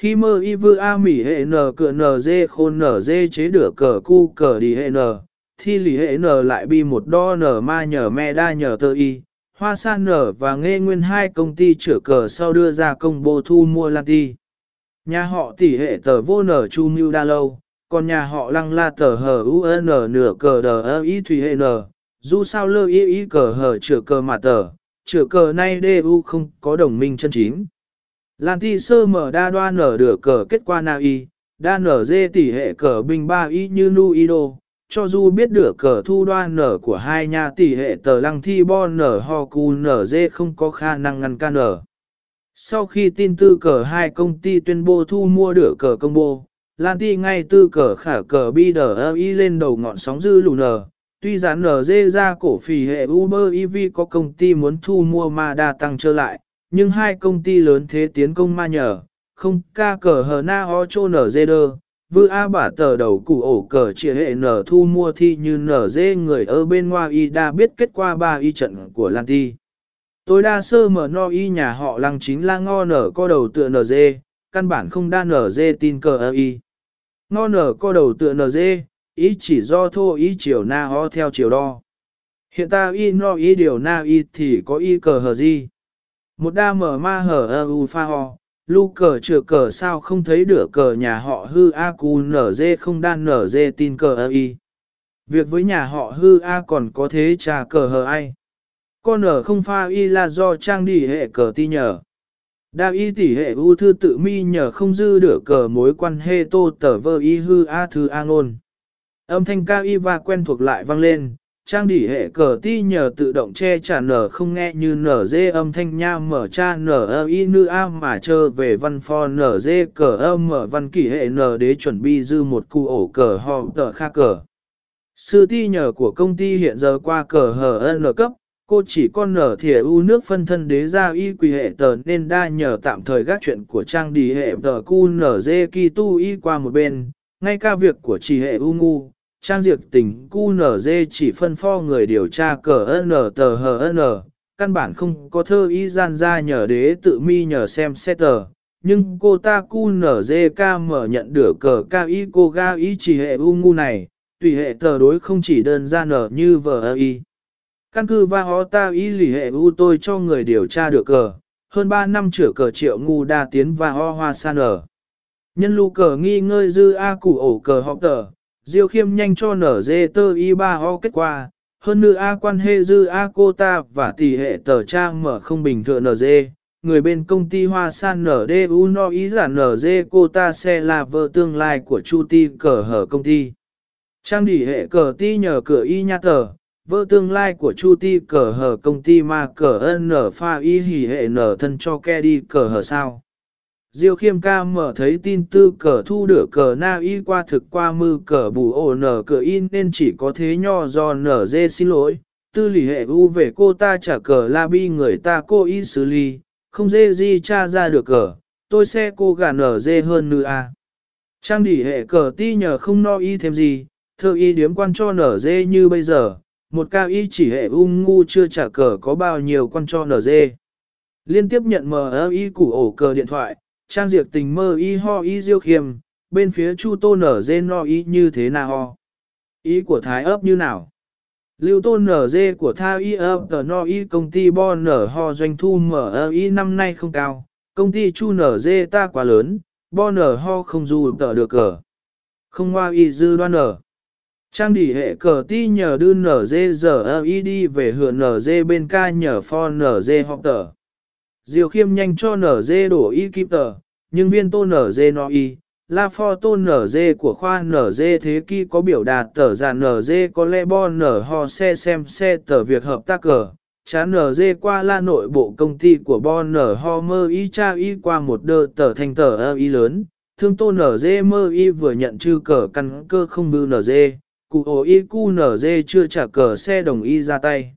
Khi mơ y vư a mỉ hệ n cửa n dê khôn n dê chế đửa cờ cu cờ đi hệ n, thi lì hệ n lại bi một đo n ma nhờ me đa nhờ tơ y, hoa san nở và nghe nguyên hai công ty chữa cờ sau đưa ra công bố thu mua lan ti. Nhà họ tỷ hệ tờ vô nở chu mưu đa lâu, còn nhà họ lăng la tờ hờ UN nửa cờ đờ ơ y thủy hệ nở, dù sao lơ y y cờ hờ chữa cờ mà tờ, chữa cờ nay DU không có đồng minh chân chính. Lan ti sơ mở đa đoa nở đửa cờ kết quả nào y, đa nở dê tỷ hệ cờ bình ba y như nu y đô, cho dù biết được cờ thu đoan nở của hai nhà tỷ hệ tờ lăng thi bo nở ho cu nở dê không có khả năng ngăn can nở. Sau khi tin tư cờ hai công ty tuyên bố thu mua được cờ công bố, Lan ti ngay tư cờ khả cờ bi đờ y lên đầu ngọn sóng dư lù nở. Tuy gián nở dê ra cổ phì hệ Uber EV có công ty muốn thu mua mà đa tăng trở lại, nhưng hai công ty lớn thế tiến công ma nhờ, không ca cờ hờ na ho chô nở dê đơ, vư A bả tờ đầu cụ ổ cờ chia hệ nở thu mua thi như nở dê người ở bên ngoài y đã biết kết quả ba y trận của Lan Ti. Tôi đa sơ mở no y nhà họ lăng chính là ngo nở co đầu tựa nở dê, căn bản không đa nở dê tin cờ ơ y. Ngo nở co đầu tựa nở dê, ý chỉ do thô ý chiều na ho theo chiều đo. Hiện ta y no y điều na y thì có y cờ hờ gì. Một đa mở ma hở ơ u pha ho, Lu cờ chừa cờ sao không thấy được cờ nhà họ hư A cu nở dê không đan nở dê tin cờ ơ y. Việc với nhà họ hư A còn có thế trà cờ hờ ai. Con nở không pha y là do trang đi hệ cờ ti nhờ. Đa y tỷ hệ u thư tự mi nhờ không dư được cờ mối quan hệ tô tờ vơ y hư A thư A ngôn. Âm thanh ca y và quen thuộc lại vang lên, trang đỉ hệ cờ ti nhờ tự động che trả nở không nghe như nở dê âm thanh nha mở cha nở ơ y nư a mà chơ về văn phò nở dê cờ âm mở văn kỷ hệ nở đế chuẩn bị dư một cụ ổ cờ ho tờ kha cờ. Sư ti nhờ của công ty hiện giờ qua cờ hờ nở cấp, cô chỉ con nở thìa u nước phân thân đế ra y quỳ hệ tờ nên đa nhờ tạm thời gác chuyện của trang đỉ hệ tờ cu nở dê kỳ tu y qua một bên, ngay ca việc của chỉ hệ u ngu trang diệt tình cu chỉ phân pho người điều tra cờ n tờ h n, căn bản không có thơ ý gian ra nhờ đế tự mi nhờ xem xét tờ. Nhưng cô ta cu nở mở nhận được cờ cao ý cô ga y chỉ hệ u ngu này, tùy hệ tờ đối không chỉ đơn ra nở như vờ y. Căn cứ va hó ta y lì hệ u tôi cho người điều tra được cờ, hơn 3 năm chữa cờ triệu ngu đa tiến và ho hoa san ở. Nhân lưu cờ nghi ngơi dư A củ ổ cờ họp tờ, Diêu khiêm nhanh cho nở dê tơ y ba ho kết quả, hơn nữa A quan hệ dư A cô ta và tỷ hệ tờ trang mở không bình thường nở dê. Người bên công ty hoa san nở đê u no ý giả nở dê cô ta sẽ là vợ tương lai của chu ti cờ hở công ty. Trang đỉ hệ cờ ti nhờ cửa y nha tờ, vợ tương lai của chu ti cờ hở công ty mà cờ ân nở pha y hỉ hệ nở thân cho ke đi cờ hở sao. Diêu khiêm ca mở thấy tin tư cờ thu được cờ na y qua thực qua mư cờ bù ổ nở cờ in nên chỉ có thế nho do nở dê xin lỗi. Tư lì hệ u về cô ta trả cờ la bi người ta cô y xử lý, không dê gì cha ra được cờ, tôi sẽ cô gà nở dê hơn nữ a. Trang đỉ hệ cờ ti nhờ không no y thêm gì, thơ y điếm quan cho nở dê như bây giờ, một cao y chỉ hệ u ngu chưa trả cờ có bao nhiêu quan cho nở dê. Liên tiếp nhận mờ y củ ổ cờ điện thoại, trang diệt tình mơ y ho y diêu khiêm, bên phía chu tô nở dê no y như thế nào ho. Ý của thái ấp như nào? Lưu tôn nở dê của tha y ấp tờ no y công ty bo nở ho doanh thu mở ơ y năm nay không cao, công ty chu nở dê ta quá lớn, bo nở ho không dù tờ được cờ. Không hoa y dư đoan nở. Trang đỉ hệ cờ ti nhờ đưa nở dê giờ ơ y đi về hựa nở dê bên ca nhờ pho nở dê họp tờ. Diều khiêm nhanh cho nở dê đổ y kịp tờ, nhưng viên tô nở dê no y, la pho tô nở dê của khoa nở dê thế kỷ có biểu đạt tờ giả nở dê có lẽ bo nở ho xe xem xe tờ việc hợp tác cờ. Chán nở dê qua la nội bộ công ty của bo nở ho mơ y cha y qua một đơ tờ thành tờ ơ y lớn, thương tô nở dê mơ y vừa nhận chư cờ căn cơ không bư nở dê, cụ ổ y cu nở dê chưa trả cờ xe đồng y ra tay.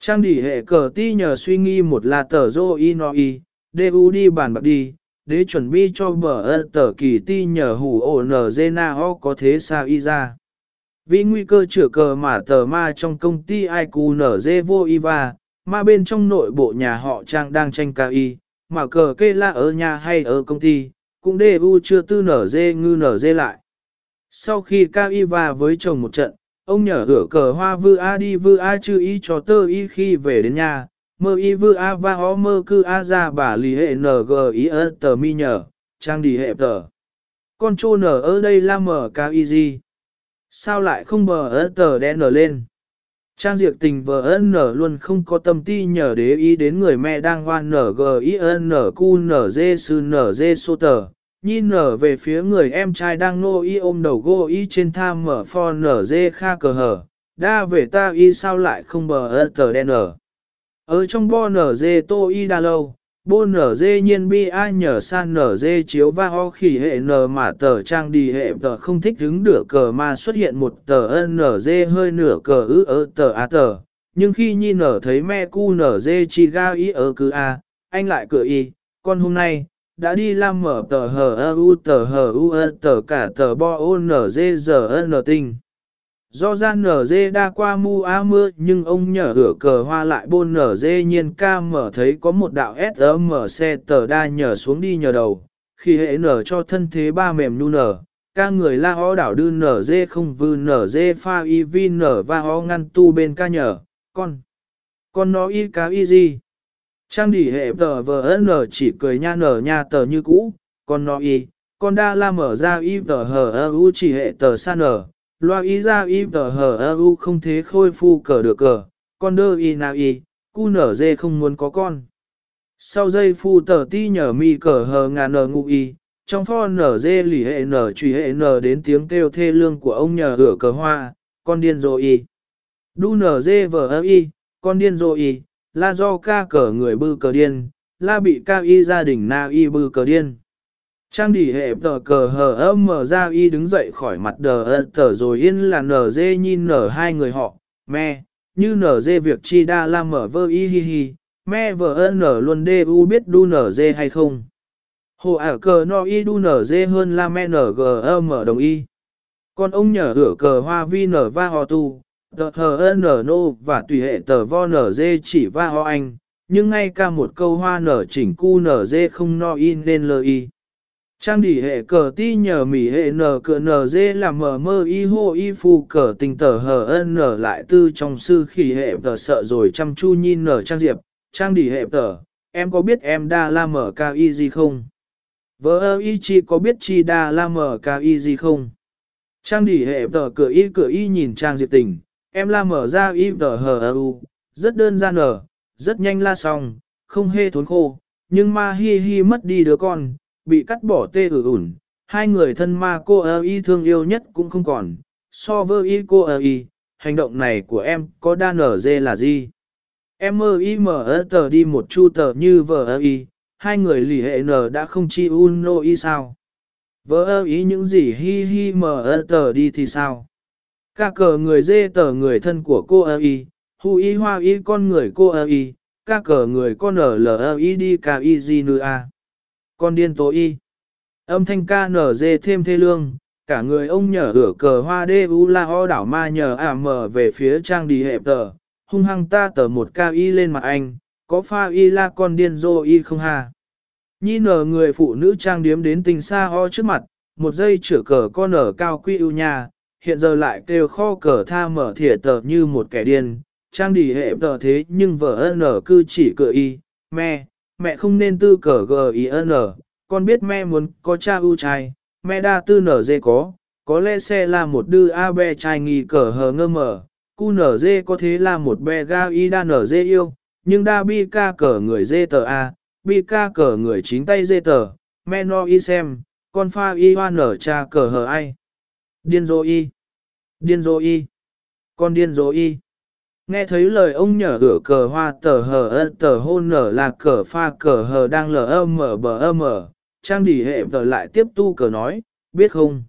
Trang đỉ hệ cờ ti nhờ suy nghi một là tờ dô y no y, đu đi bàn bạc đi, để chuẩn bị cho bờ ơ tờ kỳ ti nhờ hủ ổ nở dê na ho có thế sao y ra. Vì nguy cơ chữa cờ mà tờ ma trong công ty ai cù nở dê vô y va, mà bên trong nội bộ nhà họ Trang đang tranh ca y, mà cờ kê la ở nhà hay ở công ty, cũng đê u chưa tư nở dê ngư nở dê lại. Sau khi ca y và với chồng một trận, ông nhờ gửa cờ hoa vư a đi vư a chư y cho tơ y khi về đến nhà, mơ y vư a va ho mơ cư a ra bà lì hệ ng y ơ tờ mi nhờ, trang đi hệ tờ. Con trô nở ở đây là mở ca y gì? Sao lại không bờ ơ tờ đen nở lên? Trang diệt tình vờ ân nở luôn không có tâm ti nhờ đế ý đến người mẹ đang hoan nở g i ân nở cu nở dê sư nở dê sô tờ. Nhìn nở về phía người em trai đang nô y ôm đầu gô y trên tham mở pho nở dê kha cờ hở. Đa về ta y sao lại không bờ ơ tờ đen nở. Ở trong bo nở dê tô y đa lâu, Bo nở dê nhiên bi ai nhờ san nở dê chiếu va ho khỉ hệ nở mà tờ trang đi hệ tờ không thích đứng đửa cờ mà xuất hiện một tờ ân nở dê hơi nửa cờ ư ở tờ a tờ. Nhưng khi nhi nở thấy me cu nở dê chi ga y ở cứ a, anh lại cửa y, con hôm nay, đã đi làm mở tờ hờ u tờ hờ u tờ cả tờ bo ô n dê giờ n tinh. Do ra nở dê đa qua mu a mưa nhưng ông nhờ hửa cờ hoa lại bôn nở dê nhiên ca mở thấy có một đạo S mở xe tờ đa nhờ xuống đi nhờ đầu. Khi hệ nở cho thân thế ba mềm nu nở, ca người la ho đảo đư nở dê không vư nở dê pha y vi nở và ho ngăn tu bên ca nhờ, con. Con nó y cá y gì? Trang đỉ hệ tờ vờ nở chỉ cười nha nở nha tờ như cũ, con nó y, con đa la mở ra y tờ hờ ơ u chỉ hệ tờ xa nở Loa y ra y tờ hờ ơ u không thế khôi phu cờ được cờ, con đơ y nào y, cu nở dê không muốn có con. Sau giây phu tờ ti nhờ mi cờ hờ ngà nở ngụ y, trong pho nở dê lỉ hệ nở trùy hệ nở đến tiếng kêu thê lương của ông nhờ hửa cờ hoa, con điên rồi y. Đu nở dê vờ ơ y, con điên rồi y, la do ca cờ người bư cờ điên, la bị ca y gia đình na y bư cờ điên. Trang đỉ hệ tờ cờ hờ âm mở ra y đứng dậy khỏi mặt đờ ơ tờ rồi yên là nở dê nhìn nở hai người họ, me, như nở dê việc chi đa la mở vơ y hi hi, me vờ ơn nở luôn đê u biết đu nở dê hay không. Hồ ả cờ no y đu nở dê hơn la me nở gờ âm mở đồng y. Còn ông nhở hửa cờ hoa vi nở va hò tu, tờ hờ ơn nở nô và tùy hệ tờ vo nở dê chỉ va ho anh, nhưng ngay cả một câu hoa nở chỉnh cu nở dê không no in nên lơ y. Trang đỉ hệ cờ ti nhờ mỉ hệ nờ cờ nờ dê làm mờ mơ y hô y phu cờ tình tờ hờ ân nở lại tư trong sư khỉ hệ tờ sợ rồi chăm chu nhìn nở trang diệp, trang đỉ hệ tờ, em có biết em đa la mở ca y gì không? Vợ ơ y chi có biết chi đa la mở ca y gì không? Trang đỉ hệ tờ cửa y cửa y nhìn trang diệp tình, em la mở ra IVHU, hờ rất đơn giản ở, rất nhanh la xong, không hê thốn khô, nhưng ma hi hi mất đi đứa con bị cắt bỏ tê ử ủn, hai người thân ma cô ơ y thương yêu nhất cũng không còn, so với y cô ơ y, hành động này của em có đa nở dê là gì? Em mơ y mở ơ tờ đi một chu tờ như vợ ơ y, hai người lì hệ nở đã không chi un nô y sao? Vợ ơ ý những gì hi hi mở ơ tờ đi thì sao? Cả cờ người dê tờ người thân của cô ơ y, hù y hoa y con người cô ơ y, ca cờ người con ở l ơ y đi ca y gì nữa à? Con điên tố y. Âm thanh ca nở dê thêm thê lương, cả người ông nhở hửa cờ hoa đê u la ho đảo ma nhờ à mờ về phía trang đi hẹp tờ, hung hăng ta tờ một ca y lên mặt anh, có pha y la con điên dô y không ha. Nhi nở người phụ nữ trang điếm đến tình xa ho trước mặt, một giây chữa cờ con ở cao quy ưu nhà, hiện giờ lại kêu kho cờ tha mở thỉa tờ như một kẻ điên, trang đi hệ tờ thế nhưng vợ ân ở cư chỉ cờ y, me, mẹ không nên tư cờ gờ y ân ở, con biết mẹ muốn có cha ưu trai, mẹ đa tư nở dê có, có lẽ xe là một đư A bè trai nghi cờ hờ ngơ mở, cu nở dê có thế là một bè ga y đa nở dê yêu, nhưng đa bi ca cờ người dê tờ A, bi ca cờ người chính tay dê tờ, mẹ no y xem, con pha y hoa nở cha cờ hờ ai. Điên rồ y, điên rồ y, con điên rồ y. Nghe thấy lời ông nhở gửa cờ hoa tờ hờ ơ tờ hôn nở là cờ pha cờ hờ đang lờ ơ mở bờ ơ mở, trang đỉ hệ tờ lại tiếp tu cờ nói, biết không?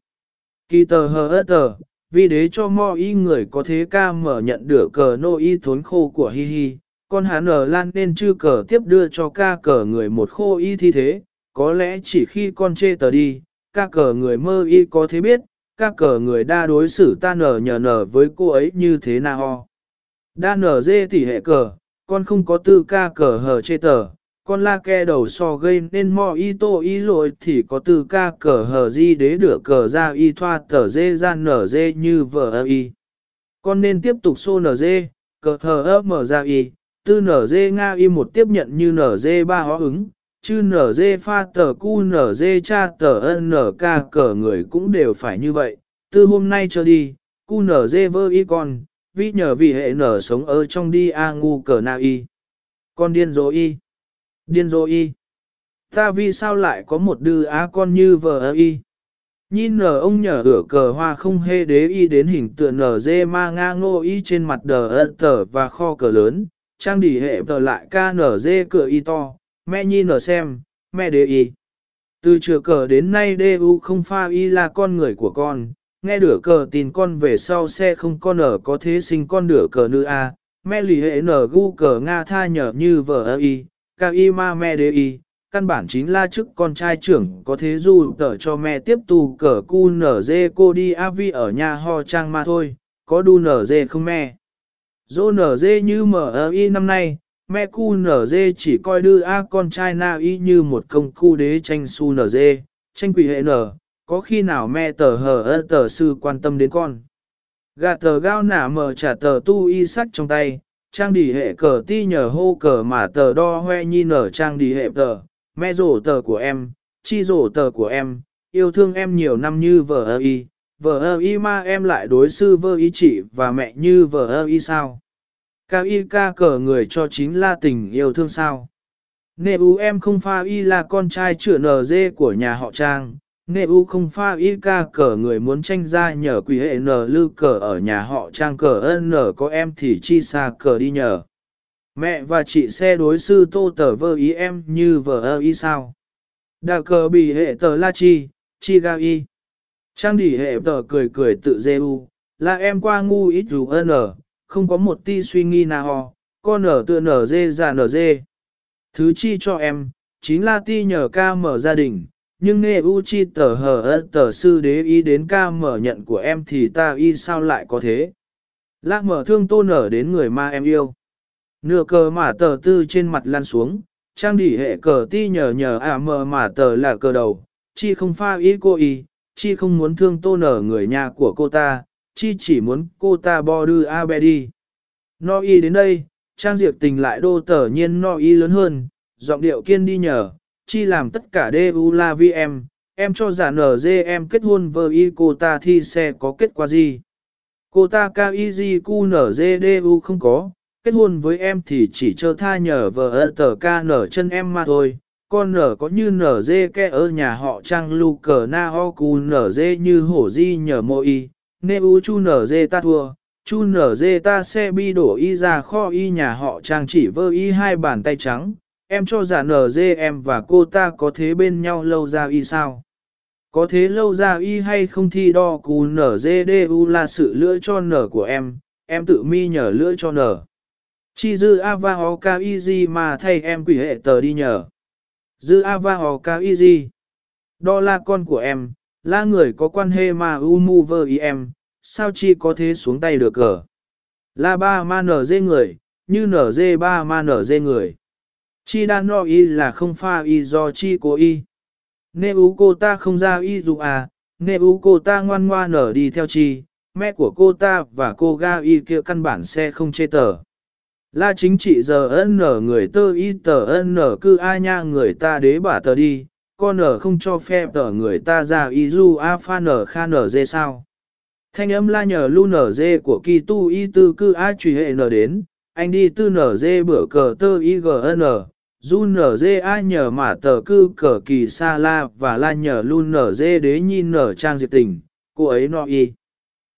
Kỳ tờ hờ ơ tờ, vì đế cho mo y người có thế ca mở nhận được cờ nô y thốn khô của hi hi, con hắn ở lan nên chư cờ tiếp đưa cho ca cờ người một khô y thi thế, có lẽ chỉ khi con chê tờ đi, ca cờ người mơ y có thế biết, ca cờ người đa đối xử ta nở nhờ nở với cô ấy như thế nào ho. Đa nở dê tỉ hệ cờ, con không có tư ca cờ hờ chê tờ, con la ke đầu so gây nên mò y tô y lội thì có từ ca cờ hờ di đế đửa cờ ra y thoa tờ dê ra nở dê như vợ ơ y. Con nên tiếp tục xô nở dê, cờ hờ ơ mở ra y, tư nở dê nga y một tiếp nhận như nở dê ba hóa ứng, chứ nở dê pha tờ cu nở dê cha tờ ân nở ca cờ người cũng đều phải như vậy. Từ hôm nay trở đi, cu nở dê vơ y con, vì nhờ vì hệ nở sống ở trong đi a ngu cờ na y. Con điên dỗ y. Điên dỗ y. Ta vì sao lại có một đư á con như vợ y. Nhìn nở ông nhờ ửa cờ hoa không hê đế y đến hình tượng nở dê ma nga ngô y trên mặt đờ ân tờ và kho cờ lớn, trang đỉ hệ tờ lại ca nở dê cửa y to, mẹ nhi nở xem, mẹ đế y. Từ chừa cờ đến nay đê u không pha y là con người của con, nghe đửa cờ tin con về sau xe không con ở có thế sinh con đửa cờ nữ a mẹ lì hệ nở gu cờ Nga tha nhở như vợ ơ y, ca y ma mẹ đế y, căn bản chính là chức con trai trưởng có thế du tờ cho mẹ tiếp tù cờ cu nở dê cô đi a vi ở nhà ho trang mà thôi, có đu nở dê không mẹ. Dô nở dê như mở ơ y năm nay, mẹ cu nở dê chỉ coi đưa a con trai na y như một công cu đế tranh su nở dê, tranh quỷ hệ nở, có khi nào mẹ tờ hờ ơ tờ sư quan tâm đến con. Gà tờ gao nả mở trả tờ tu y sách trong tay, trang đi hệ cờ ti nhờ hô cờ mà tờ đo hoe nhi nở trang đi hệ tờ, mẹ rổ tờ của em, chi rổ tờ của em, yêu thương em nhiều năm như vợ ơ y, vợ ơ y mà em lại đối sư vợ y chị và mẹ như vợ ơ y sao. Cao y ca cờ người cho chính là tình yêu thương sao. Nê u em không pha y là con trai chữa nờ dê của nhà họ Trang. Nê u không pha y ca cờ người muốn tranh ra nhờ quỷ hệ nờ lư cờ ở nhà họ Trang cờ ân nờ có em thì chi xa cờ đi nhờ. Mẹ và chị xe đối sư tô tờ vơ ý em như vợ ơ y sao. Đà cờ bị hệ tờ la chi, chi ga y. Trang đỉ hệ tờ cười cười tự dê u, là em qua ngu ít dù ân ở không có một ti suy nghi nào ho, con nở tựa nở dê già nở dê. Thứ chi cho em, chính là ti nhờ ca mở gia đình, nhưng nghe u chi tờ hờ ớt tờ sư đế ý đến ca mở nhận của em thì ta y sao lại có thế. Lạc mở thương tô nở đến người ma em yêu. Nửa cờ mà tờ tư trên mặt lan xuống, trang đỉ hệ cờ ti nhờ nhờ à mờ mà tờ là cờ đầu, chi không pha ý cô y, chi không muốn thương tô nở người nhà của cô ta, chi chỉ muốn cô ta bo đưa Abe đi. No y đến đây, trang diệt tình lại đô tờ nhiên no y lớn hơn, giọng điệu kiên đi nhờ, chi làm tất cả đê u la vi em, em cho giả nở dê em kết hôn vợ y cô ta thì sẽ có kết quả gì. Cô ta cao y gì cu nở dê đê u không có, kết hôn với em thì chỉ cho tha nhờ vợ ơ tờ ca nở chân em mà thôi. Con nở có như nở dê ke ở nhà họ trang lu cờ na ho cu nở dê như hổ di nhờ mô y, nê u chu nở dê ta thua, chu nở dê ta xe bi đổ y ra kho y nhà họ trang chỉ vơ y hai bàn tay trắng, em cho giả nở dê em và cô ta có thế bên nhau lâu ra y sao? Có thế lâu ra y hay không thi đo cù nở dê đê u là sự lựa cho nở của em, em tự mi nhờ lựa cho nở. Chi dư ava ho ca y gì mà thay em quỷ hệ tờ đi nhờ. Dư ava ho ca y gì? Đo là con của em, là người có quan hệ mà u mu vơ ý em, sao chi có thế xuống tay được cờ. Là ba ma nở dê người, như nở dê ba ma nở dê người. Chi đan no y là không pha y do chi cố y. Nê ú cô ta không ra y dù à, nê ú cô ta ngoan ngoa nở đi theo chi, mẹ của cô ta và cô ga y kia căn bản xe không chê tờ. La chính trị giờ ân nở người tơ y tờ ân nở cư a nha người ta đế bả tờ đi, con nở không cho phép tờ người ta ra y du a pha nở kha nở dê sao. Thanh âm la nhờ lu nở dê của kỳ tu y tư cư a truy hệ nở đến, anh đi tư nở dê bữa cờ tơ y gn, du nở dê a nhờ mà tờ cư cờ kỳ sa la và la nhờ lu nở dê đế nhìn nở trang diệt tình, cô ấy nói y.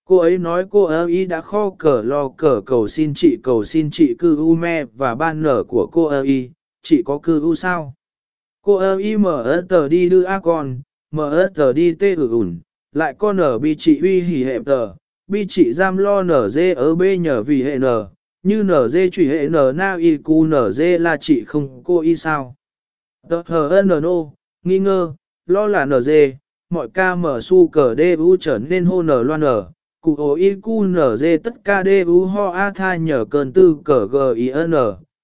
Cô ấy nói cô ấy đã kho cờ lo cờ cầu xin chị cầu xin chị cư u me và ban nở của cô ấy, chị có cư u sao? Cô ấy mở tờ đi đưa a con, mở tờ đi tê ử ủn, lại con ở bi chị uy hỉ hệ tờ, bi chị giam lo nở dê ở bê nhờ vì hệ nở, như nở dê chủy hệ nở na y cu nở dê là chị không cô y sao. Tờ hờ nở nô, nghi ngơ, lo là nở dê, mọi ca mở su cờ đê u trở nên hô nở loan nở, cụ ổ y cu nở dê tất ca đê u ho a tha nhờ cơn tư cờ g i n,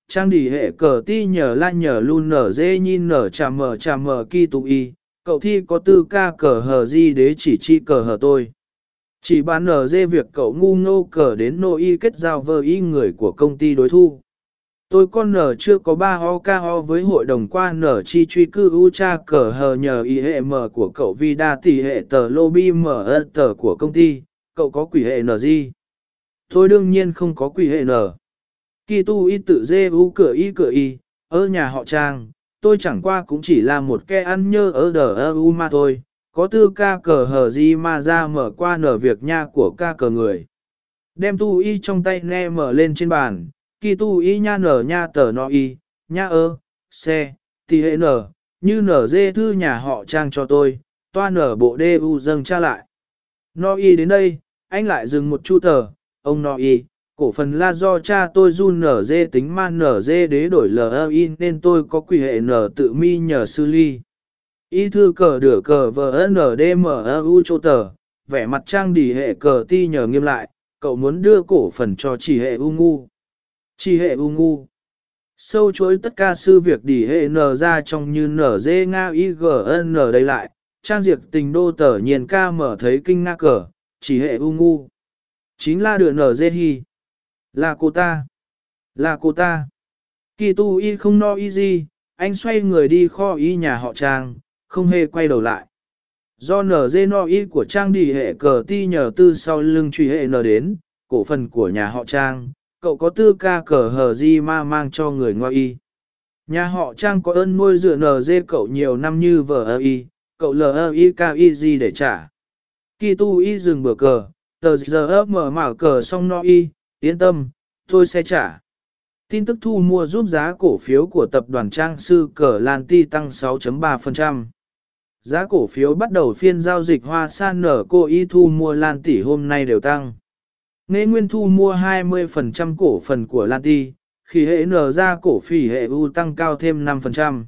trang đi hệ cờ ti nhờ la nhờ luôn nở dê nhìn nở chà mờ chà mờ kỳ tụ y, cậu thi có tư ca cờ hờ di đế chỉ chi cờ hờ tôi. Chỉ bán nở dê việc cậu ngu ngô cờ đến nô y kết giao vơ y người của công ty đối thu. Tôi con nở chưa có ba ho ca ho với hội đồng qua nở chi truy cư u cha cờ hờ nhờ y hệ mở của cậu vì đa tỷ hệ tờ lobby mở ơn tờ của công ty, cậu có quỷ hệ nở gì? Tôi đương nhiên không có quỷ hệ nở. Kỳ tu y tự dê u cửa y cửa y, ở nhà họ trang, tôi chẳng qua cũng chỉ là một cái ăn nhơ ở đờ ơ u mà thôi, có tư ca cờ hờ gì mà ra mở qua nở việc nha của ca cờ người. Đem tu y trong tay ne mở lên trên bàn, kỳ tu y nha nở nha tờ no y, nha ơ, xe, thì hệ nở, như nở dê thư nhà họ trang cho tôi, toa nở bộ đê u dâng tra lại. No y đến đây, anh lại dừng một chu tờ, ông No y, cổ phần là do cha tôi du nở dê tính man nở dê đế đổi LI nên tôi có quỷ hệ nở tự mi nhờ sư ly. Y thư cờ đửa cờ vờ NDMU chô tờ, vẻ mặt trang đỉ hệ cờ ti nhờ nghiêm lại, cậu muốn đưa cổ phần cho chỉ hệ u ngu. Chỉ hệ u ngu. Sâu chối tất cả sư việc đỉ hệ nở ra trong như nở dê nga y gn đây lại, trang diệt tình đô tờ nhiên ca mở thấy kinh nga cờ, chỉ hệ u ngu. Chính là đưa nở dê hi. Là cô ta. Là cô ta. Kỳ tu y không no y gì, anh xoay người đi kho y nhà họ Trang, không hề quay đầu lại. Do nở dê no y của Trang đi hệ cờ ti nhờ tư sau lưng truy hệ nở đến, cổ phần của nhà họ Trang, cậu có tư ca cờ hờ di ma mang cho người ngoa y. Nhà họ Trang có ơn nuôi dựa nở dê cậu nhiều năm như vợ ơ y, cậu lờ ơ y ca y gì để trả. Kỳ tu y dừng bữa cờ, tờ giờ mở mở cờ xong no y, Yên tâm, tôi sẽ trả. Tin tức thu mua giúp giá cổ phiếu của tập đoàn trang sư cờ Lan Ti tăng 6.3%. Giá cổ phiếu bắt đầu phiên giao dịch hoa san nở cô y thu mua Lan Tỷ hôm nay đều tăng. Nghệ nguyên thu mua 20% cổ phần của Lan Ti, khi hệ nở ra cổ phỉ hệ U tăng cao thêm 5%.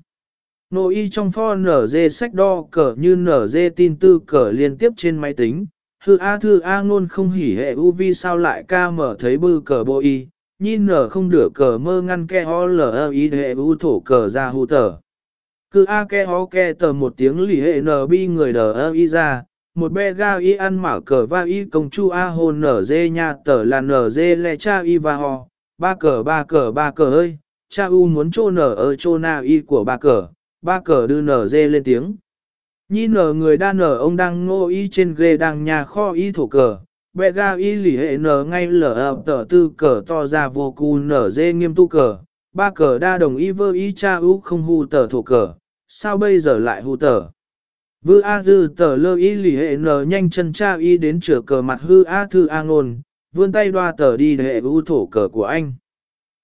Nội y trong pho nở dê sách đo cờ như nở dê tin tư cờ liên tiếp trên máy tính, Thư A thư A ngôn không hỉ hệ u vi sao lại ca mở thấy bư cờ bộ y, nhìn nở không đửa cờ mơ ngăn ke ho lờ y hệ u thổ cờ ra hù tờ. Cứ A ke ho ke tờ một tiếng lì hệ nờ bi người đờ y ra, một bè ga y ăn mở cờ va y công chu A hồn nở dê nha tờ là nở dê le cha y và ho, ba cờ ba cờ ba cờ ơi, cha u muốn chô nở ở chô na y của ba cờ, ba cờ đưa nở dê lên tiếng. Nhi nở người đa nở ông đang ngô y trên ghê đang nhà kho y thổ cờ, bẹ ga y lì hệ nở ngay lở ập tờ tư cờ to ra vô cù nở dê nghiêm tu cờ, ba cờ đa đồng y vơ y cha ú không hù tờ thổ cờ, sao bây giờ lại hù tờ. Vư A dư tờ lơ y lì hệ nở nhanh chân cha y đến chửa cờ mặt hư A thư A ngôn, vươn tay đoa tờ đi hệ u thổ cờ của anh.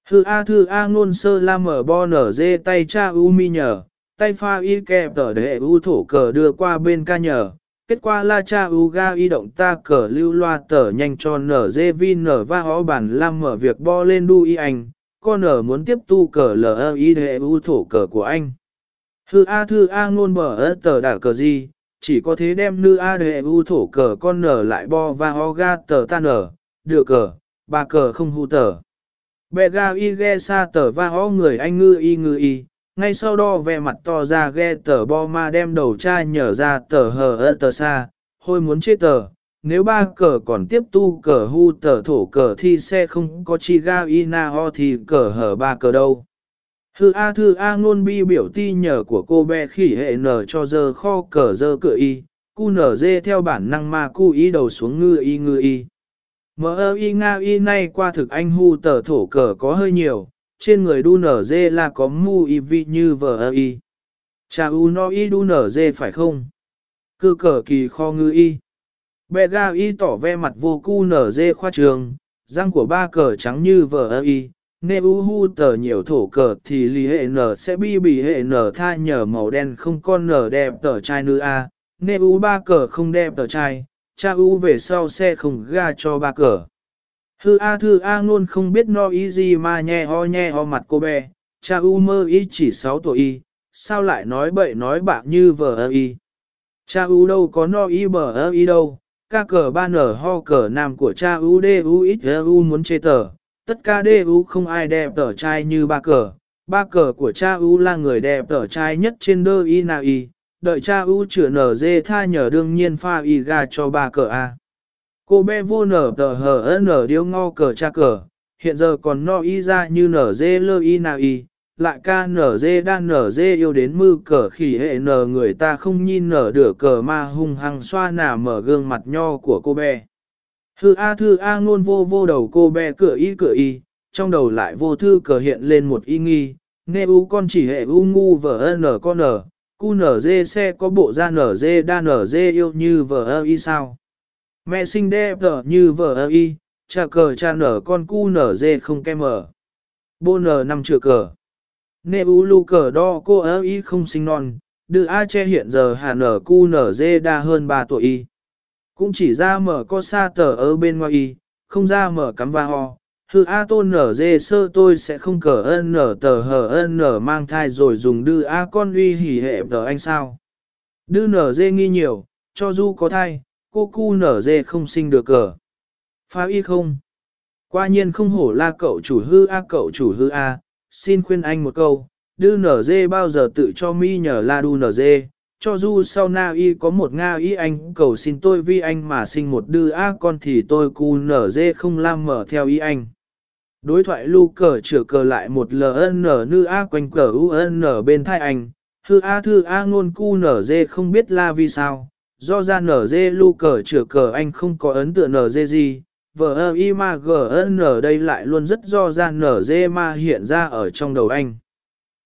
Hư A thư A ngôn sơ la mở bo nở dê tay cha u mi nhờ, tay pha y kẹp tờ để u thổ cờ đưa qua bên ca nhờ. Kết quả la cha u ga y động ta cờ lưu loa tờ nhanh cho nở dê vi nở va hó bản lam mở việc bo lên đu y anh, con nở muốn tiếp tu cờ lờ y đệ u thổ cờ của anh. Thư A thư A ngôn bờ ớt tờ đả cờ gì, chỉ có thế đem nư A đệ u thổ cờ con nở lại bo va ho ga tờ ta nở, đưa cờ, ba cờ không hù tờ. Bẹ ga y ghe xa tờ va ho người anh ngư y ngư y, ngay sau đó vẻ mặt to ra ghe tờ bo ma đem đầu cha nhở ra tờ hờ ơ tờ xa, hôi muốn chết tờ, nếu ba cờ còn tiếp tu cờ hu tờ thổ cờ thì xe không có chi ga y na ho thì cờ hở ba cờ đâu. thư A thư A ngôn bi biểu ti nhờ của cô bé khỉ hệ nở cho giờ kho cờ giờ cờ y, cu nở dê theo bản năng mà cu y đầu xuống ngư y ngư y. Mở y nga y nay qua thực anh hu tờ thổ cờ có hơi nhiều, trên người đu nở dê là có mu y vi như vờ ơ y. Cha u no y đu nở dê phải không? Cư cờ kỳ kho ngư y. Bẹ ga y tỏ ve mặt vô cu nở dê khoa trường, răng của ba cờ trắng như vờ ơ y. Nê u hu tờ nhiều thổ cờ thì lì hệ nở sẽ bi bị hệ nở tha nhờ màu đen không con nở đẹp tờ trai nữ a. Nê u ba cờ không đẹp tờ trai, cha u về sau xe không ga cho ba cờ. Hư A thư A ngôn không biết no ý gì mà nhè ho nhè ho mặt cô bé, cha u mơ y chỉ 6 tuổi y, sao lại nói bậy nói bạ như vợ ơ y. Cha u đâu có no y bờ ơ y đâu, ca cờ ba nở ho cờ nam của cha u đê u ít u muốn chê tờ, tất cả đê u không ai đẹp tờ trai như ba cờ, ba cờ của cha u là người đẹp tờ trai nhất trên đơ y nào y, đợi cha u chữa nở dê tha nhờ đương nhiên pha y ga cho ba cờ a. Cô bé vô nở tờ hờ nở điếu ngo cờ cha cờ, hiện giờ còn no y ra như nở dê lơ y nào y, lại ca nở dê đan nở dê yêu đến mư cờ khỉ hệ nở người ta không nhìn nở đửa cờ ma hung hăng xoa nả mở gương mặt nho của cô bé. Thư A thư A ngôn vô vô đầu cô bé cửa y cửa y, trong đầu lại vô thư cờ hiện lên một y nghi, nghe u con chỉ hệ u ngu vở nở con nở, cu nở dê xe có bộ da nở dê đa nở dê yêu như vở ơ y sao. Mẹ sinh đẹp tờ như vợ ơ y, cha cờ cha nở con cu nở dê không kem mở. Bô nở năm chữa cờ. Nê u lu cờ đo cô ơ y không sinh non, đưa A che hiện giờ hà nở cu nở dê đa hơn 3 tuổi y. Cũng chỉ ra mở co sa tờ ở bên ngoài y, không ra mở cắm va ho. Hư A tôn nở dê sơ tôi sẽ không cờ ân nở tờ hờ ân nở mang thai rồi dùng đưa A con uy hỉ hệ tờ anh sao. Đưa nở dê nghi nhiều, cho du có thai, cô cu nở dê không sinh được cờ. Phá y không? Qua nhiên không hổ la cậu chủ hư A cậu chủ hư A, xin khuyên anh một câu, đưa nở dê bao giờ tự cho mi nhờ la đu nở dê, cho dù sau na y có một Nga y anh cầu xin tôi vì anh mà sinh một đư a con thì tôi cu nở dê không lam mở theo y anh. Đối thoại lu cờ chữa cờ lại một ln nư a quanh cờ un bên thai anh, thư a thư a ngôn cu nở dê không biết la vì sao, do ra nở dê lu cờ chữa cờ anh không có ấn tượng nở dê gì, vợ ơ y ma gn đây lại luôn rất do ra nở dê ma hiện ra ở trong đầu anh.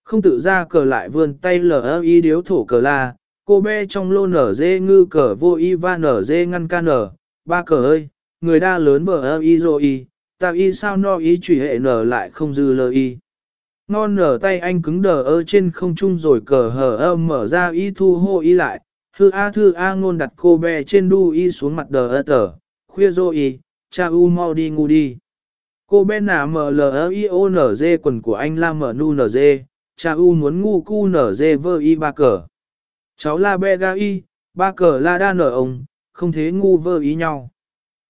Không tự ra cờ lại vươn tay lờ y điếu thổ cờ la, cô bé trong lô nở dê ngư cờ vô y va nở dê ngăn ca nở, ba cờ ơi, người đa lớn vợ ơ y rồi y, ta y sao no y chủy hệ nở lại không dư lơ y. Ngon nở tay anh cứng đờ ơ trên không trung rồi cờ hờ ơ mở ra y thu hô y lại, thư a thư a ngôn đặt cô bé trên đu y xuống mặt đờ ơ tờ, khuya rồi y, cha u mau đi ngu đi. Cô bé nà mở ơ i o n g quần của anh la mở nu n g, cha u muốn ngu cu n g vơ y ba cờ. Cháu la bê ga y, ba cờ la đa nở ông, không thế ngu vơ ý nhau.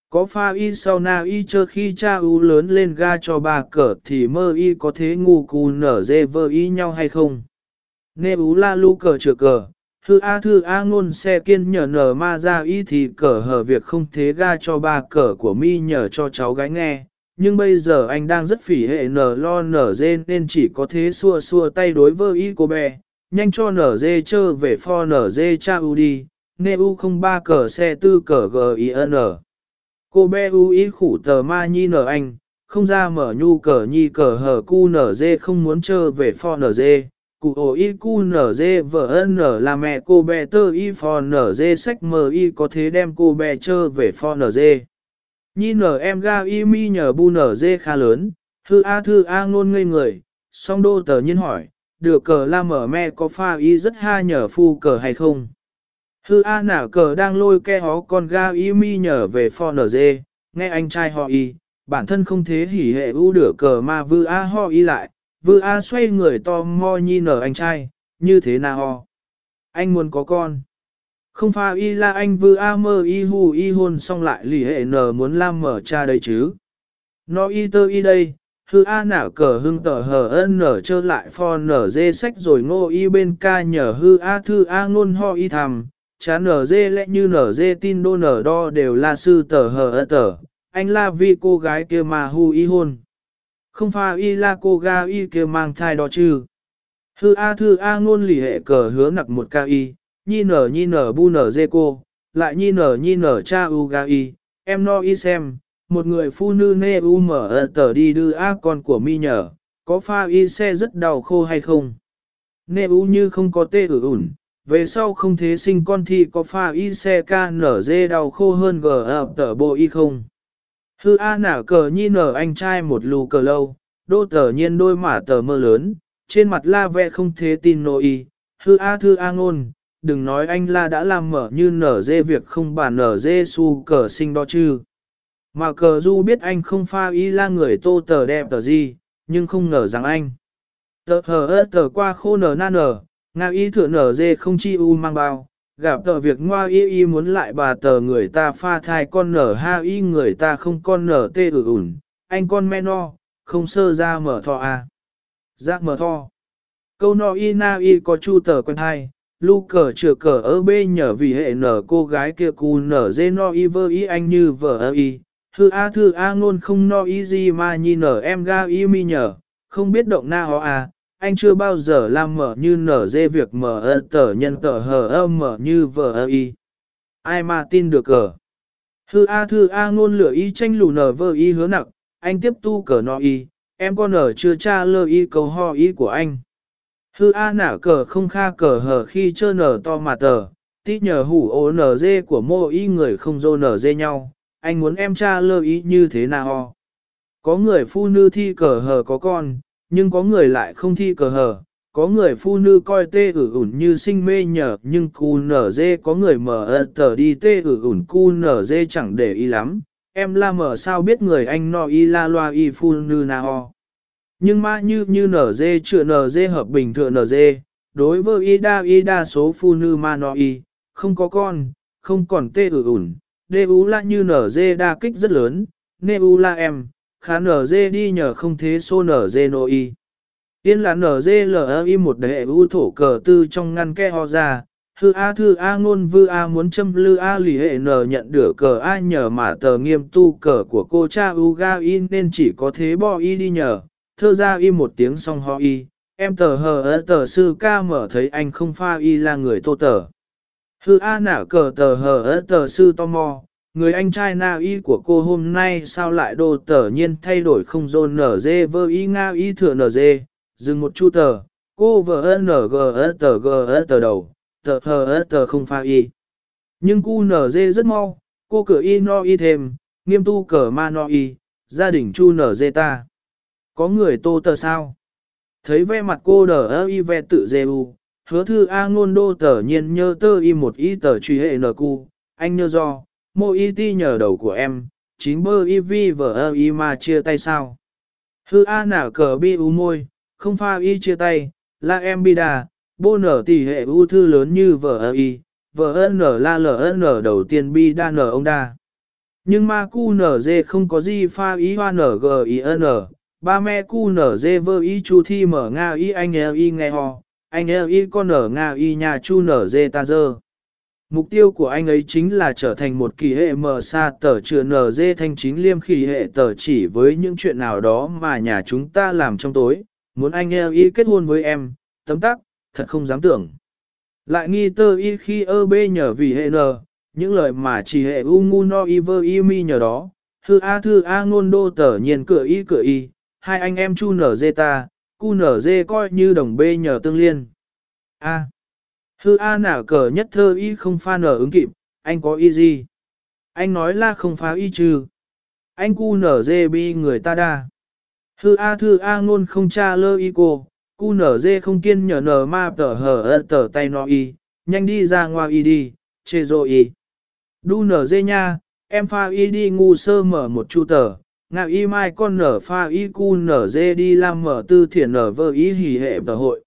Có pha y sau na y chơ khi cha u lớn lên ga cho ba cờ thì mơ y có thế ngu cu nở dê vơ y nhau hay không? Nê ú la lu cờ trừ cờ, thư a thư a ngôn xe kiên nhờ nở ma ra y thì cờ hờ việc không thế ga cho ba cờ của mi nhờ cho cháu gái nghe. Nhưng bây giờ anh đang rất phỉ hệ nở lo nở dê nên chỉ có thế xua xua tay đối với y cô bé, nhanh cho nở dê chơ về pho nở dê cha u đi, nê u không ba cờ xe tư cờ G-I-N. Cô bé u ý khủ tờ ma nhi nở anh, không ra mở nhu cờ nhi cờ hờ cu nở dê không muốn chơ về pho nở dê. Cụ ổ y cu nở dê vợ ân nở là mẹ cô bé tơ y phò nở dê sách mờ y có thế đem cô bé chơ về phò nở dê. Nhi nở em ga y mi nhờ bu nở dê khá lớn, thư a thư a ngôn ngây người, song đô tờ nhiên hỏi, được cờ la mở me có pha y rất ha nhờ phu cờ hay không. Hư A nả cờ đang lôi ke hó con ga y mi nhờ về phò nở dê, nghe anh trai họ y, bản thân không thế hỉ hệ u đửa cờ mà vư A ho y lại, vư A xoay người to mo nhi nở anh trai, như thế nào ho. Anh muốn có con. Không pha y là anh vư A mơ y hù y hôn xong lại lì hệ nở muốn làm mở cha đây chứ. Nó y tơ y đây, hư a nả cờ hưng tờ hờ ân nở trơ lại pho nở dê sách rồi ngô y bên ca nhờ hư a thư a ngôn ho y thầm, chá nở dê lẽ như nở dê tin đô nở đo đều là sư tờ hờ ân tờ, anh la vì cô gái kia mà hù y hôn. Không pha y la cô ga y kia mang thai đó chứ. Hư a thư a ngôn lì hệ cờ hứa nặc một ca y, nhi nở nhi nở bu nở dê cô, lại nhi nở nhi nở cha u ga y, em no y xem một người phụ nữ nê u mở tờ đi đưa a con của mi nhờ, có pha y xe rất đau khô hay không? Nê u như không có tê ử ủn, về sau không thế sinh con thì có pha y xe ca nở dê đau khô hơn gờ ập tờ bộ y không? Hư a nả cờ nhi nở anh trai một lù cờ lâu, đô tờ nhiên đôi mả tờ mơ lớn, trên mặt la vẹ không thế tin nội y, hư a thư a ngôn, đừng nói anh la đã làm mở như nở dê việc không bà nở dê su cờ sinh đó chứ. Mà cờ du biết anh không pha y la người tô tờ đẹp tờ gì, nhưng không ngờ rằng anh. Tờ hờ ớt tờ qua khô nở na nở, ngao y thượng nở dê không chi u mang bao, gặp tờ việc ngoa y y muốn lại bà tờ người ta pha thai con nở ha y người ta không con nở tê ử ủn, anh con me no, không sơ ra mở thọ à. Dạ mở thọ. Câu no y na y có chu tờ quen hai, lu cờ chừa cờ ở bê nhờ vì hệ nở cô gái kia cù nở dê no y vơ y anh như vợ ơ y. Thư A thư A ngôn không no y gì mà nhi nở em ga y mi nhờ, không biết động na ho à, anh chưa bao giờ làm mở như nở dê việc mở ơ tờ nhân tờ hờ ơ mở như vợ ơ y. Ai mà tin được cờ. Thư A thư A ngôn lửa y tranh lù nở vơ y hứa nặng, anh tiếp tu cờ no y, em con nở chưa tra lơ y cầu ho y của anh. Hư A nả cờ không kha cờ hờ khi chơ nở to mà tờ, tí nhờ hủ ô nở dê của mô y người không dô nở dê nhau, anh muốn em cha lơ y như thế nào ho. Có người phu nư thi cờ hờ có con, nhưng có người lại không thi cờ hờ, có người phu nữ coi tê ử ủn như sinh mê nhờ nhưng cu nở dê có người mở ơ tờ đi tê ử ủn cu nở dê chẳng để ý lắm, em la mở sao biết người anh no y la loa y phu nữ na ho. Nhưng mà như như nở dê chữa nở dê hợp bình thường nở dê, đối với y đa y đa số phụ nữ mà no y, không có con, không còn tê ử ủn, đê ú là như nở dê đa kích rất lớn, nê u la em, khá nở dê đi nhờ không thế xô nở dê nô y. Tiên là nở dê lờ y một đệ ưu thổ cờ tư trong ngăn ke ho ra, hư a thư a ngôn vư a muốn châm lư a lì hệ nở nhận được cờ a nhờ mà tờ nghiêm tu cờ của cô cha u ga in nên chỉ có thế bo y đi nhờ, thơ ra y một tiếng song ho y, em tờ hờ ơ tờ sư ca mở thấy anh không pha y là người tô tờ. Hư a nả cờ tờ hờ ơ tờ sư to mò, người anh trai na y của cô hôm nay sao lại đồ tờ nhiên thay đổi không dồn nở dê vơ y nga y thừa nở dê, dừng một chu tờ, cô vợ nở g tờ g tờ đầu, tờ hờ tờ không pha y. Nhưng cu nở dê rất mau, cô cửa y no y thêm, nghiêm tu cờ ma no y, gia đình chu nở dê ta. Có người tô tờ sao? Thấy ve mặt cô đờ ơ y ve tự dê u, hứa thư A ngôn đô tờ nhiên nhơ tơ y một y tờ truy hệ nờ cu, anh nhớ do, mô y ti nhờ đầu của em, chính bơ y vi vờ ơ y mà chia tay sao? Hư A nả cờ bi u môi, không pha y chia tay, là em bi đà, bô nở tỷ hệ u thư lớn như vờ ơ y, vờ ơ nở la lở ơ nở đầu tiên bi đa nở ông đa. Nhưng ma cu nở dê không có gì pha ý hoa nở g i n ba mẹ cu nở dê vơ y chu thi mở nga y anh e y nghe ho, anh e y con nở nga y nhà chu nở dê ta dơ. Mục tiêu của anh ấy chính là trở thành một kỳ hệ mờ xa tờ chữa NG thanh chính liêm kỳ hệ tờ chỉ với những chuyện nào đó mà nhà chúng ta làm trong tối, muốn anh em y kết hôn với em, tấm tắc, thật không dám tưởng. Lại nghi tơ y khi ơ bê nhờ vì hệ n, những lời mà chỉ hệ u ngu no y vơ y mi nhờ đó, thư a thư a ngôn đô tờ nhiên cửa y cửa y, hai anh em chu nở dê ta, cu nở dê coi như đồng bê nhờ tương liên. A. Hư A nả cờ nhất thơ y không pha nở ứng kịp, anh có y gì? Anh nói là không phá y trừ. Anh cu nở dê bi người ta đa. Hư A thư A ngôn không cha lơ y cô, cu nở dê không kiên nhờ nở ma tở hở ơ tở tay nó y, nhanh đi ra ngoài y đi, chê rô y. Đu nở dê nha, em pha y đi ngu sơ mở một chu tờ, Ngạo y mai con nở pha y cu nở dê đi làm mở tư thiện nở vơ y hỉ hệ tờ hội.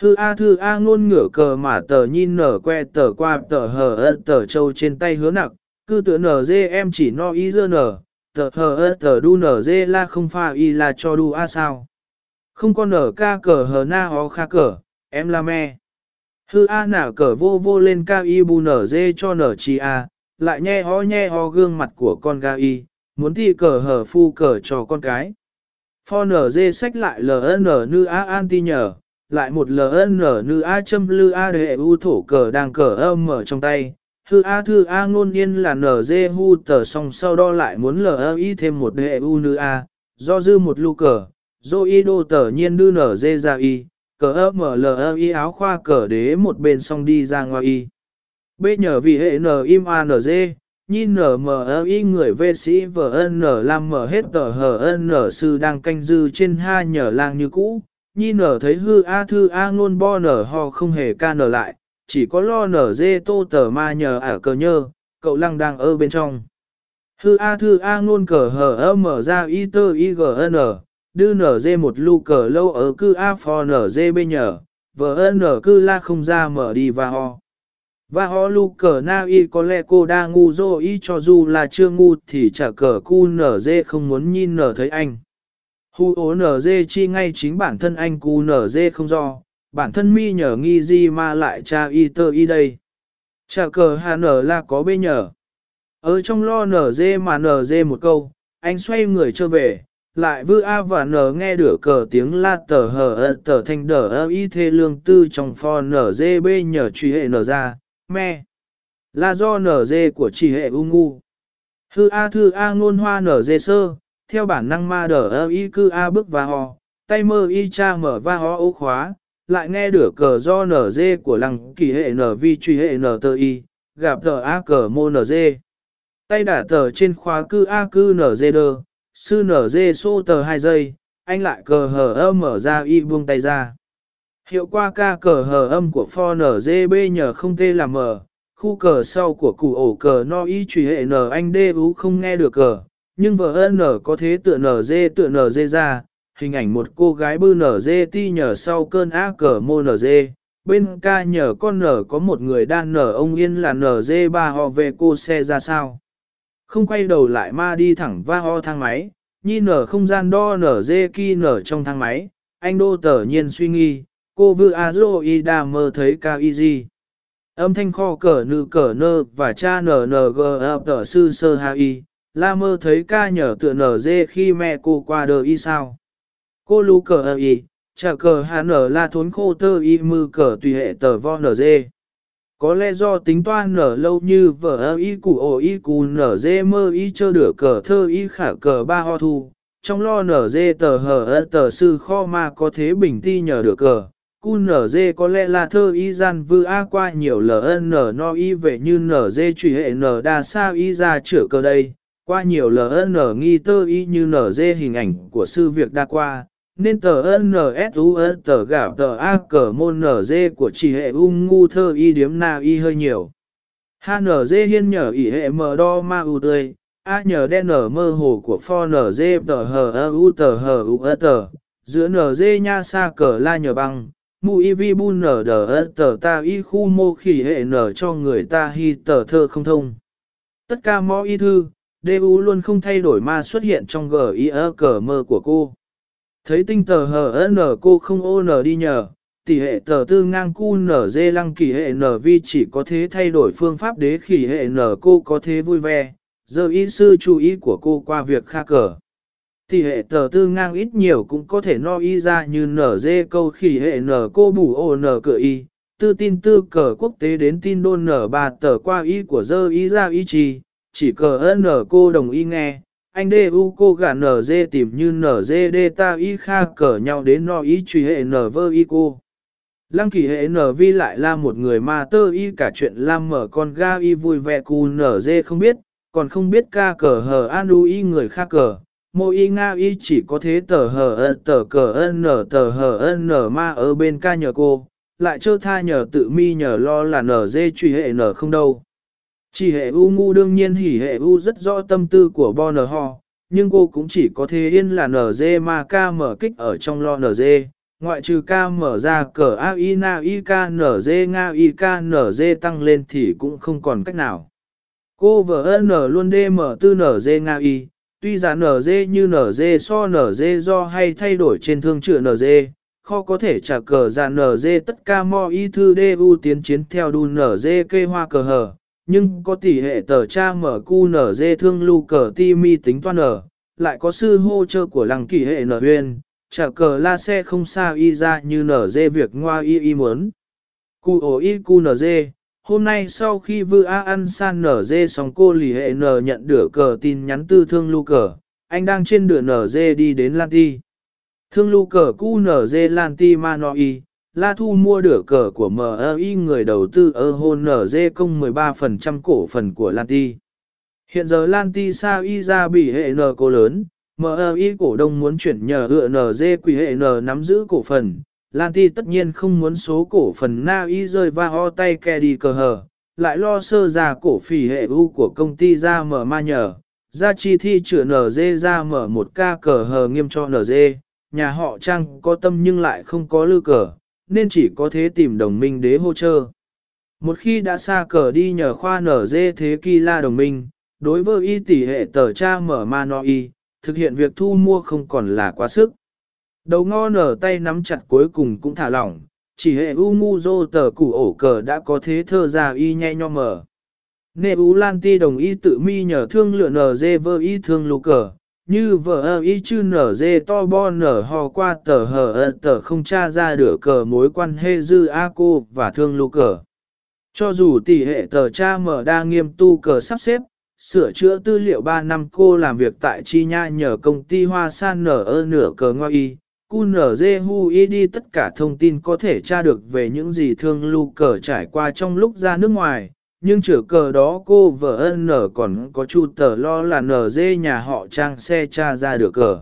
Hư A thư A ngôn ngửa cờ mà tờ nhìn nở que tờ qua tờ hờ ân tờ châu trên tay hứa nặng, cư tựa nở dê em chỉ no y dơ nở, tờ hờ ân tờ đu nở dê la không pha y là cho đu A sao. Không con nở ca cờ hờ na ho kha cờ, em la me. Hư A nả cờ vô vô lên ca y bu nở dê cho nở chi A, lại nhe ho nhe ho gương mặt của con ga y, muốn thi cờ hờ phu cờ cho con cái. Pho nở dê sách lại LN nư A an ti nhờ, lại một LN nư A châm lư A đệ u thổ cờ đang cờ âm ở trong tay. thư A thư A ngôn yên là nở dê hu tờ song sau đo lại muốn lờ y thêm một đệ u nư A, do dư một lu cờ, do y đô tờ nhiên đư nở dê ra y, cờ âm mở lờ y áo khoa cờ đế một bên song đi ra ngoài y. B nhờ vì hệ n im a nở dê, Nhìn nở mờ y người vệ sĩ vợ nở làm mở hết tờ hờ nở sư đang canh dư trên ha nhờ lang như cũ. Nhi nở thấy hư a thư a ngôn bo nở ho không hề ca nở lại, chỉ có lo nở dê tô tờ ma nhờ ở cờ nhơ, cậu lăng đang ở bên trong. Hư a thư a ngôn cờ hờ ơ mở ra y tơ y gn, đưa nở dê một lu cờ lâu ở cư a phò nở dê bên nhờ, vợ nở cư la không ra mở đi và ho. Và ho lu cờ na y có lẽ cô đa ngu dô y cho dù là chưa ngu thì chả cờ cu nở dê không muốn nhìn nở thấy anh. Hu ố NG chi ngay chính bản thân anh cu NG không do, bản thân mi nhờ nghi di mà lại cha y tơ y đây. Chả cờ hà nở là có bê nhờ. Ở trong lo NG mà NG một câu, anh xoay người trở về, lại vư A và N nghe được cờ tiếng la tờ hờ ơ tờ thanh đờ ơ y thê lương tư trong pho NG bê nhờ truy hệ nở ra, me. Là do NG của chỉ hệ u ngu. Hư A thư A ngôn hoa NG sơ, theo bản năng ma đờ ơ y cư A bước và ho, tay mơ y cha mở va ho ô khóa, lại nghe được cờ do nở dê của lăng kỳ hệ nở vi truy hệ nở tờ y, gặp tờ A cờ mô nở dê. Tay đả tờ trên khóa cư A cư nở dê đơ, sư nở dê xô tờ 2 giây, anh lại cờ hờ âm mở ra y buông tay ra. Hiệu qua ca cờ hờ âm của pho nở dê b nhờ không tê làm mở, khu cờ sau của cụ ổ cờ no y truy hệ n anh đê ú không nghe được cờ, nhưng vợ n có thế tựa nở dê tựa nở dê ra, hình ảnh một cô gái bư nở dê ti nhờ sau cơn á cờ mô nở dê. Bên ca nhờ con nở có một người đang nở ông yên là nở dê ba họ về cô xe ra sao không quay đầu lại ma đi thẳng va ho thang máy, nhi nở không gian đo nở dê ki nở trong thang máy, anh đô tờ nhiên suy nghi, cô vư a dô y đà mơ thấy ca y gì. Âm thanh kho cờ nữ cờ nơ và cha nở nở gờ ập tờ sư sơ ha y, la mơ thấy ca nhở tựa nở dê khi mẹ cô qua đời y sao. Cô lú cờ ơ y, trả cờ hà nở la thốn khô tơ y mư cờ tùy hệ tờ vo nở dê. Có lẽ do tính toan nở lâu như vợ ơ y củ ổ y cù nở dê mơ y chơ đửa cờ thơ y khả cờ ba ho thu, trong lo nở dê tờ hờ ơ tờ sư kho mà có thế bình ti nhờ được cờ. Cu nở dê có lẽ là thơ y gian vư a qua nhiều lờ ơn nở no y về như nở dê truy hệ nở đa sa y ra chữa cờ đây, qua nhiều ln nghi tơ y như NG dê hình ảnh của sư việc đa qua, nên tờ NSU tờ gạo tờ A cờ môn NG của chỉ hệ ung ngu thơ y điếm na y hơi nhiều. HNG hiên nhờ ỉ hệ mờ đo ma u tươi, A nhờ đen nở mơ hồ của pho NG tờ hờ u tờ hờ u tờ, giữa NG nha sa cờ la nhờ băng, mu y vi bu nở đờ e tờ ta y khu mô khỉ hệ nở cho người ta hi tờ thơ không thông. Tất cả mõ y thư, DU luôn không thay đổi ma xuất hiện trong g i ơ cờ mơ của cô. Thấy tinh tờ h n cô không ô n đi nhờ, tỷ hệ tờ tư ngang cu nở dê lăng kỳ hệ n vi chỉ có thế thay đổi phương pháp đế khỉ hệ n cô có thế vui vẻ, giờ ý sư chú ý của cô qua việc kha cờ. Tỷ hệ tờ tư ngang ít nhiều cũng có thể no y ra như nở dê câu khỉ hệ n cô bù ô n cờ y, tư tin tư cờ quốc tế đến tin đôn nở bà tờ qua y của giờ y ra y chi, chỉ cờ n cô đồng ý nghe anh đê u cô gà nở dê tìm như nở dê đê ta y kha cờ nhau đến no y truy hệ nở vơ y cô. Lăng kỳ hệ nở vi lại là một người mà tơ y cả chuyện làm mở con ga y vui vẻ cù nở dê không biết, còn không biết ca cờ hờ an u y người khác cờ. Mô y nga y chỉ có thế tờ hờ ơ tờ cờ ân nở tờ hờ ân nở ma ở bên ca nhờ cô, lại chơ tha nhờ tự mi nhờ lo là nở dê truy hệ nở không đâu. Chỉ hệ u ngu đương nhiên hỉ hệ u rất rõ tâm tư của Bon ho, nhưng cô cũng chỉ có thể yên là nở mà ca mở kích ở trong lo NG, ngoại trừ ca mở ra cờ a i na i ca nở dê nga i ca nở dê tăng lên thì cũng không còn cách nào. Cô vợ nở luôn d mở tư nở dê nga I, tuy giá nở dê như nở dê so nở dê do hay thay đổi trên thương chữa nở dê, kho có thể trả cờ ra nở dê tất ca mo y thư d u tiến chiến theo đu nở dê cây hoa cờ hờ, nhưng có tỷ hệ tờ cha mở cu nở dê thương lưu cờ ti mi tính toan ở lại có sư hô chơ của lăng kỳ hệ nở huyền trả cờ la xe không xa y ra như nở dê việc ngoa y y muốn. Cu ổ y cu nở dê, hôm nay sau khi vư a ăn san nở dê xong cô lì hệ nở nhận được cờ tin nhắn tư thương lưu cờ, anh đang trên đường nở dê đi đến Lan Ti. Thương lưu cờ cu nở dê Lan Ti ma no y, La Thu mua đửa cờ của MI người đầu tư ở hôn NG công 13% cổ phần của Lanti. Hiện giờ Lanti sao y ra bị hệ N cô lớn, MI cổ đông muốn chuyển nhờ ựa NG quỷ hệ N nắm giữ cổ phần. Lanti tất nhiên không muốn số cổ phần na y rơi va ho tay kè đi cờ hờ, lại lo sơ ra cổ phỉ hệ U của công ty ra mở ma nhờ, ra chi thi chữa NG ra mở một ca cờ hờ nghiêm cho NG, nhà họ trang có tâm nhưng lại không có lư cờ nên chỉ có thế tìm đồng minh đế hô chơ. Một khi đã xa cờ đi nhờ khoa nở dê thế kỳ la đồng minh, đối với y tỷ hệ tờ cha mở ma no y, thực hiện việc thu mua không còn là quá sức. Đầu ngó nở tay nắm chặt cuối cùng cũng thả lỏng, chỉ hệ u ngu dô tờ củ ổ cờ đã có thế thơ ra y nhẹ nho mở. Nê u lan ti đồng y tự mi nhờ thương lựa nở dê vơ y thương lù cờ, như vợ ơ y chư nở dê to bo nở hò qua tờ hờ ơ tờ không tra ra được cờ mối quan hệ dư a cô và thương lù cờ. Cho dù tỷ hệ tờ cha mở đa nghiêm tu cờ sắp xếp, sửa chữa tư liệu 3 năm cô làm việc tại Chi Nha nhờ công ty Hoa San nở ơ nửa cờ ngoại y, cu nở dê hu y đi tất cả thông tin có thể tra được về những gì thương lưu cờ trải qua trong lúc ra nước ngoài, nhưng chữa cờ đó cô vợ ân nở còn có chu tờ lo là nở dê nhà họ trang xe tra ra được cờ.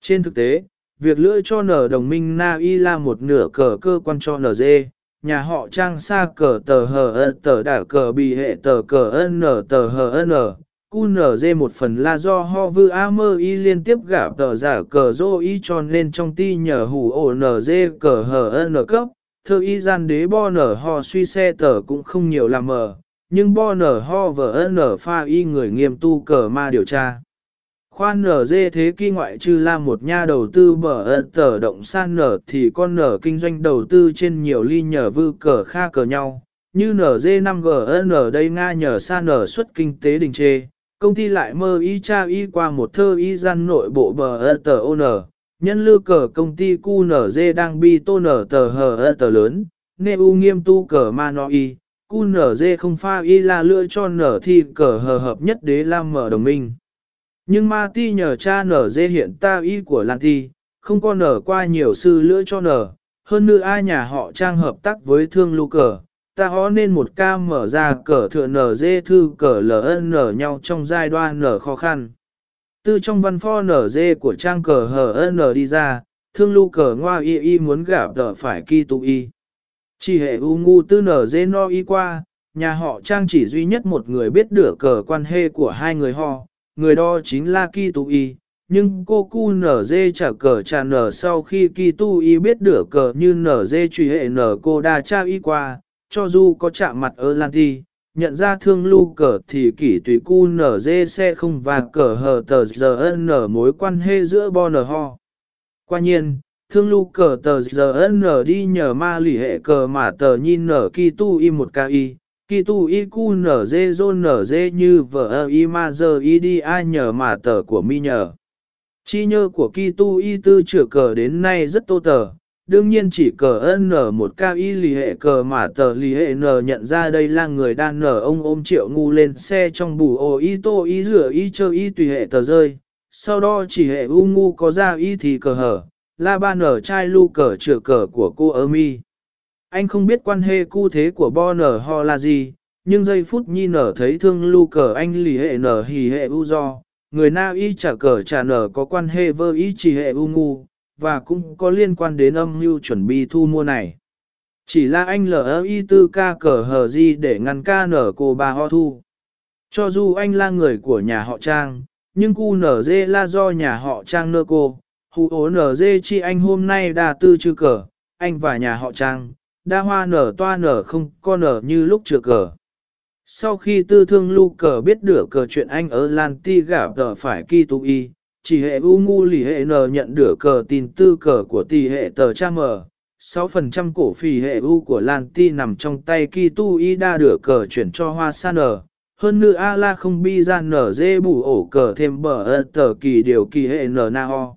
Trên thực tế, việc lựa cho nở đồng minh Na Y là một nửa cờ cơ quan cho nở dê, nhà họ trang xa cờ tờ hờ ân tờ đả cờ bị hệ tờ cờ ân nở tờ hờ ân nở. QNZ một phần là do ho vư a mơ y liên tiếp gặp tờ giả cờ dô y cho nên trong ti nhờ hủ ổ NZ cờ hờ n cấp, thơ y gian đế bo nở ho suy xe tờ cũng không nhiều làm mờ, nhưng bo nở ho vở nở pha y người nghiêm tu cờ ma điều tra. Khoan nở dê thế kỳ ngoại trừ là một nha đầu tư bờ ẩn tờ động san nở thì con nở kinh doanh đầu tư trên nhiều ly nhờ vư cờ kha cờ nhau, như nở dê 5G nở đây Nga nhờ san nở xuất kinh tế đình chê, công ty lại mơ y cha y qua một thơ y gian nội bộ bờ ơn tờ nở nhân lư cờ công ty QNZ đang bi tô nở tờ hờ tờ lớn, nê u nghiêm tu cờ ma no y. QNZ không pha y là lựa cho nở thi cờ hờ hợp nhất đế lam mở đồng minh. Nhưng ma ti nhờ cha nở dê hiện ta y của Lan Ti, không có nở qua nhiều sư lựa cho nở, hơn nữa ai nhà họ trang hợp tác với thương lưu cờ, ta hó nên một ca mở ra cờ thừa nở dê thư cờ ln nở nhau trong giai đoạn nở khó khăn tư trong văn pho nở dê của trang cờ hờ n đi ra, thương lưu cờ ngoa y y muốn gặp tờ phải kỳ tụ y. Chỉ hệ u ngu tư nở dê no y qua, nhà họ trang chỉ duy nhất một người biết được cờ quan hệ của hai người họ, người đó chính là kỳ tụ y. Nhưng cô cu nở dê trả cờ trả nở sau khi kỳ tu y biết được cờ như nở dê truy hệ nở cô đa cha y qua, cho dù có chạm mặt ở Lan Thi, nhận ra thương lưu cờ thì kỷ tùy cu nở dê xe không và cờ hờ tờ giờ nở mối quan hệ giữa bo nở ho. Qua nhiên, thương lưu cờ tờ giờ nở đi nhờ ma lì hệ cờ mà tờ nhìn nở kỳ tu y một ca y, kỳ tu y cu nở dê dô nở dê như vợ y ma giờ y đi ai nhờ mà tờ của mi nhờ. Chi nhơ của kỳ tu y tư chữa cờ đến nay rất tô tờ, đương nhiên chỉ cờ n một cao y lì hệ cờ mà tờ lì hệ n nhận ra đây là người đang nở ông ôm triệu ngu lên xe trong bù ô y tô y rửa y chơi y tùy hệ tờ rơi, sau đó chỉ hệ u ngu có ra y thì cờ hở, la ba nở trai lu cờ chữa cờ của cô ơ mi. Anh không biết quan hệ cu thế của bo nở ho là gì, nhưng giây phút nhi nở thấy thương lu cờ anh lì hệ nở hì hệ u do, người na y trả cờ trả nở có quan hệ vơ y chỉ hệ u ngu, và cũng có liên quan đến âm mưu chuẩn bị thu mua này. Chỉ là anh L.I. tư ca cờ hờ gì để ngăn ca nở cô bà ho thu. Cho dù anh là người của nhà họ Trang, nhưng cu nở dê là do nhà họ Trang nơ cô, hù ố nở dê chi anh hôm nay đà tư chư cờ, anh và nhà họ Trang, đa hoa nở toa nở không có nở như lúc chưa cờ. Sau khi tư thương lưu cờ biết được cờ chuyện anh ở Lan Ti gặp tờ phải kỳ tụ y, chỉ hệ u ngu lì hệ n nhận được cờ tin tư cờ của tỷ hệ tờ cha mờ. 6% cổ phì hệ u của Lan Ti nằm trong tay Kỳ Tu Y đa cờ chuyển cho Hoa Sa Hơn nữa A-la không bi ra nở dê bù ổ cờ thêm bờ ơ tờ kỳ điều kỳ hệ nở na ho.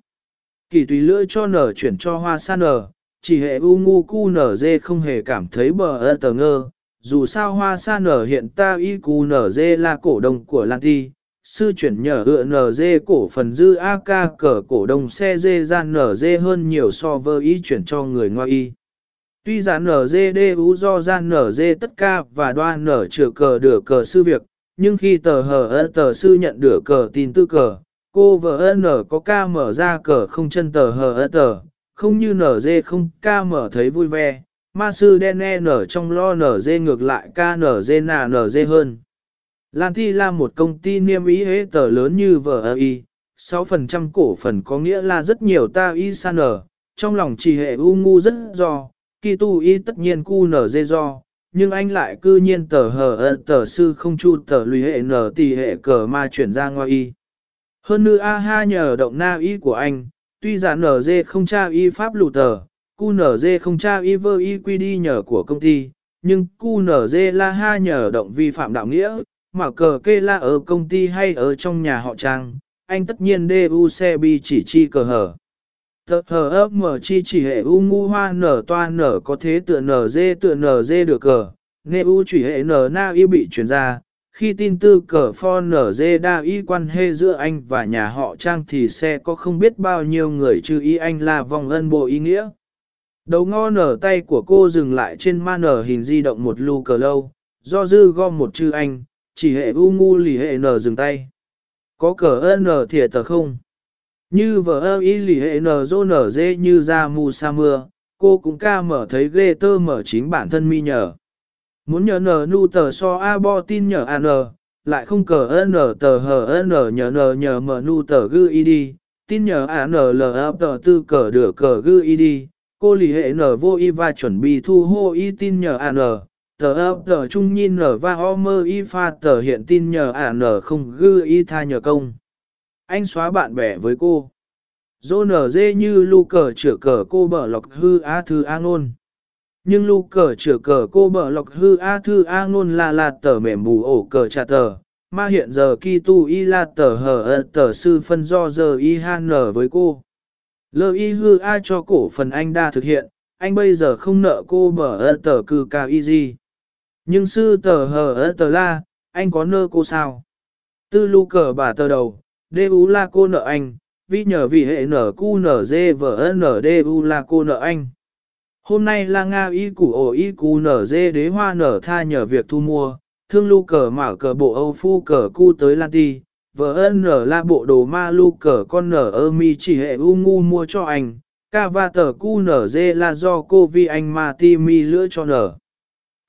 Kỳ tùy lựa cho nở chuyển cho Hoa Sa Nở, chỉ hệ u ngu cu nở dê không hề cảm thấy bờ ơ tờ ngơ. Dù sao Hoa Sa Nở hiện ta y cu nở dê là cổ đông của Lan Ti, sư chuyển nhờ ựa NG cổ phần dư AK cờ cổ đông xe dê gian NG hơn nhiều so với ý chuyển cho người ngoại y. Tuy giá NG ú do gian NG tất ca và đoan nở trừ cờ được cờ sư việc, nhưng khi tờ hờ tờ sư nhận được cờ tin tư cờ, cô vợ N có ca mở ra cờ không chân tờ hờ tờ, không như NG không ca mở thấy vui vẻ, ma sư đen e nở trong lo NG ngược lại ca NG nà NG hơn. Lan Thi là một công ty niêm ý hế tờ lớn như VI, 6% cổ phần có nghĩa là rất nhiều ta y san ở, trong lòng chỉ hệ u ngu rất do, kỳ tu y tất nhiên cu nở dê do, nhưng anh lại cư nhiên tờ hờ ân tờ sư không chu tờ lùi hệ nở tỷ hệ cờ ma chuyển ra ngoài y. Hơn nữa A ha nhờ động na y của anh, tuy giả nở dê không tra y pháp lù tờ, cu nở dê không tra y vơ y quy đi nhờ của công ty, nhưng cu nở dê la ha nhờ động vi phạm đạo nghĩa, mà cờ kê la ở công ty hay ở trong nhà họ trang, anh tất nhiên đu xe bi chỉ chi cờ hở. Tờ hờ ấp mở chi chỉ hệ u ngu hoa nở toa nở có thế tựa nở dê tựa nở dê được cờ, nê u chỉ hệ nở na y bị chuyển ra. Khi tin tư cờ pho nở dê đa y quan hệ giữa anh và nhà họ trang thì sẽ có không biết bao nhiêu người chứ ý anh là vòng ân bộ ý nghĩa. Đầu ngó nở tay của cô dừng lại trên ma nở hình di động một lưu cờ lâu, do dư gom một chữ anh, chỉ hệ u ngu lì hệ nờ dừng tay. Có cờ ân nở thiệt tờ không? Như vợ ơ y lì hệ nờ dô nờ dê như ra mù sa mưa, cô cũng ca mở thấy ghê tơ mở chính bản thân mi nhờ. Muốn nhờ nờ nu tờ so a bo tin nhờ a nở, lại không cờ ân tờ hờ ân nhờ nờ nhờ mở nu tờ gư y đi, tin nhờ a nở lờ ấp tờ tư cờ đửa cờ gư y đi, cô lì hệ nờ vô y và chuẩn bị thu hô y tin nhờ a nở. Tờ ấp tờ trung nhìn nở và ho mơ y pha tờ hiện tin nhờ à ả nở không gư y tha nhờ công anh xóa bạn bè với cô. Dô nở dê như lu cờ chữa cờ cô bở lọc hư á thư a ngôn. Nhưng lu cờ chữa cờ cô bở lọc hư a thư a ngôn là là tờ mềm mù ổ cờ trà tờ. Mà hiện giờ kỳ tu y là tờ hờ ơ tờ sư phân do giờ y han nở với cô. Lơ y hư a cho cổ phần anh đa thực hiện, anh bây giờ không nợ cô bở ơ tờ cư cao y gì. Nhưng sư tờ hờ ơ tờ la, anh có nơ cô sao? Tư lu cờ bà tờ đầu, đê u la cô nợ anh, vì nhờ vì hệ nở cu nở dê vợ nở đê u la cô nợ anh. Hôm nay là Nga y củ ổ y cu nở dê đế hoa nở tha nhờ việc thu mua, thương lu cờ mở cờ bộ Âu phu cờ cu tới Lan Ti, vợ nở la bộ đồ ma lu cờ con nở ơ mi chỉ hệ u ngu mua cho anh, ca va tờ cu nở dê là do cô vi anh ma ti mi lựa cho nở.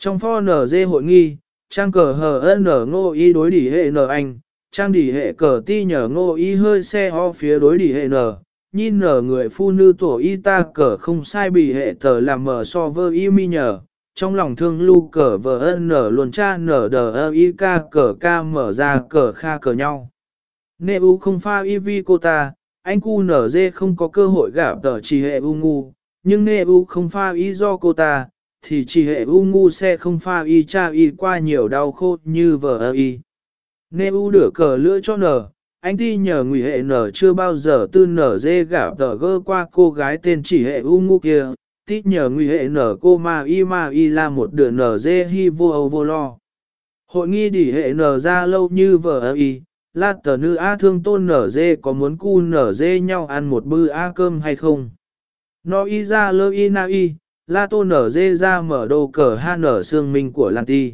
Trong pho nở dê hội nghi, trang cờ hờ nở ngô y đối đỉ hệ nở anh, trang đỉ hệ cờ ti nhờ ngô y hơi xe ho phía đối đỉ hệ nở, nhìn nở người phu nữ tổ y ta cờ không sai bị hệ tờ làm mở so vơ y mi nhờ, trong lòng thương lu cờ vờ ân nở luôn cha nở đờ ơ y ca cờ ca mở ra cờ kha cờ nhau. Nê u không pha y vi cô ta, anh cu nở dê không có cơ hội gặp tờ chỉ hệ u ngu, nhưng nê u không pha y do cô ta, thì chỉ hệ u ngu xe không pha y cha y qua nhiều đau khô như vờ ơ y. Nê u đửa cờ lưỡi cho nở, anh ti nhờ ngụy hệ nở chưa bao giờ tư nở dê gả tờ gơ qua cô gái tên chỉ hệ u ngu kia, tít nhờ ngụy hệ nở cô ma y ma y là một đứa nở dê hi vô âu vô lo. Hội nghi đỉ hệ nở ra lâu như vợ ơ y, là tờ nữ A thương tôn nở dê có muốn cu nở dê nhau ăn một bư A cơm hay không? no y ra lơ y na y, la tô nở dê ra mở đồ cờ ha nở xương minh của Lan Ti.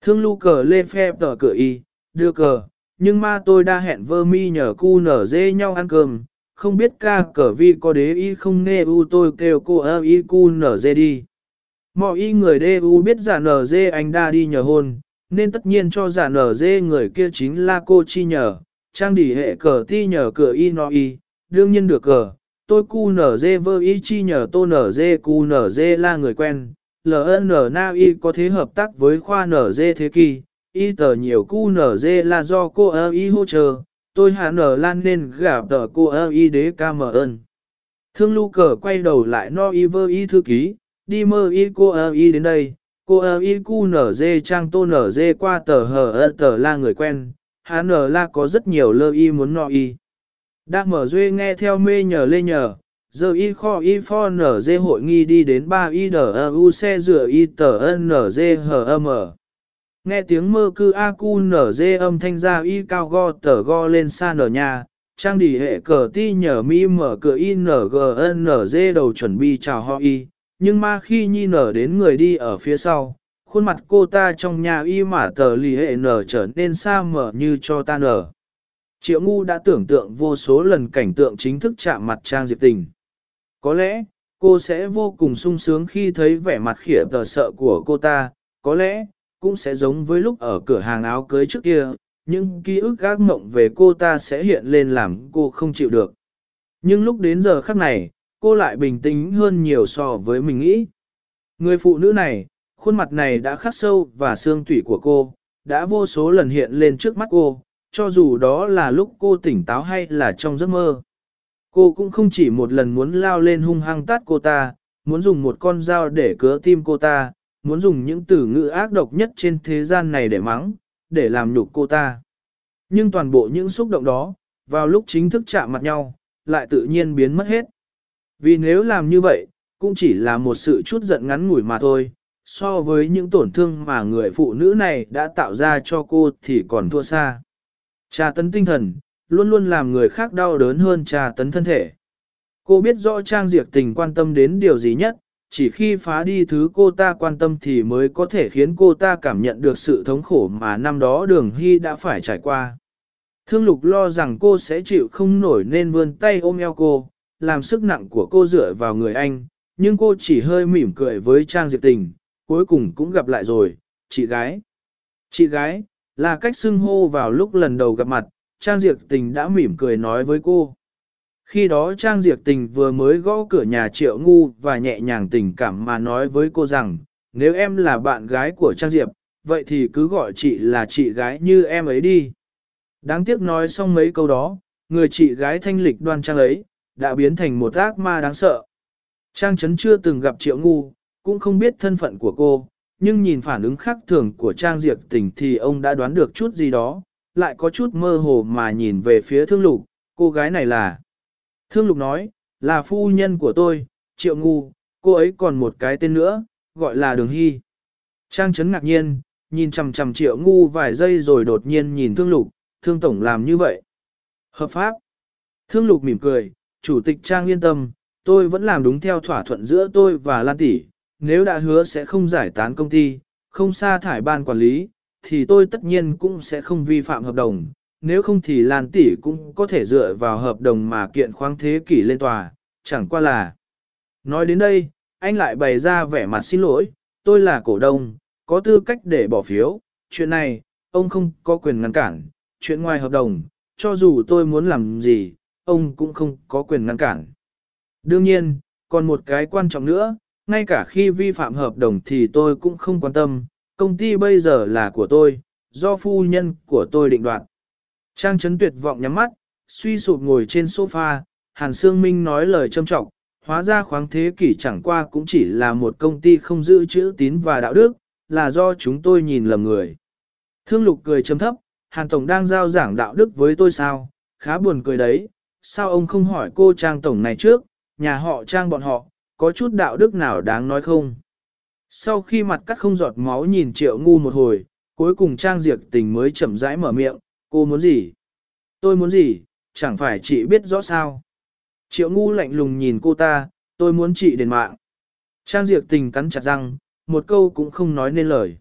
Thương lưu cờ lê phe tờ cửa y, đưa cờ, nhưng ma tôi đã hẹn vơ mi nhờ cu nở dê nhau ăn cơm, không biết ca cờ vi có đế y không nê u tôi kêu cô ơ y cu nở dê đi. Mọi y người đê u biết giả nở dê anh đã đi nhờ hôn, nên tất nhiên cho giả nở dê người kia chính là cô chi nhờ, trang đỉ hệ cờ ti nhờ cửa y no y, đương nhiên được cờ. Tôi cu nở dê vơ y chi nhờ tô nở dê cu nở dê là người quen, LN na y có thế hợp tác với khoa nở dê thế kỷ, y tờ nhiều cu nở dê là do cô ơ y hỗ trợ, tôi hạ nở lan nên gả tờ cô ơ y đế ca mở ơn. Thương lưu cờ quay đầu lại no y vơ y thư ký, đi mơ y cô ơ y đến đây, cô ơ y cu nở dê trang tô nở dê qua tờ hờ ơ tờ la người quen, hạ nở là có rất nhiều lơ y muốn no y. Đa mở duê nghe theo mê nhờ lê nhờ, giờ y kho y pho nở dê hội nghi đi đến ba y đờ u xe rửa y tờ ân nở dê hờ âm ở. Nghe tiếng mơ cư a cu nở dê âm thanh ra y cao go tờ go lên xa nở nhà, trang đi hệ cờ ti nhờ mi mở cửa y nở n nở dê đầu chuẩn bị chào họ y, nhưng mà khi nhi nở đến người đi ở phía sau, khuôn mặt cô ta trong nhà y mà tờ lì hệ nở trở nên xa mở như cho ta nở. Triệu ngu đã tưởng tượng vô số lần cảnh tượng chính thức chạm mặt trang Diệp tình. Có lẽ, cô sẽ vô cùng sung sướng khi thấy vẻ mặt khỉa tờ sợ của cô ta, có lẽ, cũng sẽ giống với lúc ở cửa hàng áo cưới trước kia, những ký ức gác mộng về cô ta sẽ hiện lên làm cô không chịu được. Nhưng lúc đến giờ khắc này, cô lại bình tĩnh hơn nhiều so với mình nghĩ. Người phụ nữ này, khuôn mặt này đã khắc sâu và xương tủy của cô, đã vô số lần hiện lên trước mắt cô, cho dù đó là lúc cô tỉnh táo hay là trong giấc mơ. Cô cũng không chỉ một lần muốn lao lên hung hăng tát cô ta, muốn dùng một con dao để cứa tim cô ta, muốn dùng những từ ngữ ác độc nhất trên thế gian này để mắng, để làm nhục cô ta. Nhưng toàn bộ những xúc động đó, vào lúc chính thức chạm mặt nhau, lại tự nhiên biến mất hết. Vì nếu làm như vậy, cũng chỉ là một sự chút giận ngắn ngủi mà thôi, so với những tổn thương mà người phụ nữ này đã tạo ra cho cô thì còn thua xa. Trà tấn tinh thần, luôn luôn làm người khác đau đớn hơn trà tấn thân thể. Cô biết rõ Trang Diệp tình quan tâm đến điều gì nhất, chỉ khi phá đi thứ cô ta quan tâm thì mới có thể khiến cô ta cảm nhận được sự thống khổ mà năm đó đường hy đã phải trải qua. Thương lục lo rằng cô sẽ chịu không nổi nên vươn tay ôm eo cô, làm sức nặng của cô dựa vào người anh, nhưng cô chỉ hơi mỉm cười với Trang Diệp tình, cuối cùng cũng gặp lại rồi, chị gái. Chị gái, là cách xưng hô vào lúc lần đầu gặp mặt, Trang Diệp tình đã mỉm cười nói với cô. Khi đó Trang Diệp Tình vừa mới gõ cửa nhà Triệu Ngu và nhẹ nhàng tình cảm mà nói với cô rằng, nếu em là bạn gái của Trang Diệp, vậy thì cứ gọi chị là chị gái như em ấy đi. Đáng tiếc nói xong mấy câu đó, người chị gái thanh lịch đoan trang ấy, đã biến thành một ác ma đáng sợ. Trang Trấn chưa từng gặp Triệu Ngu, cũng không biết thân phận của cô, nhưng nhìn phản ứng khác thường của Trang Diệp Tình thì ông đã đoán được chút gì đó, lại có chút mơ hồ mà nhìn về phía thương lục, cô gái này là... Thương Lục nói, là phu nhân của tôi, Triệu Ngu, cô ấy còn một cái tên nữa, gọi là Đường Hy. Trang Trấn ngạc nhiên, nhìn chằm chằm Triệu Ngu vài giây rồi đột nhiên nhìn Thương Lục, Thương Tổng làm như vậy. Hợp pháp. Thương Lục mỉm cười, Chủ tịch Trang yên tâm, tôi vẫn làm đúng theo thỏa thuận giữa tôi và Lan Tỷ. Nếu đã hứa sẽ không giải tán công ty, không sa thải ban quản lý, thì tôi tất nhiên cũng sẽ không vi phạm hợp đồng, nếu không thì Lan tỷ cũng có thể dựa vào hợp đồng mà kiện khoáng thế kỷ lên tòa, chẳng qua là. Nói đến đây, anh lại bày ra vẻ mặt xin lỗi, tôi là cổ đông, có tư cách để bỏ phiếu, chuyện này, ông không có quyền ngăn cản, chuyện ngoài hợp đồng, cho dù tôi muốn làm gì, ông cũng không có quyền ngăn cản. Đương nhiên, còn một cái quan trọng nữa, ngay cả khi vi phạm hợp đồng thì tôi cũng không quan tâm, công ty bây giờ là của tôi, do phu nhân của tôi định đoạt. Trang Trấn tuyệt vọng nhắm mắt, suy sụp ngồi trên sofa, Hàn Sương Minh nói lời châm trọng, hóa ra khoáng thế kỷ chẳng qua cũng chỉ là một công ty không giữ chữ tín và đạo đức, là do chúng tôi nhìn lầm người. Thương lục cười châm thấp, Hàn Tổng đang giao giảng đạo đức với tôi sao, khá buồn cười đấy, sao ông không hỏi cô Trang Tổng này trước, nhà họ Trang bọn họ, có chút đạo đức nào đáng nói không? Sau khi mặt cắt không giọt máu nhìn triệu ngu một hồi, cuối cùng Trang Diệp tình mới chậm rãi mở miệng, Cô muốn gì? Tôi muốn gì? Chẳng phải chị biết rõ sao? Triệu ngu lạnh lùng nhìn cô ta, tôi muốn chị đền mạng. Trang Diệp tình cắn chặt răng, một câu cũng không nói nên lời.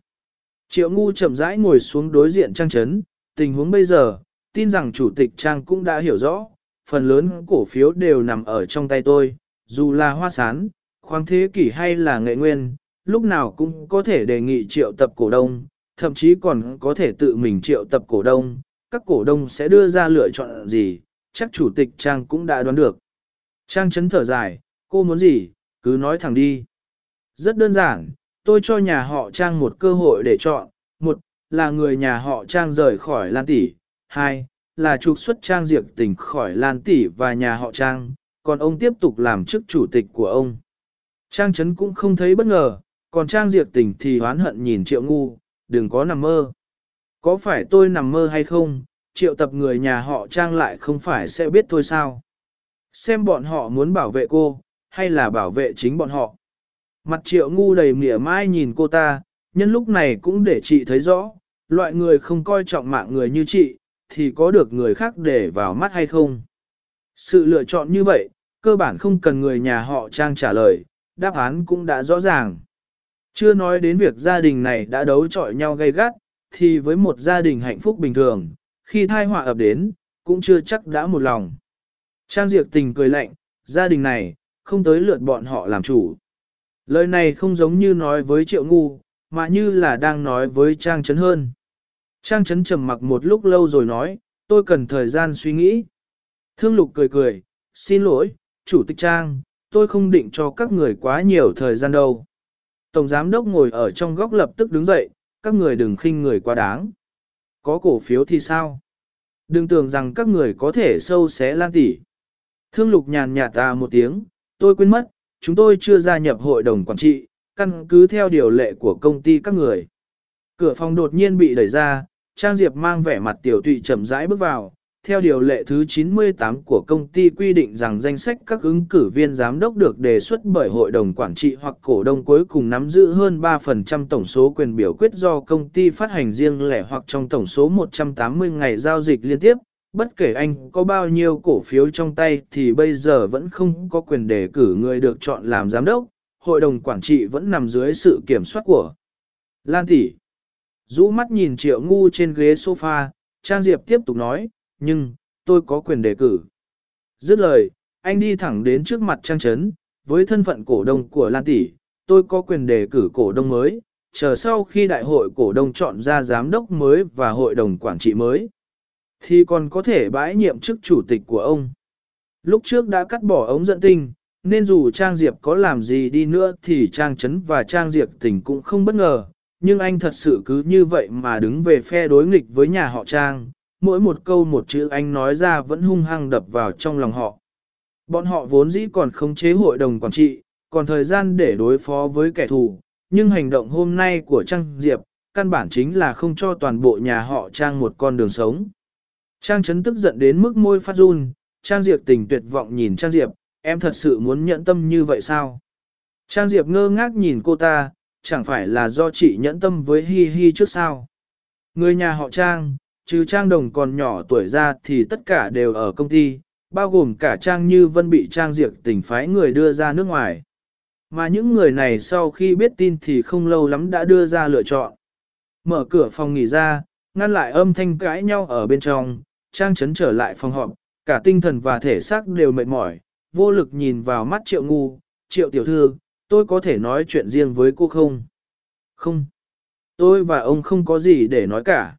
Triệu ngu chậm rãi ngồi xuống đối diện Trang Trấn, tình huống bây giờ, tin rằng chủ tịch Trang cũng đã hiểu rõ, phần lớn cổ phiếu đều nằm ở trong tay tôi, dù là hoa sán, khoáng thế kỷ hay là nghệ nguyên, lúc nào cũng có thể đề nghị triệu tập cổ đông, thậm chí còn có thể tự mình triệu tập cổ đông, các cổ đông sẽ đưa ra lựa chọn gì, chắc chủ tịch Trang cũng đã đoán được. Trang chấn thở dài, cô muốn gì, cứ nói thẳng đi. Rất đơn giản, tôi cho nhà họ Trang một cơ hội để chọn, một, là người nhà họ Trang rời khỏi Lan Tỷ, hai, là trục xuất Trang diệt tình khỏi Lan Tỷ và nhà họ Trang, còn ông tiếp tục làm chức chủ tịch của ông. Trang chấn cũng không thấy bất ngờ, còn Trang Diệp tình thì hoán hận nhìn triệu ngu, đừng có nằm mơ. Có phải tôi nằm mơ hay không, triệu tập người nhà họ trang lại không phải sẽ biết thôi sao. Xem bọn họ muốn bảo vệ cô, hay là bảo vệ chính bọn họ. Mặt triệu ngu đầy mỉa mai nhìn cô ta, nhân lúc này cũng để chị thấy rõ, loại người không coi trọng mạng người như chị, thì có được người khác để vào mắt hay không. Sự lựa chọn như vậy, cơ bản không cần người nhà họ trang trả lời, đáp án cũng đã rõ ràng. Chưa nói đến việc gia đình này đã đấu chọi nhau gay gắt, thì với một gia đình hạnh phúc bình thường, khi thai họa ập đến, cũng chưa chắc đã một lòng. Trang Diệp tình cười lạnh, gia đình này, không tới lượt bọn họ làm chủ. Lời này không giống như nói với Triệu Ngu, mà như là đang nói với Trang Trấn hơn. Trang Trấn trầm mặc một lúc lâu rồi nói, tôi cần thời gian suy nghĩ. Thương Lục cười cười, xin lỗi, Chủ tịch Trang, tôi không định cho các người quá nhiều thời gian đâu. Tổng giám đốc ngồi ở trong góc lập tức đứng dậy, các người đừng khinh người quá đáng. Có cổ phiếu thì sao? Đừng tưởng rằng các người có thể sâu xé lan tỷ. Thương lục nhàn nhạt ta một tiếng, tôi quên mất, chúng tôi chưa gia nhập hội đồng quản trị, căn cứ theo điều lệ của công ty các người. Cửa phòng đột nhiên bị đẩy ra, Trang Diệp mang vẻ mặt tiểu tụy chậm rãi bước vào. Theo điều lệ thứ 98 của công ty quy định rằng danh sách các ứng cử viên giám đốc được đề xuất bởi hội đồng quản trị hoặc cổ đông cuối cùng nắm giữ hơn 3% tổng số quyền biểu quyết do công ty phát hành riêng lẻ hoặc trong tổng số 180 ngày giao dịch liên tiếp. Bất kể anh có bao nhiêu cổ phiếu trong tay thì bây giờ vẫn không có quyền đề cử người được chọn làm giám đốc, hội đồng quản trị vẫn nằm dưới sự kiểm soát của Lan Tỷ. Dũ mắt nhìn triệu ngu trên ghế sofa, Trang Diệp tiếp tục nói, nhưng, tôi có quyền đề cử. Dứt lời, anh đi thẳng đến trước mặt Trang Trấn, với thân phận cổ đông của Lan Tỷ, tôi có quyền đề cử cổ đông mới, chờ sau khi đại hội cổ đông chọn ra giám đốc mới và hội đồng quản trị mới, thì còn có thể bãi nhiệm chức chủ tịch của ông. Lúc trước đã cắt bỏ ống dẫn tinh, nên dù Trang Diệp có làm gì đi nữa thì Trang Trấn và Trang Diệp tình cũng không bất ngờ, nhưng anh thật sự cứ như vậy mà đứng về phe đối nghịch với nhà họ Trang, mỗi một câu một chữ anh nói ra vẫn hung hăng đập vào trong lòng họ. Bọn họ vốn dĩ còn khống chế hội đồng quản trị, còn thời gian để đối phó với kẻ thù, nhưng hành động hôm nay của Trang Diệp, căn bản chính là không cho toàn bộ nhà họ Trang một con đường sống. Trang Trấn tức giận đến mức môi phát run, Trang Diệp tình tuyệt vọng nhìn Trang Diệp, em thật sự muốn nhẫn tâm như vậy sao? Trang Diệp ngơ ngác nhìn cô ta, chẳng phải là do chị nhẫn tâm với Hi Hi trước sao? Người nhà họ Trang, trừ Trang Đồng còn nhỏ tuổi ra thì tất cả đều ở công ty, bao gồm cả Trang Như Vân bị Trang Diệp tỉnh phái người đưa ra nước ngoài. Mà những người này sau khi biết tin thì không lâu lắm đã đưa ra lựa chọn. Mở cửa phòng nghỉ ra, ngăn lại âm thanh cãi nhau ở bên trong, Trang chấn trở lại phòng họp, cả tinh thần và thể xác đều mệt mỏi, vô lực nhìn vào mắt triệu ngu, triệu tiểu thư, tôi có thể nói chuyện riêng với cô không? Không. Tôi và ông không có gì để nói cả.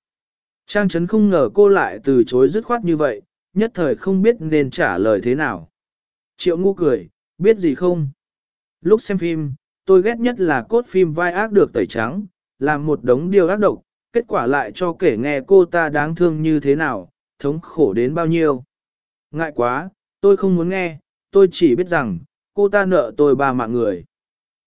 Trang Trấn không ngờ cô lại từ chối dứt khoát như vậy, nhất thời không biết nên trả lời thế nào. Triệu ngu cười, biết gì không? Lúc xem phim, tôi ghét nhất là cốt phim vai ác được tẩy trắng, làm một đống điều ác độc, kết quả lại cho kể nghe cô ta đáng thương như thế nào, thống khổ đến bao nhiêu. Ngại quá, tôi không muốn nghe, tôi chỉ biết rằng, cô ta nợ tôi ba mạng người.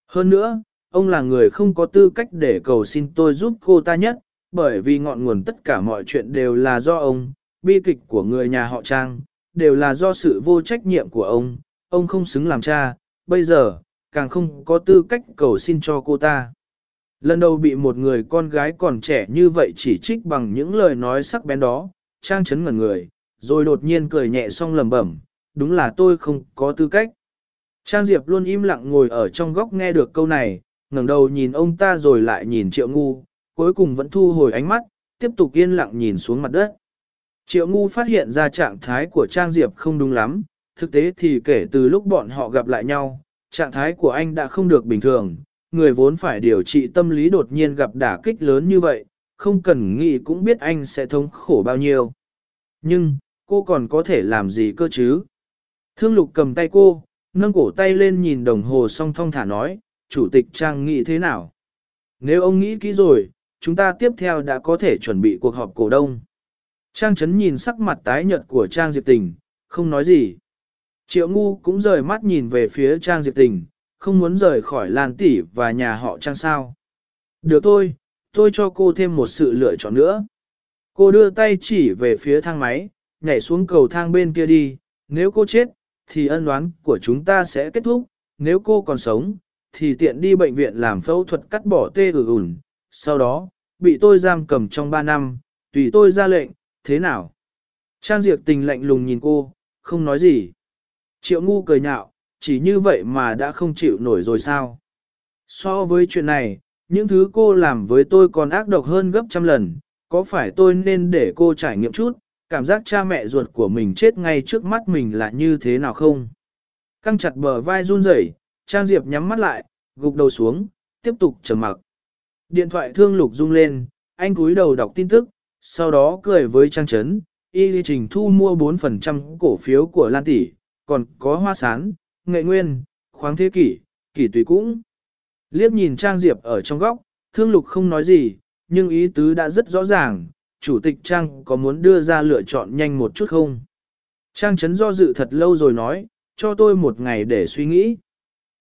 Hơn nữa, ông là người không có tư cách để cầu xin tôi giúp cô ta nhất, bởi vì ngọn nguồn tất cả mọi chuyện đều là do ông, bi kịch của người nhà họ Trang, đều là do sự vô trách nhiệm của ông, ông không xứng làm cha, bây giờ, càng không có tư cách cầu xin cho cô ta. Lần đầu bị một người con gái còn trẻ như vậy chỉ trích bằng những lời nói sắc bén đó, Trang chấn ngẩn người, rồi đột nhiên cười nhẹ xong lầm bẩm, đúng là tôi không có tư cách. Trang Diệp luôn im lặng ngồi ở trong góc nghe được câu này, ngẩng đầu nhìn ông ta rồi lại nhìn Triệu Ngu, cuối cùng vẫn thu hồi ánh mắt, tiếp tục yên lặng nhìn xuống mặt đất. Triệu Ngu phát hiện ra trạng thái của Trang Diệp không đúng lắm, thực tế thì kể từ lúc bọn họ gặp lại nhau, trạng thái của anh đã không được bình thường, người vốn phải điều trị tâm lý đột nhiên gặp đả kích lớn như vậy, không cần nghĩ cũng biết anh sẽ thống khổ bao nhiêu. Nhưng, cô còn có thể làm gì cơ chứ? Thương lục cầm tay cô, nâng cổ tay lên nhìn đồng hồ song thong thả nói, chủ tịch Trang nghĩ thế nào? Nếu ông nghĩ kỹ rồi, chúng ta tiếp theo đã có thể chuẩn bị cuộc họp cổ đông. Trang chấn nhìn sắc mặt tái nhợt của Trang Diệp Tình, không nói gì. Triệu ngu cũng rời mắt nhìn về phía Trang Diệp Tình, không muốn rời khỏi Lan Tỷ và nhà họ Trang sao. Được thôi, tôi cho cô thêm một sự lựa chọn nữa. Cô đưa tay chỉ về phía thang máy, nhảy xuống cầu thang bên kia đi, nếu cô chết, thì ân oán của chúng ta sẽ kết thúc, nếu cô còn sống, thì tiện đi bệnh viện làm phẫu thuật cắt bỏ tê ử ủn, sau đó, bị tôi giam cầm trong 3 năm, tùy tôi ra lệnh, thế nào? Trang Diệp tình lạnh lùng nhìn cô, không nói gì. Triệu ngu cười nhạo, chỉ như vậy mà đã không chịu nổi rồi sao? So với chuyện này, những thứ cô làm với tôi còn ác độc hơn gấp trăm lần, có phải tôi nên để cô trải nghiệm chút, cảm giác cha mẹ ruột của mình chết ngay trước mắt mình là như thế nào không? Căng chặt bờ vai run rẩy, Trang Diệp nhắm mắt lại, gục đầu xuống, tiếp tục trầm mặc. Điện thoại thương lục rung lên, anh cúi đầu đọc tin tức, sau đó cười với Trang Trấn, y lý trình thu mua 4% cổ phiếu của Lan Tỷ, còn có hoa sán, nghệ nguyên, khoáng thế kỷ, kỷ tùy cũng. Liếc nhìn Trang Diệp ở trong góc, thương lục không nói gì, nhưng ý tứ đã rất rõ ràng, chủ tịch Trang có muốn đưa ra lựa chọn nhanh một chút không? Trang chấn do dự thật lâu rồi nói, cho tôi một ngày để suy nghĩ.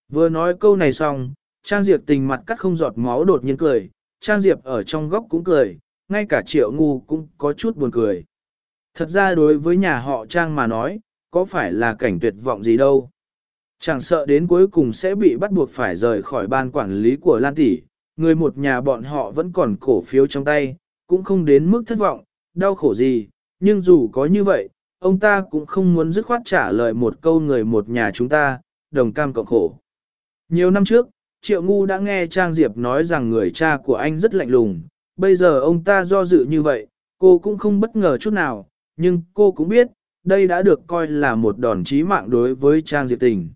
Vừa nói câu này xong, Trang Diệp tình mặt cắt không giọt máu đột nhiên cười, Trang Diệp ở trong góc cũng cười, ngay cả triệu ngu cũng có chút buồn cười. Thật ra đối với nhà họ Trang mà nói, có phải là cảnh tuyệt vọng gì đâu. Chẳng sợ đến cuối cùng sẽ bị bắt buộc phải rời khỏi ban quản lý của Lan Tỷ, người một nhà bọn họ vẫn còn cổ phiếu trong tay, cũng không đến mức thất vọng, đau khổ gì, nhưng dù có như vậy, ông ta cũng không muốn dứt khoát trả lời một câu người một nhà chúng ta, đồng cam cộng khổ. Nhiều năm trước, Triệu Ngu đã nghe Trang Diệp nói rằng người cha của anh rất lạnh lùng, bây giờ ông ta do dự như vậy, cô cũng không bất ngờ chút nào, nhưng cô cũng biết, đây đã được coi là một đòn chí mạng đối với Trang Diệp Tình.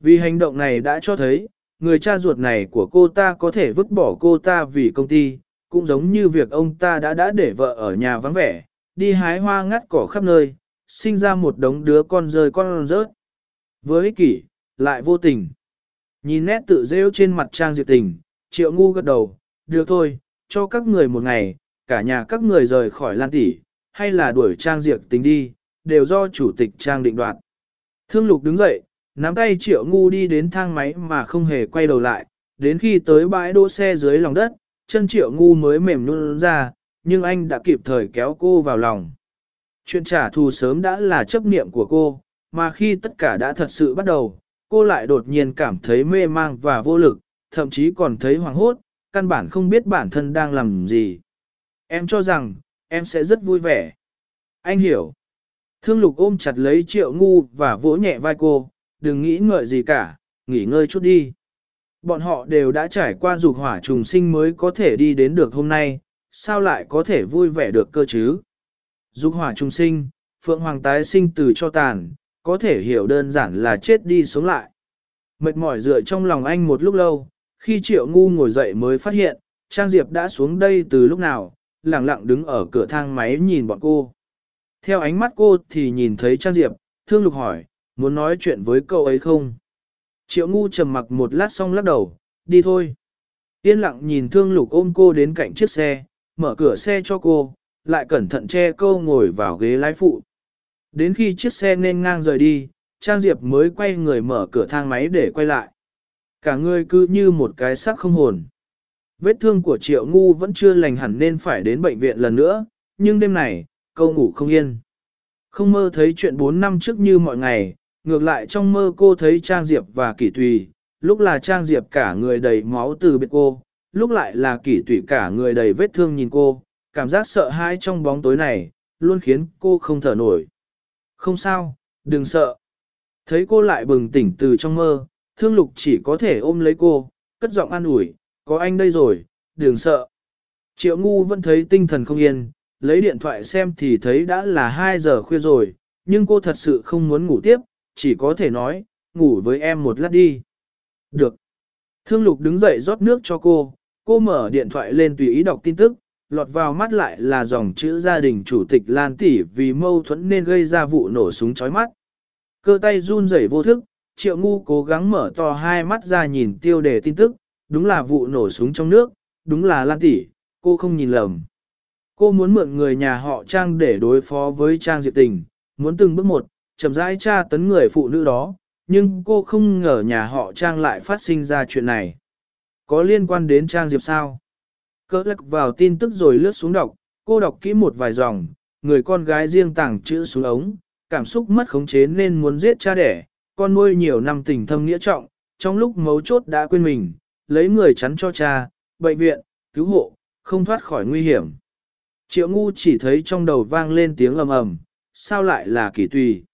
Vì hành động này đã cho thấy, người cha ruột này của cô ta có thể vứt bỏ cô ta vì công ty, cũng giống như việc ông ta đã đã để vợ ở nhà vắng vẻ, đi hái hoa ngắt cỏ khắp nơi, sinh ra một đống đứa con rơi con rớt. Với kỷ, lại vô tình. Nhìn nét tự rêu trên mặt Trang Diệp Tình, triệu ngu gật đầu, được thôi, cho các người một ngày, cả nhà các người rời khỏi Lan Tỷ, hay là đuổi Trang Diệp Tình đi, đều do chủ tịch Trang định đoạt. Thương Lục đứng dậy, nắm tay triệu ngu đi đến thang máy mà không hề quay đầu lại, đến khi tới bãi đỗ xe dưới lòng đất, chân triệu ngu mới mềm nhún ra, nhưng anh đã kịp thời kéo cô vào lòng. Chuyện trả thù sớm đã là chấp niệm của cô, mà khi tất cả đã thật sự bắt đầu, cô lại đột nhiên cảm thấy mê mang và vô lực, thậm chí còn thấy hoảng hốt, căn bản không biết bản thân đang làm gì. Em cho rằng, em sẽ rất vui vẻ. Anh hiểu. Thương lục ôm chặt lấy triệu ngu và vỗ nhẹ vai cô, đừng nghĩ ngợi gì cả, nghỉ ngơi chút đi. Bọn họ đều đã trải qua dục hỏa trùng sinh mới có thể đi đến được hôm nay, sao lại có thể vui vẻ được cơ chứ? Dục hỏa trùng sinh, phượng hoàng tái sinh từ cho tàn, có thể hiểu đơn giản là chết đi sống lại. Mệt mỏi dựa trong lòng anh một lúc lâu, khi triệu ngu ngồi dậy mới phát hiện, Trang Diệp đã xuống đây từ lúc nào, lặng lặng đứng ở cửa thang máy nhìn bọn cô. Theo ánh mắt cô thì nhìn thấy Trang Diệp, thương lục hỏi, muốn nói chuyện với cậu ấy không? Triệu ngu trầm mặc một lát xong lắc đầu, đi thôi. Yên lặng nhìn thương lục ôm cô đến cạnh chiếc xe, mở cửa xe cho cô, lại cẩn thận che cô ngồi vào ghế lái phụ. Đến khi chiếc xe nên ngang rời đi, Trang Diệp mới quay người mở cửa thang máy để quay lại. Cả người cứ như một cái xác không hồn. Vết thương của Triệu Ngu vẫn chưa lành hẳn nên phải đến bệnh viện lần nữa, nhưng đêm này, câu ngủ không yên. Không mơ thấy chuyện 4 năm trước như mọi ngày, ngược lại trong mơ cô thấy Trang Diệp và Kỷ Tùy, lúc là Trang Diệp cả người đầy máu từ biệt cô, lúc lại là Kỷ Tùy cả người đầy vết thương nhìn cô, cảm giác sợ hãi trong bóng tối này, luôn khiến cô không thở nổi. Không sao, đừng sợ. Thấy cô lại bừng tỉnh từ trong mơ, thương lục chỉ có thể ôm lấy cô, cất giọng an ủi, có anh đây rồi, đừng sợ. Triệu ngu vẫn thấy tinh thần không yên, lấy điện thoại xem thì thấy đã là 2 giờ khuya rồi, nhưng cô thật sự không muốn ngủ tiếp, chỉ có thể nói, ngủ với em một lát đi. Được. Thương lục đứng dậy rót nước cho cô, cô mở điện thoại lên tùy ý đọc tin tức, lọt vào mắt lại là dòng chữ gia đình chủ tịch Lan Tỷ vì mâu thuẫn nên gây ra vụ nổ súng chói mắt. Cơ tay run rẩy vô thức, triệu ngu cố gắng mở to hai mắt ra nhìn tiêu đề tin tức, đúng là vụ nổ súng trong nước, đúng là Lan Tỷ, cô không nhìn lầm. Cô muốn mượn người nhà họ Trang để đối phó với Trang Diệp Tình, muốn từng bước một, chậm rãi tra tấn người phụ nữ đó, nhưng cô không ngờ nhà họ Trang lại phát sinh ra chuyện này. Có liên quan đến Trang Diệp sao? Cỡ lắc vào tin tức rồi lướt xuống đọc, cô đọc kỹ một vài dòng, người con gái riêng tàng chữ xuống ống, cảm xúc mất khống chế nên muốn giết cha đẻ, con nuôi nhiều năm tình thâm nghĩa trọng, trong lúc mấu chốt đã quên mình, lấy người chắn cho cha, bệnh viện, cứu hộ, không thoát khỏi nguy hiểm. Triệu ngu chỉ thấy trong đầu vang lên tiếng ầm ầm, sao lại là kỳ tùy?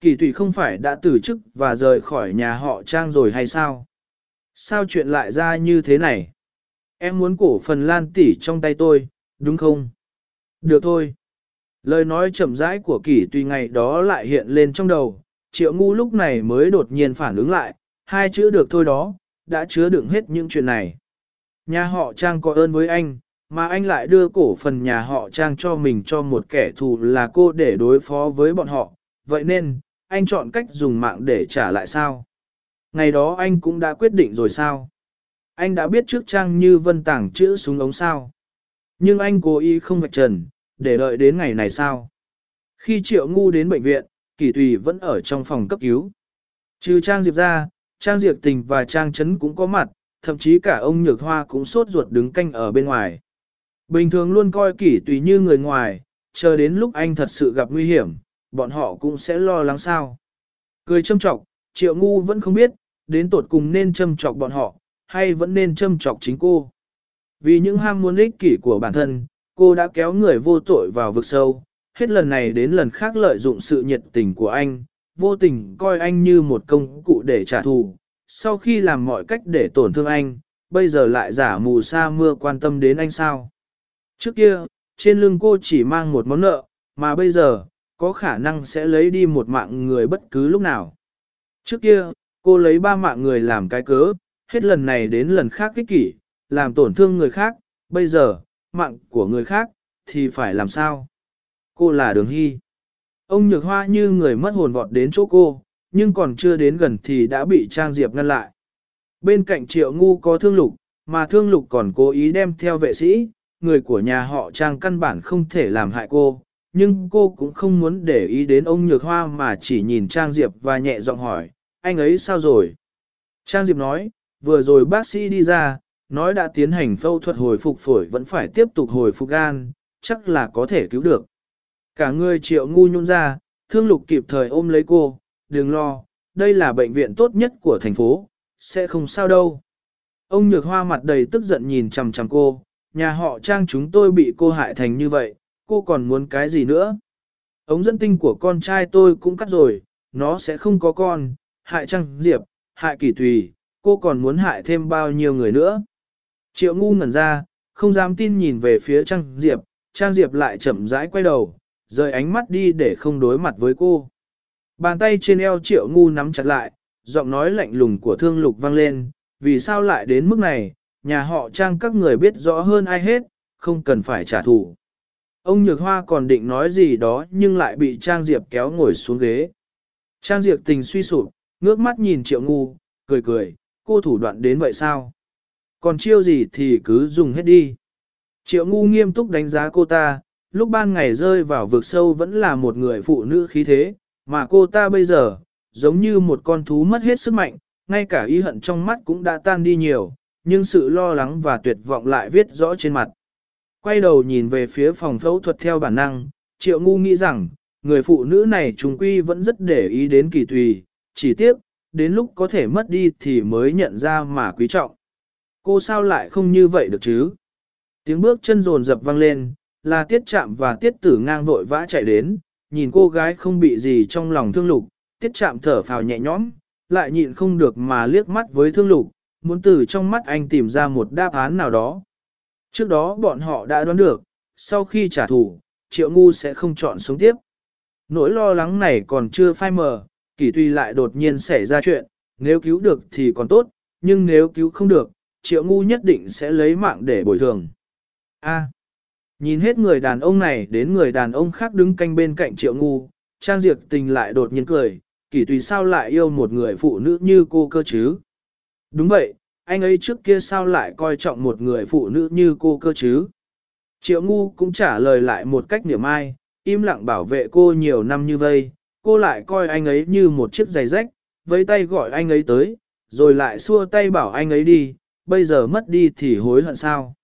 Kỳ tùy không phải đã từ chức và rời khỏi nhà họ Trang rồi hay sao? Sao chuyện lại ra như thế này? Em muốn cổ phần lan tỷ trong tay tôi, đúng không? Được thôi. Lời nói chậm rãi của kỷ tùy ngày đó lại hiện lên trong đầu, triệu ngu lúc này mới đột nhiên phản ứng lại, hai chữ được thôi đó, đã chứa đựng hết những chuyện này. Nhà họ Trang có ơn với anh, mà anh lại đưa cổ phần nhà họ Trang cho mình cho một kẻ thù là cô để đối phó với bọn họ, vậy nên, anh chọn cách dùng mạng để trả lại sao? Ngày đó anh cũng đã quyết định rồi sao? Anh đã biết trước trang như vân tảng chữ súng ống sao. Nhưng anh cố ý không vạch trần, để đợi đến ngày này sao. Khi triệu ngu đến bệnh viện, kỳ tùy vẫn ở trong phòng cấp cứu. Trừ trang diệp ra, trang diệp tình và trang chấn cũng có mặt, thậm chí cả ông nhược hoa cũng sốt ruột đứng canh ở bên ngoài. Bình thường luôn coi kỷ tùy như người ngoài, chờ đến lúc anh thật sự gặp nguy hiểm, bọn họ cũng sẽ lo lắng sao. Cười châm trọng, triệu ngu vẫn không biết, đến tột cùng nên châm trọng bọn họ, hay vẫn nên châm trọng chính cô. Vì những ham muốn ích kỷ của bản thân, cô đã kéo người vô tội vào vực sâu, hết lần này đến lần khác lợi dụng sự nhiệt tình của anh, vô tình coi anh như một công cụ để trả thù. Sau khi làm mọi cách để tổn thương anh, bây giờ lại giả mù sa mưa quan tâm đến anh sao. Trước kia, trên lưng cô chỉ mang một món nợ, mà bây giờ, có khả năng sẽ lấy đi một mạng người bất cứ lúc nào. Trước kia, cô lấy ba mạng người làm cái cớ, hết lần này đến lần khác kích kỷ, làm tổn thương người khác, bây giờ, mạng của người khác, thì phải làm sao? Cô là đường hy. Ông nhược hoa như người mất hồn vọt đến chỗ cô, nhưng còn chưa đến gần thì đã bị Trang Diệp ngăn lại. Bên cạnh triệu ngu có thương lục, mà thương lục còn cố ý đem theo vệ sĩ, người của nhà họ Trang căn bản không thể làm hại cô, nhưng cô cũng không muốn để ý đến ông Nhược Hoa mà chỉ nhìn Trang Diệp và nhẹ giọng hỏi, anh ấy sao rồi? Trang Diệp nói, vừa rồi bác sĩ đi ra, nói đã tiến hành phẫu thuật hồi phục phổi vẫn phải tiếp tục hồi phục gan, chắc là có thể cứu được. Cả người triệu ngu nhung ra, thương lục kịp thời ôm lấy cô, đừng lo, đây là bệnh viện tốt nhất của thành phố, sẽ không sao đâu. Ông nhược hoa mặt đầy tức giận nhìn chằm chằm cô, nhà họ trang chúng tôi bị cô hại thành như vậy, cô còn muốn cái gì nữa? Ống dẫn tinh của con trai tôi cũng cắt rồi, nó sẽ không có con, hại trang diệp, hại kỳ tùy, cô còn muốn hại thêm bao nhiêu người nữa? Triệu ngu ngẩn ra, không dám tin nhìn về phía trang diệp, trang diệp lại chậm rãi quay đầu, rời ánh mắt đi để không đối mặt với cô. Bàn tay trên eo triệu ngu nắm chặt lại, giọng nói lạnh lùng của thương lục vang lên, vì sao lại đến mức này, nhà họ trang các người biết rõ hơn ai hết, không cần phải trả thù. Ông Nhược Hoa còn định nói gì đó nhưng lại bị Trang Diệp kéo ngồi xuống ghế. Trang Diệp tình suy sụp, ngước mắt nhìn Triệu Ngu, cười cười, cô thủ đoạn đến vậy sao? Còn chiêu gì thì cứ dùng hết đi. Triệu Ngu nghiêm túc đánh giá cô ta, lúc ban ngày rơi vào vực sâu vẫn là một người phụ nữ khí thế, mà cô ta bây giờ, giống như một con thú mất hết sức mạnh, ngay cả ý hận trong mắt cũng đã tan đi nhiều, nhưng sự lo lắng và tuyệt vọng lại viết rõ trên mặt. Quay đầu nhìn về phía phòng phẫu thuật theo bản năng, triệu ngu nghĩ rằng, người phụ nữ này trùng quy vẫn rất để ý đến kỳ tùy, chỉ tiếc, đến lúc có thể mất đi thì mới nhận ra mà quý trọng. Cô sao lại không như vậy được chứ? Tiếng bước chân rồn dập vang lên, là tiết chạm và tiết tử ngang vội vã chạy đến, nhìn cô gái không bị gì trong lòng thương lục, tiết chạm thở phào nhẹ nhõm, lại nhịn không được mà liếc mắt với thương lục, muốn từ trong mắt anh tìm ra một đáp án nào đó. Trước đó bọn họ đã đoán được, sau khi trả thù, triệu ngu sẽ không chọn sống tiếp. Nỗi lo lắng này còn chưa phai mờ, kỳ tuy lại đột nhiên xảy ra chuyện, nếu cứu được thì còn tốt, nhưng nếu cứu không được, triệu ngu nhất định sẽ lấy mạng để bồi thường. A. nhìn hết người đàn ông này đến người đàn ông khác đứng canh bên cạnh triệu ngu, Trang Diệp tình lại đột nhiên cười, kỳ tùy sao lại yêu một người phụ nữ như cô cơ chứ? Đúng vậy, anh ấy trước kia sao lại coi trọng một người phụ nữ như cô cơ chứ? Triệu ngu cũng trả lời lại một cách niệm ai, im lặng bảo vệ cô nhiều năm như vây, cô lại coi anh ấy như một chiếc giày rách, với tay gọi anh ấy tới, rồi lại xua tay bảo anh ấy đi, bây giờ mất đi thì hối hận sao?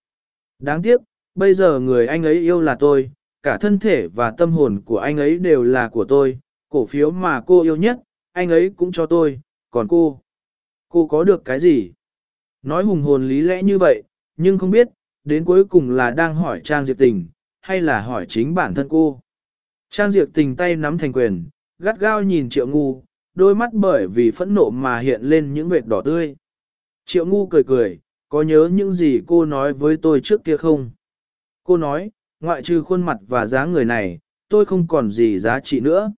Đáng tiếc, bây giờ người anh ấy yêu là tôi, cả thân thể và tâm hồn của anh ấy đều là của tôi, cổ phiếu mà cô yêu nhất, anh ấy cũng cho tôi, còn cô, cô có được cái gì? Nói hùng hồn lý lẽ như vậy, nhưng không biết, đến cuối cùng là đang hỏi Trang Diệp Tình, hay là hỏi chính bản thân cô. Trang Diệp Tình tay nắm thành quyền, gắt gao nhìn Triệu Ngu, đôi mắt bởi vì phẫn nộ mà hiện lên những vệt đỏ tươi. Triệu Ngu cười cười, có nhớ những gì cô nói với tôi trước kia không? Cô nói, ngoại trừ khuôn mặt và dáng người này, tôi không còn gì giá trị nữa.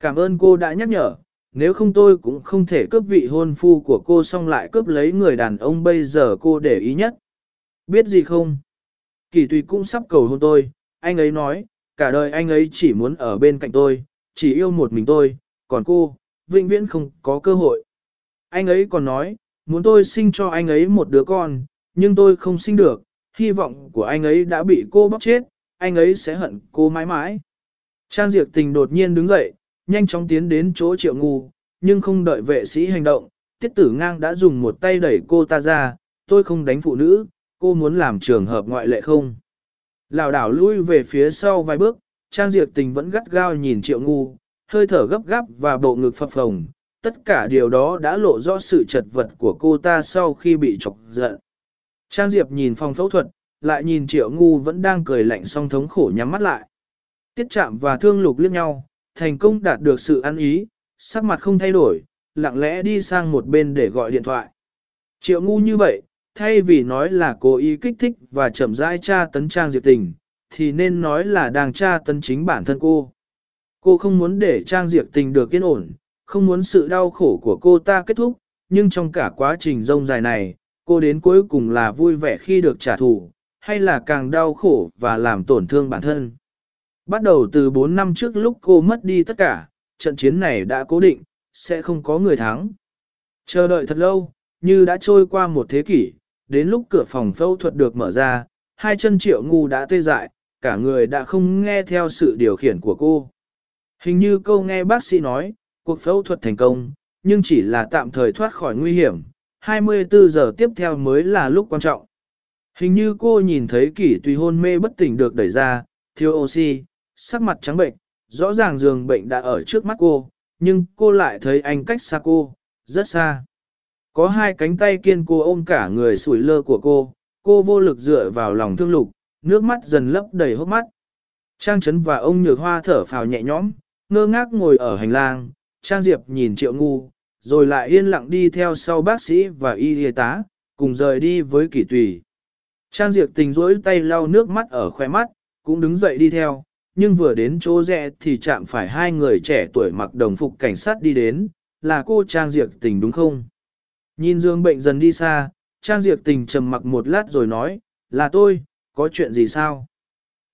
Cảm ơn cô đã nhắc nhở, nếu không tôi cũng không thể cướp vị hôn phu của cô xong lại cướp lấy người đàn ông bây giờ cô để ý nhất. Biết gì không? Kỳ tùy cũng sắp cầu hôn tôi, anh ấy nói, cả đời anh ấy chỉ muốn ở bên cạnh tôi, chỉ yêu một mình tôi, còn cô, vĩnh viễn không có cơ hội. Anh ấy còn nói, muốn tôi sinh cho anh ấy một đứa con, nhưng tôi không sinh được, hy vọng của anh ấy đã bị cô bóc chết, anh ấy sẽ hận cô mãi mãi. Trang Diệp Tình đột nhiên đứng dậy, nhanh chóng tiến đến chỗ triệu ngu, nhưng không đợi vệ sĩ hành động, tiết tử ngang đã dùng một tay đẩy cô ta ra, tôi không đánh phụ nữ, cô muốn làm trường hợp ngoại lệ không? Lào đảo lui về phía sau vài bước, Trang Diệp Tình vẫn gắt gao nhìn triệu ngu, hơi thở gấp gáp và bộ ngực phập phồng. Tất cả điều đó đã lộ rõ sự chật vật của cô ta sau khi bị chọc giận. Trang Diệp nhìn phòng phẫu thuật, lại nhìn triệu ngu vẫn đang cười lạnh song thống khổ nhắm mắt lại. Tiết chạm và thương lục liếc nhau, thành công đạt được sự ăn ý, sắc mặt không thay đổi, lặng lẽ đi sang một bên để gọi điện thoại. Triệu ngu như vậy, thay vì nói là cố ý kích thích và chậm rãi tra tấn trang diệp tình, thì nên nói là đang tra tấn chính bản thân cô. Cô không muốn để trang diệp tình được yên ổn, không muốn sự đau khổ của cô ta kết thúc, nhưng trong cả quá trình rông dài này, cô đến cuối cùng là vui vẻ khi được trả thù, hay là càng đau khổ và làm tổn thương bản thân. Bắt đầu từ 4 năm trước lúc cô mất đi tất cả, trận chiến này đã cố định, sẽ không có người thắng. Chờ đợi thật lâu, như đã trôi qua một thế kỷ, đến lúc cửa phòng phẫu thuật được mở ra, hai chân triệu ngu đã tê dại, cả người đã không nghe theo sự điều khiển của cô. Hình như câu nghe bác sĩ nói, cuộc phẫu thuật thành công, nhưng chỉ là tạm thời thoát khỏi nguy hiểm, 24 giờ tiếp theo mới là lúc quan trọng. Hình như cô nhìn thấy kỷ tùy hôn mê bất tỉnh được đẩy ra, thiếu oxy, sắc mặt trắng bệnh, rõ ràng giường bệnh đã ở trước mắt cô, nhưng cô lại thấy anh cách xa cô, rất xa. Có hai cánh tay kiên cô ôm cả người sủi lơ của cô, cô vô lực dựa vào lòng thương lục, nước mắt dần lấp đầy hốc mắt. Trang Trấn và ông Nhược Hoa thở phào nhẹ nhõm, ngơ ngác ngồi ở hành lang, Trang Diệp nhìn Triệu Ngu, rồi lại yên lặng đi theo sau bác sĩ và y y tá, cùng rời đi với kỷ tùy. Trang Diệp tình rỗi tay lau nước mắt ở khóe mắt, cũng đứng dậy đi theo, nhưng vừa đến chỗ rẽ thì chạm phải hai người trẻ tuổi mặc đồng phục cảnh sát đi đến, là cô Trang Diệp tình đúng không? Nhìn dương bệnh dần đi xa, Trang Diệp tình trầm mặc một lát rồi nói, là tôi, có chuyện gì sao?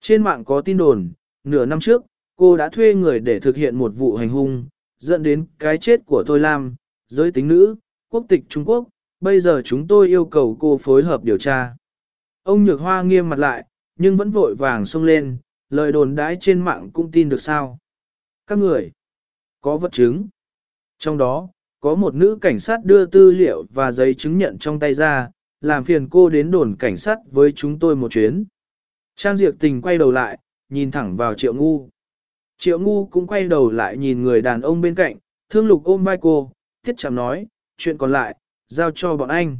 Trên mạng có tin đồn, nửa năm trước, cô đã thuê người để thực hiện một vụ hành hung, dẫn đến cái chết của Thôi Lam, giới tính nữ, quốc tịch Trung Quốc, bây giờ chúng tôi yêu cầu cô phối hợp điều tra. Ông Nhược Hoa nghiêm mặt lại, nhưng vẫn vội vàng xông lên, lời đồn đãi trên mạng cũng tin được sao. Các người, có vật chứng. Trong đó, có một nữ cảnh sát đưa tư liệu và giấy chứng nhận trong tay ra, làm phiền cô đến đồn cảnh sát với chúng tôi một chuyến. Trang Diệp Tình quay đầu lại, nhìn thẳng vào Triệu Ngu. Triệu Ngu cũng quay đầu lại nhìn người đàn ông bên cạnh, thương lục ôm vai cô, Tiết chạm nói, chuyện còn lại, giao cho bọn anh.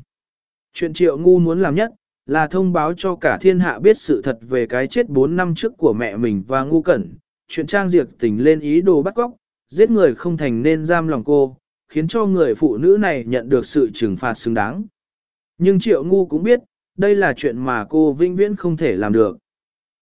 Chuyện Triệu Ngu muốn làm nhất, là thông báo cho cả thiên hạ biết sự thật về cái chết 4 năm trước của mẹ mình và ngu cẩn. Chuyện Trang Diệp tình lên ý đồ bắt cóc, giết người không thành nên giam lòng cô, khiến cho người phụ nữ này nhận được sự trừng phạt xứng đáng. Nhưng Triệu Ngu cũng biết, đây là chuyện mà cô vinh viễn không thể làm được.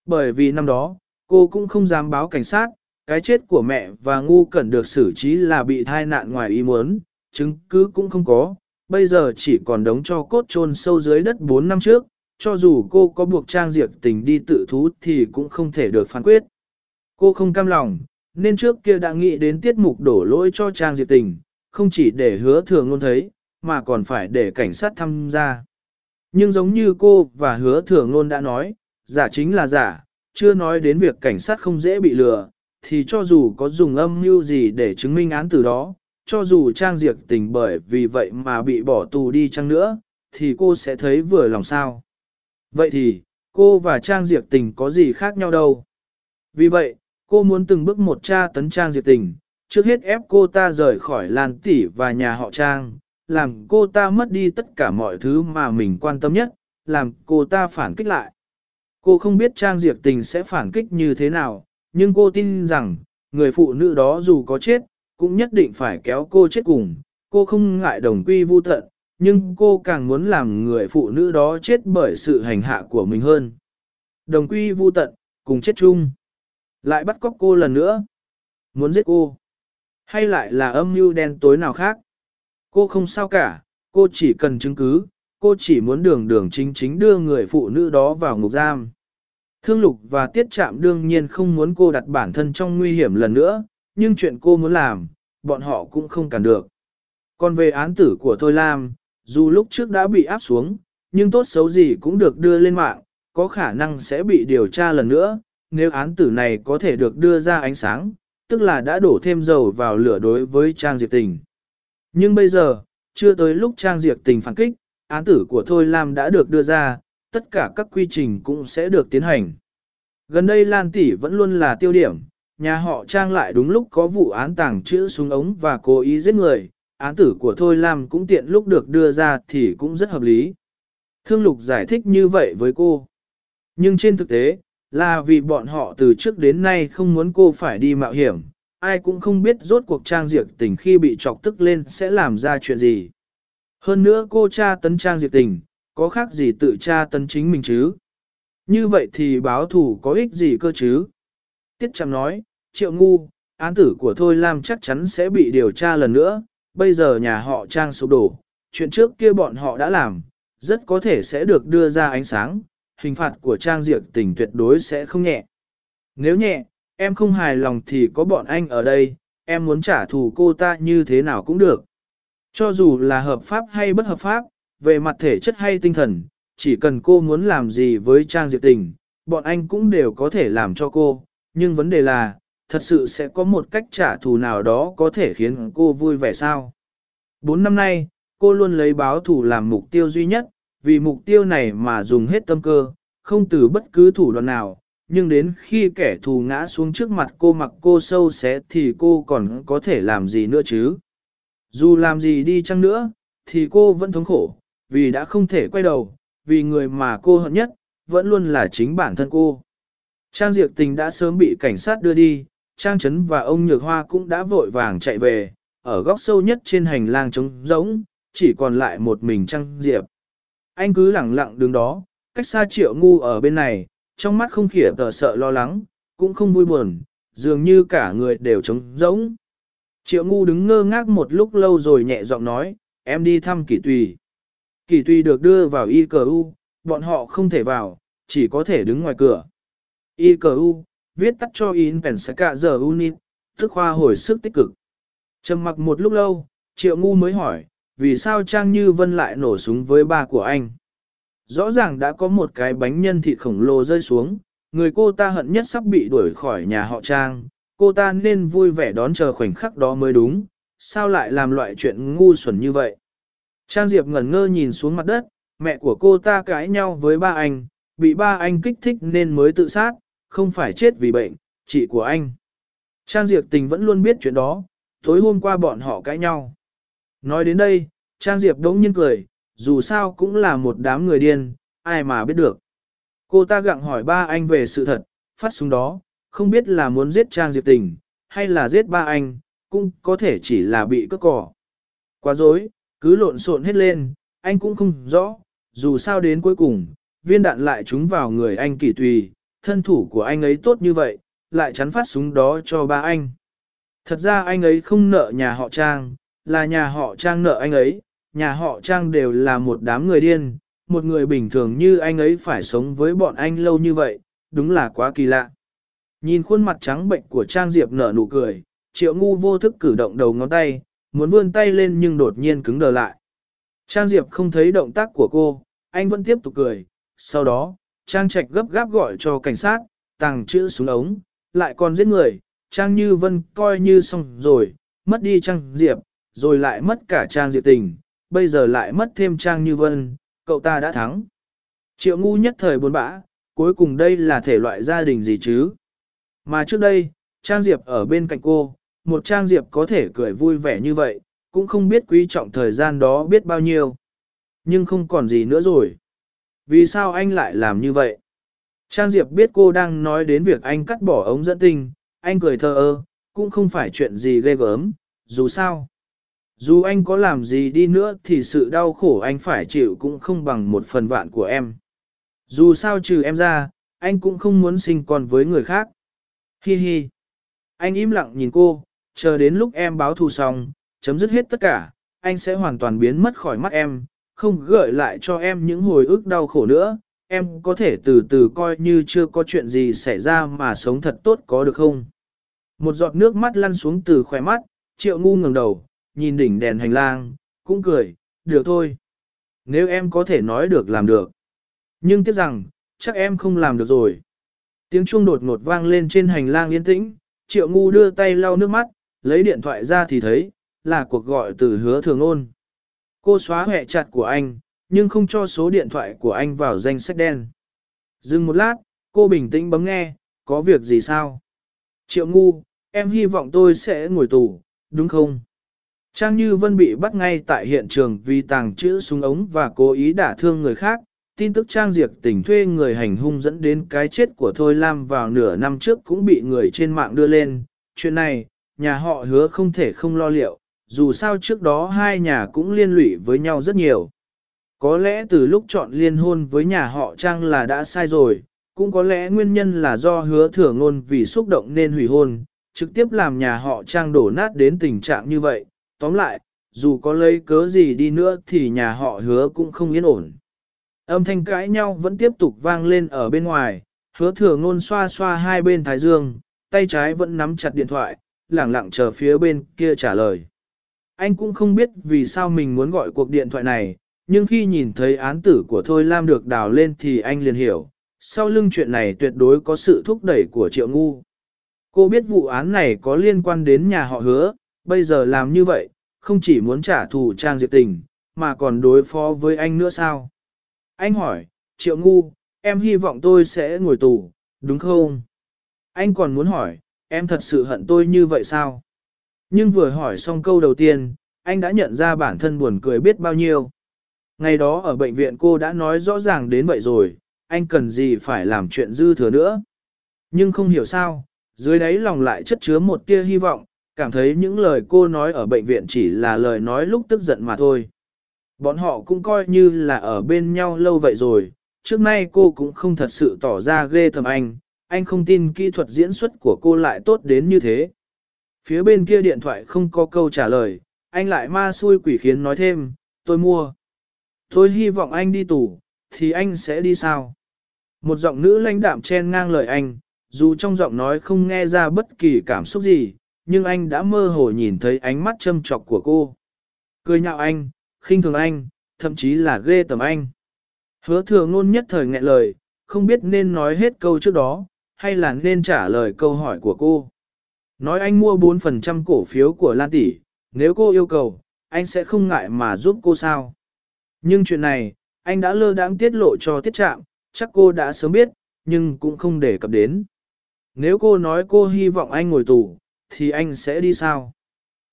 Bởi vì năm đó, cô cũng không dám báo cảnh sát, cái chết của mẹ và Ngu cần được xử trí là bị thai nạn ngoài ý muốn, chứng cứ cũng không có, bây giờ chỉ còn đống cho cốt chôn sâu dưới đất 4 năm trước, cho dù cô có buộc Trang Diệp tình đi tự thú thì cũng không thể được phán quyết. Cô không cam lòng, nên trước kia đã nghĩ đến tiết mục đổ lỗi cho Trang Diệp tình, không chỉ để hứa thường luôn thấy, mà còn phải để cảnh sát tham gia. Nhưng giống như cô và hứa thường luôn đã nói, giả chính là giả, chưa nói đến việc cảnh sát không dễ bị lừa, thì cho dù có dùng âm mưu gì để chứng minh án từ đó, cho dù Trang Diệp tình bởi vì vậy mà bị bỏ tù đi chăng nữa, thì cô sẽ thấy vừa lòng sao. Vậy thì, cô và Trang Diệp Tình có gì khác nhau đâu? Vì vậy, cô muốn từng bước một tra tấn Trang Diệp Tình, trước hết ép cô ta rời khỏi Lan Tỷ và nhà họ Trang, làm cô ta mất đi tất cả mọi thứ mà mình quan tâm nhất, làm cô ta phản kích lại. Cô không biết Trang Diệp Tình sẽ phản kích như thế nào, nhưng cô tin rằng, người phụ nữ đó dù có chết, cũng nhất định phải kéo cô chết cùng, cô không ngại đồng quy vu tận, nhưng cô càng muốn làm người phụ nữ đó chết bởi sự hành hạ của mình hơn. Đồng quy vu tận, cùng chết chung. Lại bắt cóc cô lần nữa. Muốn giết cô. Hay lại là âm mưu đen tối nào khác. Cô không sao cả, cô chỉ cần chứng cứ, cô chỉ muốn đường đường chính chính đưa người phụ nữ đó vào ngục giam. Thương lục và tiết Trạm đương nhiên không muốn cô đặt bản thân trong nguy hiểm lần nữa, nhưng chuyện cô muốn làm, bọn họ cũng không cản được. Còn về án tử của Thôi Lam, dù lúc trước đã bị áp xuống, nhưng tốt xấu gì cũng được đưa lên mạng, có khả năng sẽ bị điều tra lần nữa, nếu án tử này có thể được đưa ra ánh sáng, tức là đã đổ thêm dầu vào lửa đối với Trang Diệp Tình. Nhưng bây giờ, chưa tới lúc Trang Diệp Tình phản kích, án tử của Thôi Lam đã được đưa ra, tất cả các quy trình cũng sẽ được tiến hành. Gần đây Lan Tỷ vẫn luôn là tiêu điểm, nhà họ Trang lại đúng lúc có vụ án tàng trữ súng ống và cố ý giết người, án tử của Thôi Lam cũng tiện lúc được đưa ra thì cũng rất hợp lý. Thương Lục giải thích như vậy với cô. Nhưng trên thực tế, là vì bọn họ từ trước đến nay không muốn cô phải đi mạo hiểm, ai cũng không biết rốt cuộc Trang Diệp Tình khi bị chọc tức lên sẽ làm ra chuyện gì. Hơn nữa cô cha tấn Trang Diệp Tình, có khác gì tự cha tấn chính mình chứ? Như vậy thì báo thủ có ích gì cơ chứ? Tiết Trạm nói, triệu ngu, án tử của Thôi Lam chắc chắn sẽ bị điều tra lần nữa, bây giờ nhà họ Trang sụp đổ, chuyện trước kia bọn họ đã làm, rất có thể sẽ được đưa ra ánh sáng, hình phạt của Trang Diệp tình tuyệt đối sẽ không nhẹ. Nếu nhẹ, em không hài lòng thì có bọn anh ở đây, em muốn trả thù cô ta như thế nào cũng được. Cho dù là hợp pháp hay bất hợp pháp, về mặt thể chất hay tinh thần, chỉ cần cô muốn làm gì với Trang Diệp Tình, bọn anh cũng đều có thể làm cho cô, nhưng vấn đề là, thật sự sẽ có một cách trả thù nào đó có thể khiến cô vui vẻ sao. Bốn năm nay, cô luôn lấy báo thù làm mục tiêu duy nhất, vì mục tiêu này mà dùng hết tâm cơ, không từ bất cứ thủ đoạn nào, nhưng đến khi kẻ thù ngã xuống trước mặt cô mặc cô sâu xé thì cô còn có thể làm gì nữa chứ. Dù làm gì đi chăng nữa, thì cô vẫn thống khổ, vì đã không thể quay đầu, vì người mà cô hận nhất, vẫn luôn là chính bản thân cô. Trang Diệp Tình đã sớm bị cảnh sát đưa đi, Trang Trấn và ông Nhược Hoa cũng đã vội vàng chạy về, ở góc sâu nhất trên hành lang trống rỗng, chỉ còn lại một mình Trang Diệp. Anh cứ lặng lặng đứng đó, cách xa triệu ngu ở bên này, trong mắt không khỉa tờ sợ lo lắng, cũng không vui buồn, dường như cả người đều trống rỗng. Triệu ngu đứng ngơ ngác một lúc lâu rồi nhẹ giọng nói, em đi thăm kỷ tùy. Kỷ tùy được đưa vào y cờ u, bọn họ không thể vào, chỉ có thể đứng ngoài cửa. Y cờ u, viết tắt cho in pèn sẽ cả giờ unit, tức khoa hồi sức tích cực. Trầm mặc một lúc lâu, triệu ngu mới hỏi, vì sao Trang Như Vân lại nổ súng với ba của anh? Rõ ràng đã có một cái bánh nhân thịt khổng lồ rơi xuống, người cô ta hận nhất sắp bị đuổi khỏi nhà họ Trang, cô ta nên vui vẻ đón chờ khoảnh khắc đó mới đúng, sao lại làm loại chuyện ngu xuẩn như vậy? Trang Diệp ngẩn ngơ nhìn xuống mặt đất, mẹ của cô ta cãi nhau với ba anh, bị ba anh kích thích nên mới tự sát, không phải chết vì bệnh, chị của anh. Trang Diệp tình vẫn luôn biết chuyện đó, tối hôm qua bọn họ cãi nhau. Nói đến đây, Trang Diệp đống nhiên cười, dù sao cũng là một đám người điên, ai mà biết được. Cô ta gặng hỏi ba anh về sự thật, phát súng đó, không biết là muốn giết Trang Diệp tình, hay là giết ba anh, cũng có thể chỉ là bị cướp cỏ. Quá dối, cứ lộn xộn hết lên, anh cũng không rõ, dù sao đến cuối cùng, viên đạn lại trúng vào người anh kỳ tùy, thân thủ của anh ấy tốt như vậy, lại chắn phát súng đó cho ba anh. Thật ra anh ấy không nợ nhà họ Trang, là nhà họ Trang nợ anh ấy, nhà họ Trang đều là một đám người điên, một người bình thường như anh ấy phải sống với bọn anh lâu như vậy, đúng là quá kỳ lạ. Nhìn khuôn mặt trắng bệnh của Trang Diệp nở nụ cười, triệu ngu vô thức cử động đầu ngón tay, muốn vươn tay lên nhưng đột nhiên cứng đờ lại. Trang Diệp không thấy động tác của cô, anh vẫn tiếp tục cười, sau đó, Trang Trạch gấp gáp gọi cho cảnh sát, tàng chữ xuống ống, lại còn giết người, Trang Như Vân coi như xong rồi, mất đi Trang Diệp, rồi lại mất cả Trang Diệp tình, bây giờ lại mất thêm Trang Như Vân, cậu ta đã thắng. Triệu ngu nhất thời buồn bã, cuối cùng đây là thể loại gia đình gì chứ? Mà trước đây, Trang Diệp ở bên cạnh cô, một Trang Diệp có thể cười vui vẻ như vậy, cũng không biết quý trọng thời gian đó biết bao nhiêu. Nhưng không còn gì nữa rồi. Vì sao anh lại làm như vậy? Trang Diệp biết cô đang nói đến việc anh cắt bỏ ống dẫn tinh, anh cười thơ ơ, cũng không phải chuyện gì ghê gớm, dù sao. Dù anh có làm gì đi nữa thì sự đau khổ anh phải chịu cũng không bằng một phần vạn của em. Dù sao trừ em ra, anh cũng không muốn sinh con với người khác. Hi hi. Anh im lặng nhìn cô, chờ đến lúc em báo thù xong, chấm dứt hết tất cả, anh sẽ hoàn toàn biến mất khỏi mắt em, không gợi lại cho em những hồi ức đau khổ nữa, em có thể từ từ coi như chưa có chuyện gì xảy ra mà sống thật tốt có được không? Một giọt nước mắt lăn xuống từ khóe mắt, triệu ngu ngẩng đầu, nhìn đỉnh đèn hành lang, cũng cười, được thôi. nếu em có thể nói được làm được. Nhưng tiếc rằng, chắc em không làm được rồi. Tiếng chuông đột ngột vang lên trên hành lang yên tĩnh, triệu ngu đưa tay lau nước mắt, lấy điện thoại ra thì thấy, là cuộc gọi từ hứa thường ôn. Cô xóa hệ chặt của anh, nhưng không cho số điện thoại của anh vào danh sách đen. Dừng một lát, cô bình tĩnh bấm nghe, có việc gì sao? Triệu ngu, em hy vọng tôi sẽ ngồi tù, đúng không? Trang Như Vân bị bắt ngay tại hiện trường vì tàng trữ súng ống và cố ý đả thương người khác. Tin tức Trang Diệp tỉnh thuê người hành hung dẫn đến cái chết của Thôi Lam vào nửa năm trước cũng bị người trên mạng đưa lên. Chuyện này, nhà họ hứa không thể không lo liệu, dù sao trước đó hai nhà cũng liên lụy với nhau rất nhiều. Có lẽ từ lúc chọn liên hôn với nhà họ Trang là đã sai rồi, cũng có lẽ nguyên nhân là do hứa thừa ngôn vì xúc động nên hủy hôn, trực tiếp làm nhà họ Trang đổ nát đến tình trạng như vậy. Tóm lại, dù có lấy cớ gì đi nữa thì nhà họ hứa cũng không yên ổn. Âm thanh cãi nhau vẫn tiếp tục vang lên ở bên ngoài, hứa thừa ngôn xoa xoa hai bên thái dương, tay trái vẫn nắm chặt điện thoại, lẳng lặng chờ phía bên kia trả lời. Anh cũng không biết vì sao mình muốn gọi cuộc điện thoại này, nhưng khi nhìn thấy án tử của Thôi Lam được đào lên thì anh liền hiểu, sau lưng chuyện này tuyệt đối có sự thúc đẩy của Triệu Ngu. Cô biết vụ án này có liên quan đến nhà họ hứa, bây giờ làm như vậy, không chỉ muốn trả thù Trang Diệp Tình, mà còn đối phó với anh nữa sao? Anh hỏi, Triệu Ngu, em hy vọng tôi sẽ ngồi tù, đúng không? Anh còn muốn hỏi, em thật sự hận tôi như vậy sao? Nhưng vừa hỏi xong câu đầu tiên, anh đã nhận ra bản thân buồn cười biết bao nhiêu. Ngày đó ở bệnh viện cô đã nói rõ ràng đến vậy rồi, anh cần gì phải làm chuyện dư thừa nữa. Nhưng không hiểu sao, dưới đáy lòng lại chất chứa một tia hy vọng, cảm thấy những lời cô nói ở bệnh viện chỉ là lời nói lúc tức giận mà thôi. Bọn họ cũng coi như là ở bên nhau lâu vậy rồi, trước nay cô cũng không thật sự tỏ ra ghê tầm anh, anh không tin kỹ thuật diễn xuất của cô lại tốt đến như thế. Phía bên kia điện thoại không có câu trả lời, anh lại ma xui quỷ khiến nói thêm, tôi mua. Tôi hy vọng anh đi tù, thì anh sẽ đi sao? Một giọng nữ lãnh đạm chen ngang lời anh, dù trong giọng nói không nghe ra bất kỳ cảm xúc gì, nhưng anh đã mơ hồ nhìn thấy ánh mắt châm chọc của cô. Cười nhạo anh, khinh thường anh, thậm chí là ghê tầm anh. Hứa thừa ngôn nhất thời nghẹn lời, không biết nên nói hết câu trước đó, hay là nên trả lời câu hỏi của cô. Nói anh mua 4% cổ phiếu của Lan Tỷ, nếu cô yêu cầu, anh sẽ không ngại mà giúp cô sao. Nhưng chuyện này, anh đã lơ đãng tiết lộ cho tiết trạm, chắc cô đã sớm biết, nhưng cũng không để cập đến. Nếu cô nói cô hy vọng anh ngồi tù, thì anh sẽ đi sao?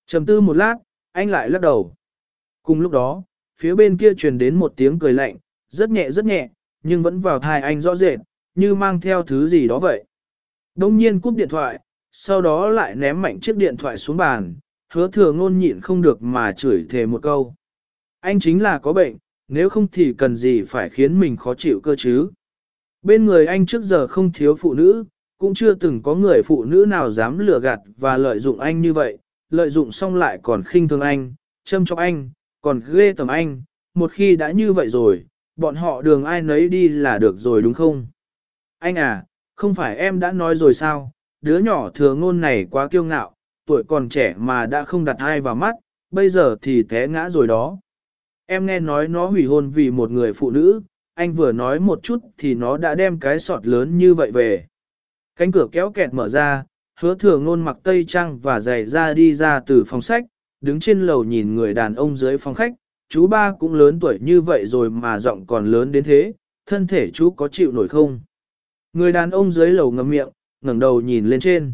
Trầm tư một lát, anh lại lắc đầu. Cùng lúc đó, phía bên kia truyền đến một tiếng cười lạnh, rất nhẹ rất nhẹ, nhưng vẫn vào thai anh rõ rệt, như mang theo thứ gì đó vậy. Đông nhiên cúp điện thoại, sau đó lại ném mạnh chiếc điện thoại xuống bàn, hứa thừa ngôn nhịn không được mà chửi thề một câu. Anh chính là có bệnh, nếu không thì cần gì phải khiến mình khó chịu cơ chứ. Bên người anh trước giờ không thiếu phụ nữ, cũng chưa từng có người phụ nữ nào dám lừa gạt và lợi dụng anh như vậy, lợi dụng xong lại còn khinh thường anh, châm chọc anh, còn ghê tầm anh, một khi đã như vậy rồi, bọn họ đường ai nấy đi là được rồi đúng không? Anh à, không phải em đã nói rồi sao, đứa nhỏ thừa ngôn này quá kiêu ngạo, tuổi còn trẻ mà đã không đặt ai vào mắt, bây giờ thì té ngã rồi đó. Em nghe nói nó hủy hôn vì một người phụ nữ, anh vừa nói một chút thì nó đã đem cái sọt lớn như vậy về. Cánh cửa kéo kẹt mở ra, hứa thừa ngôn mặc tây trang và giày ra đi ra từ phòng sách, đứng trên lầu nhìn người đàn ông dưới phòng khách, chú ba cũng lớn tuổi như vậy rồi mà giọng còn lớn đến thế, thân thể chú có chịu nổi không? Người đàn ông dưới lầu ngậm miệng, ngẩng đầu nhìn lên trên.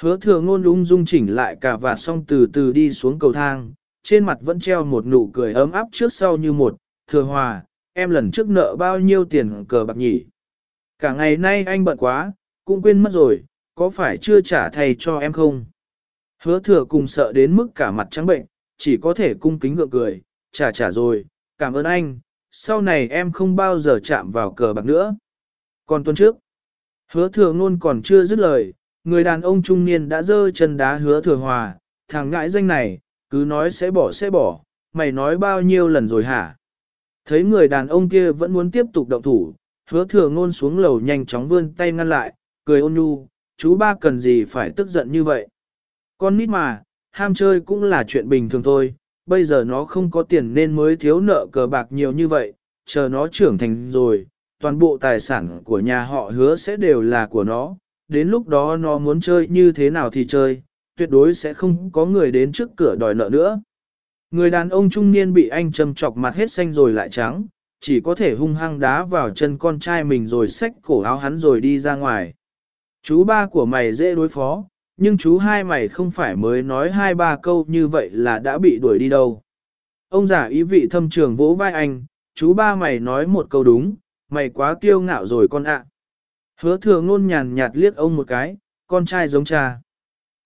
Hứa thừa ngôn lung dung chỉnh lại cả vạt xong từ từ đi xuống cầu thang, trên mặt vẫn treo một nụ cười ấm áp trước sau như một, thừa hòa, em lần trước nợ bao nhiêu tiền cờ bạc nhỉ. Cả ngày nay anh bận quá, cũng quên mất rồi, có phải chưa trả thầy cho em không? Hứa thừa cùng sợ đến mức cả mặt trắng bệnh, chỉ có thể cung kính gượng cười, trả trả rồi, cảm ơn anh, sau này em không bao giờ chạm vào cờ bạc nữa. Còn tuần trước, hứa thừa ngôn còn chưa dứt lời, người đàn ông trung niên đã dơ chân đá hứa thừa hòa, thằng ngãi danh này, cứ nói sẽ bỏ sẽ bỏ, mày nói bao nhiêu lần rồi hả? Thấy người đàn ông kia vẫn muốn tiếp tục động thủ, hứa thừa ngôn xuống lầu nhanh chóng vươn tay ngăn lại, cười ôn nhu, chú ba cần gì phải tức giận như vậy. Con nít mà, ham chơi cũng là chuyện bình thường thôi, bây giờ nó không có tiền nên mới thiếu nợ cờ bạc nhiều như vậy, chờ nó trưởng thành rồi, toàn bộ tài sản của nhà họ hứa sẽ đều là của nó, đến lúc đó nó muốn chơi như thế nào thì chơi, tuyệt đối sẽ không có người đến trước cửa đòi nợ nữa. Người đàn ông trung niên bị anh châm chọc mặt hết xanh rồi lại trắng, chỉ có thể hung hăng đá vào chân con trai mình rồi xách cổ áo hắn rồi đi ra ngoài. Chú ba của mày dễ đối phó, nhưng chú hai mày không phải mới nói hai ba câu như vậy là đã bị đuổi đi đâu. Ông giả ý vị thâm trường vỗ vai anh, chú ba mày nói một câu đúng, mày quá kiêu ngạo rồi con ạ. Hứa thừa ngôn nhàn nhạt liếc ông một cái, con trai giống cha.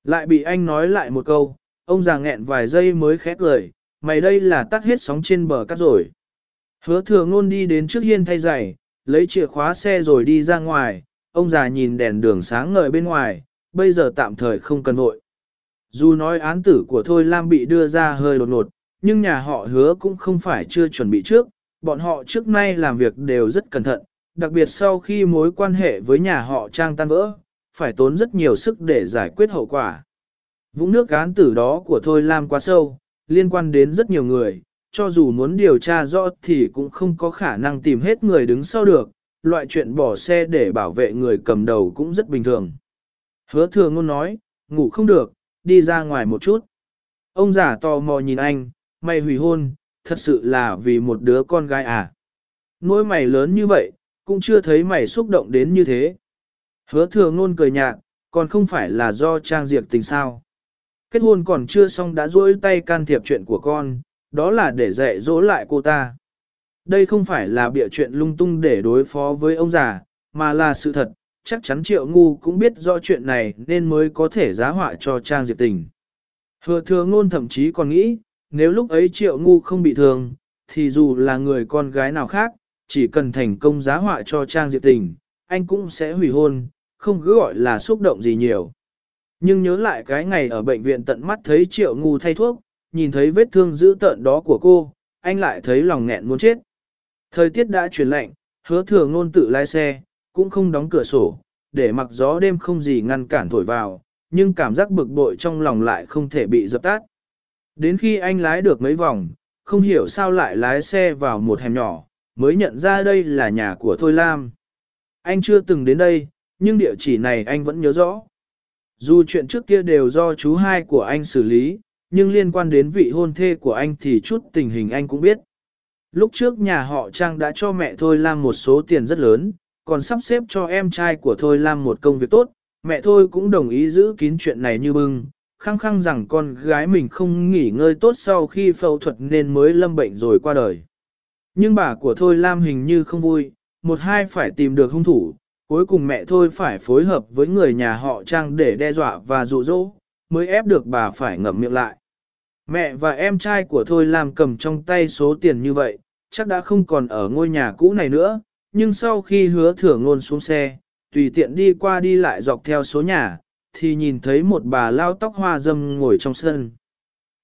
Lại bị anh nói lại một câu, ông già nghẹn vài giây mới khét lời, mày đây là tắt hết sóng trên bờ cắt rồi. Hứa thừa ngôn đi đến trước hiên thay giày, lấy chìa khóa xe rồi đi ra ngoài, ông già nhìn đèn đường sáng ngời bên ngoài, bây giờ tạm thời không cần vội. Dù nói án tử của Thôi Lam bị đưa ra hơi đột ngột, nhưng nhà họ hứa cũng không phải chưa chuẩn bị trước, bọn họ trước nay làm việc đều rất cẩn thận, đặc biệt sau khi mối quan hệ với nhà họ Trang tan vỡ, phải tốn rất nhiều sức để giải quyết hậu quả. Vũng nước án tử đó của Thôi Lam quá sâu, liên quan đến rất nhiều người, cho dù muốn điều tra rõ thì cũng không có khả năng tìm hết người đứng sau được, loại chuyện bỏ xe để bảo vệ người cầm đầu cũng rất bình thường. Hứa thừa ngôn nói, ngủ không được, đi ra ngoài một chút. Ông giả tò mò nhìn anh, mày hủy hôn, thật sự là vì một đứa con gái à. Nỗi mày lớn như vậy, cũng chưa thấy mày xúc động đến như thế. Hứa thừa ngôn cười nhạt, còn không phải là do trang diệt tình sao. Kết hôn còn chưa xong đã duỗi tay can thiệp chuyện của con, đó là để dạy dỗ lại cô ta. Đây không phải là bịa chuyện lung tung để đối phó với ông già, mà là sự thật, chắc chắn triệu ngu cũng biết rõ chuyện này nên mới có thể giá họa cho Trang Diệp Tình. Hứa thừa ngôn thậm chí còn nghĩ, nếu lúc ấy triệu ngu không bị thương, thì dù là người con gái nào khác, chỉ cần thành công giá họa cho Trang Diệp Tình, anh cũng sẽ hủy hôn, không cứ gọi là xúc động gì nhiều. Nhưng nhớ lại cái ngày ở bệnh viện tận mắt thấy triệu ngu thay thuốc, nhìn thấy vết thương dữ tợn đó của cô, anh lại thấy lòng nghẹn muốn chết. Thời tiết đã chuyển lạnh, hứa thừa ngôn tự lái xe, cũng không đóng cửa sổ, để mặc gió đêm không gì ngăn cản thổi vào, nhưng cảm giác bực bội trong lòng lại không thể bị dập tắt. Đến khi anh lái được mấy vòng, không hiểu sao lại lái xe vào một hẻm nhỏ, mới nhận ra đây là nhà của Thôi Lam. Anh chưa từng đến đây, nhưng địa chỉ này anh vẫn nhớ rõ. Dù chuyện trước kia đều do chú hai của anh xử lý, nhưng liên quan đến vị hôn thê của anh thì chút tình hình anh cũng biết. Lúc trước nhà họ Trang đã cho mẹ Thôi Lam một số tiền rất lớn, còn sắp xếp cho em trai của Thôi Lam một công việc tốt, mẹ Thôi cũng đồng ý giữ kín chuyện này như bưng, khăng khăng rằng con gái mình không nghỉ ngơi tốt sau khi phẫu thuật nên mới lâm bệnh rồi qua đời. Nhưng bà của Thôi Lam hình như không vui, một hai phải tìm được hung thủ, cuối cùng mẹ Thôi phải phối hợp với người nhà họ Trang để đe dọa và dụ dỗ, mới ép được bà phải ngậm miệng lại. Mẹ và em trai của Thôi Lam cầm trong tay số tiền như vậy, chắc đã không còn ở ngôi nhà cũ này nữa, nhưng sau khi hứa thừa ngôn xuống xe, tùy tiện đi qua đi lại dọc theo số nhà, thì nhìn thấy một bà lao tóc hoa dâm ngồi trong sân.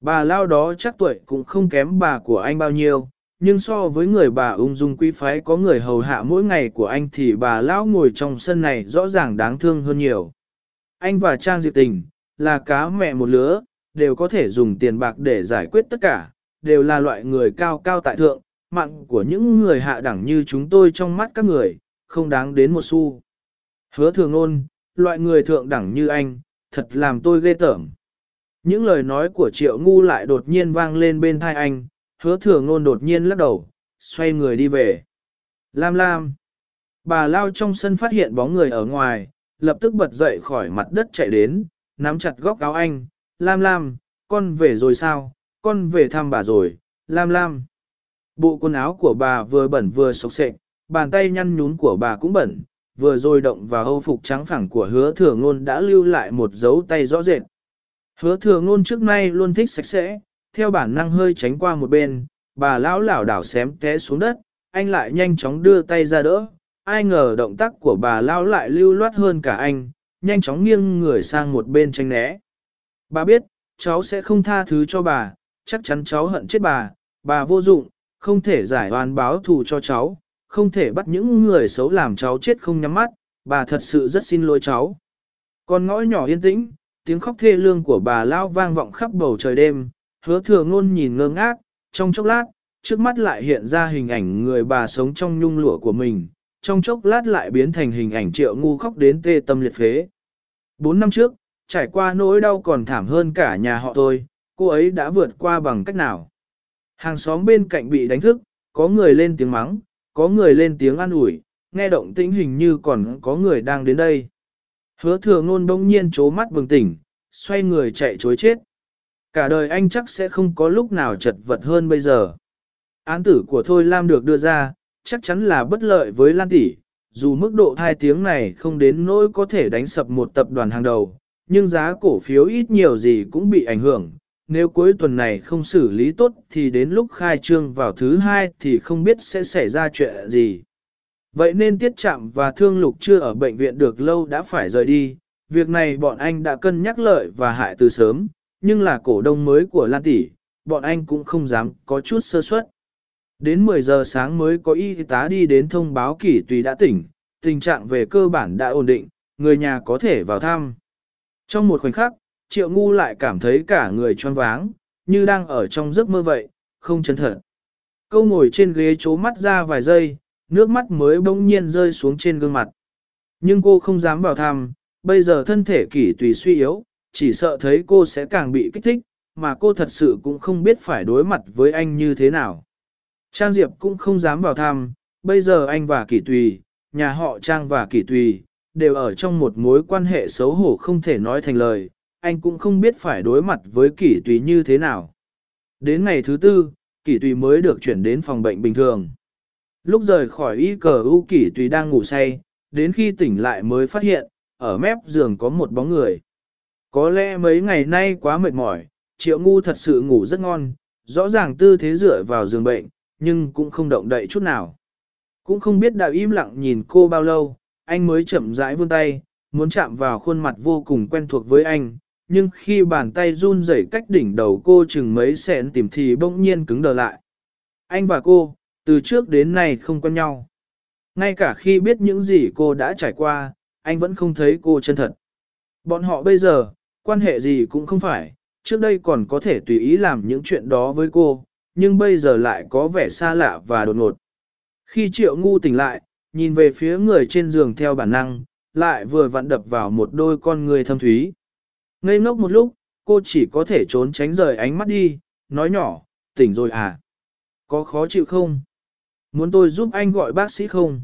Bà lao đó chắc tuổi cũng không kém bà của anh bao nhiêu, nhưng so với người bà ung dung quý phái có người hầu hạ mỗi ngày của anh thì bà lão ngồi trong sân này rõ ràng đáng thương hơn nhiều. Anh và Trang Diệp Tình, là cá mẹ một lứa, đều có thể dùng tiền bạc để giải quyết tất cả, đều là loại người cao cao tại thượng, mạng của những người hạ đẳng như chúng tôi trong mắt các người, không đáng đến một xu. Hứa thường ôn, loại người thượng đẳng như anh, thật làm tôi ghê tởm. Những lời nói của triệu ngu lại đột nhiên vang lên bên thai anh, hứa thường ngôn đột nhiên lắc đầu, xoay người đi về. Lam Lam. Bà lao trong sân phát hiện bóng người ở ngoài, lập tức bật dậy khỏi mặt đất chạy đến, nắm chặt góc áo anh. Lam Lam, con về rồi sao? Con về thăm bà rồi, Lam Lam. Bộ quần áo của bà vừa bẩn vừa sộc sệ, bàn tay nhăn nhún của bà cũng bẩn, vừa rồi động vào hâu phục trắng phẳng của hứa thừa ngôn đã lưu lại một dấu tay rõ rệt. Hứa thừa ngôn trước nay luôn thích sạch sẽ, theo bản năng hơi tránh qua một bên, bà lão lảo đảo xém té xuống đất, anh lại nhanh chóng đưa tay ra đỡ, ai ngờ động tác của bà lão lại lưu loát hơn cả anh, nhanh chóng nghiêng người sang một bên tranh né. Bà biết, cháu sẽ không tha thứ cho bà, chắc chắn cháu hận chết bà, bà vô dụng, không thể giải oan báo thù cho cháu, không thể bắt những người xấu làm cháu chết không nhắm mắt, bà thật sự rất xin lỗi cháu. Con ngõ nhỏ yên tĩnh, tiếng khóc thê lương của bà lao vang vọng khắp bầu trời đêm, hứa thừa ngôn nhìn ngơ ngác, trong chốc lát, trước mắt lại hiện ra hình ảnh người bà sống trong nhung lụa của mình, trong chốc lát lại biến thành hình ảnh triệu ngu khóc đến tê tâm liệt phế. Bốn năm trước, trải qua nỗi đau còn thảm hơn cả nhà họ tôi, cô ấy đã vượt qua bằng cách nào. Hàng xóm bên cạnh bị đánh thức, có người lên tiếng mắng, có người lên tiếng an ủi, nghe động tĩnh hình như còn có người đang đến đây. Hứa thừa ngôn bỗng nhiên chố mắt bừng tỉnh, xoay người chạy chối chết. Cả đời anh chắc sẽ không có lúc nào chật vật hơn bây giờ. Án tử của Thôi Lam được đưa ra, chắc chắn là bất lợi với Lan Tỷ, dù mức độ thai tiếng này không đến nỗi có thể đánh sập một tập đoàn hàng đầu, nhưng giá cổ phiếu ít nhiều gì cũng bị ảnh hưởng. Nếu cuối tuần này không xử lý tốt thì đến lúc khai trương vào thứ hai thì không biết sẽ xảy ra chuyện gì. Vậy nên tiết chạm và thương lục chưa ở bệnh viện được lâu đã phải rời đi, việc này bọn anh đã cân nhắc lợi và hại từ sớm, nhưng là cổ đông mới của Lan Tỷ, bọn anh cũng không dám có chút sơ suất. Đến 10 giờ sáng mới có y tá đi đến thông báo kỷ tùy đã tỉnh, tình trạng về cơ bản đã ổn định, người nhà có thể vào thăm. Trong một khoảnh khắc, triệu ngu lại cảm thấy cả người choáng váng, như đang ở trong giấc mơ vậy, không chân thật. Câu ngồi trên ghế chố mắt ra vài giây, nước mắt mới bỗng nhiên rơi xuống trên gương mặt. Nhưng cô không dám vào thăm, bây giờ thân thể kỷ tùy suy yếu, chỉ sợ thấy cô sẽ càng bị kích thích, mà cô thật sự cũng không biết phải đối mặt với anh như thế nào. Trang Diệp cũng không dám vào thăm, bây giờ anh và kỷ tùy, nhà họ Trang và kỷ tùy, đều ở trong một mối quan hệ xấu hổ không thể nói thành lời, anh cũng không biết phải đối mặt với kỷ tùy như thế nào. Đến ngày thứ tư, kỷ tùy mới được chuyển đến phòng bệnh bình thường. Lúc rời khỏi y cờ u kỷ tùy đang ngủ say, đến khi tỉnh lại mới phát hiện, ở mép giường có một bóng người. Có lẽ mấy ngày nay quá mệt mỏi, triệu ngu thật sự ngủ rất ngon, rõ ràng tư thế dựa vào giường bệnh, nhưng cũng không động đậy chút nào. Cũng không biết đạo im lặng nhìn cô bao lâu, anh mới chậm rãi vươn tay, muốn chạm vào khuôn mặt vô cùng quen thuộc với anh, nhưng khi bàn tay run rẩy cách đỉnh đầu cô chừng mấy sẹn tìm thì bỗng nhiên cứng đờ lại. Anh và cô, từ trước đến nay không quen nhau. Ngay cả khi biết những gì cô đã trải qua, anh vẫn không thấy cô chân thật. Bọn họ bây giờ, quan hệ gì cũng không phải, trước đây còn có thể tùy ý làm những chuyện đó với cô, nhưng bây giờ lại có vẻ xa lạ và đột ngột. Khi triệu ngu tỉnh lại, nhìn về phía người trên giường theo bản năng, lại vừa vặn đập vào một đôi con người thâm thúy. Ngây ngốc một lúc, cô chỉ có thể trốn tránh rời ánh mắt đi, nói nhỏ, tỉnh rồi à? Có khó chịu không? Muốn tôi giúp anh gọi bác sĩ không?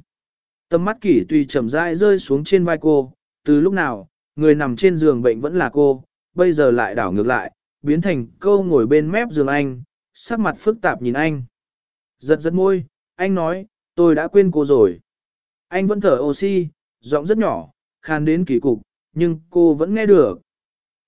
Tầm mắt kỷ tùy chậm rãi rơi xuống trên vai cô, từ lúc nào, người nằm trên giường bệnh vẫn là cô, bây giờ lại đảo ngược lại, biến thành câu ngồi bên mép giường anh, sắc mặt phức tạp nhìn anh. Giật giật môi, anh nói, tôi đã quên cô rồi. Anh vẫn thở oxy, giọng rất nhỏ, khan đến kỳ cục, nhưng cô vẫn nghe được.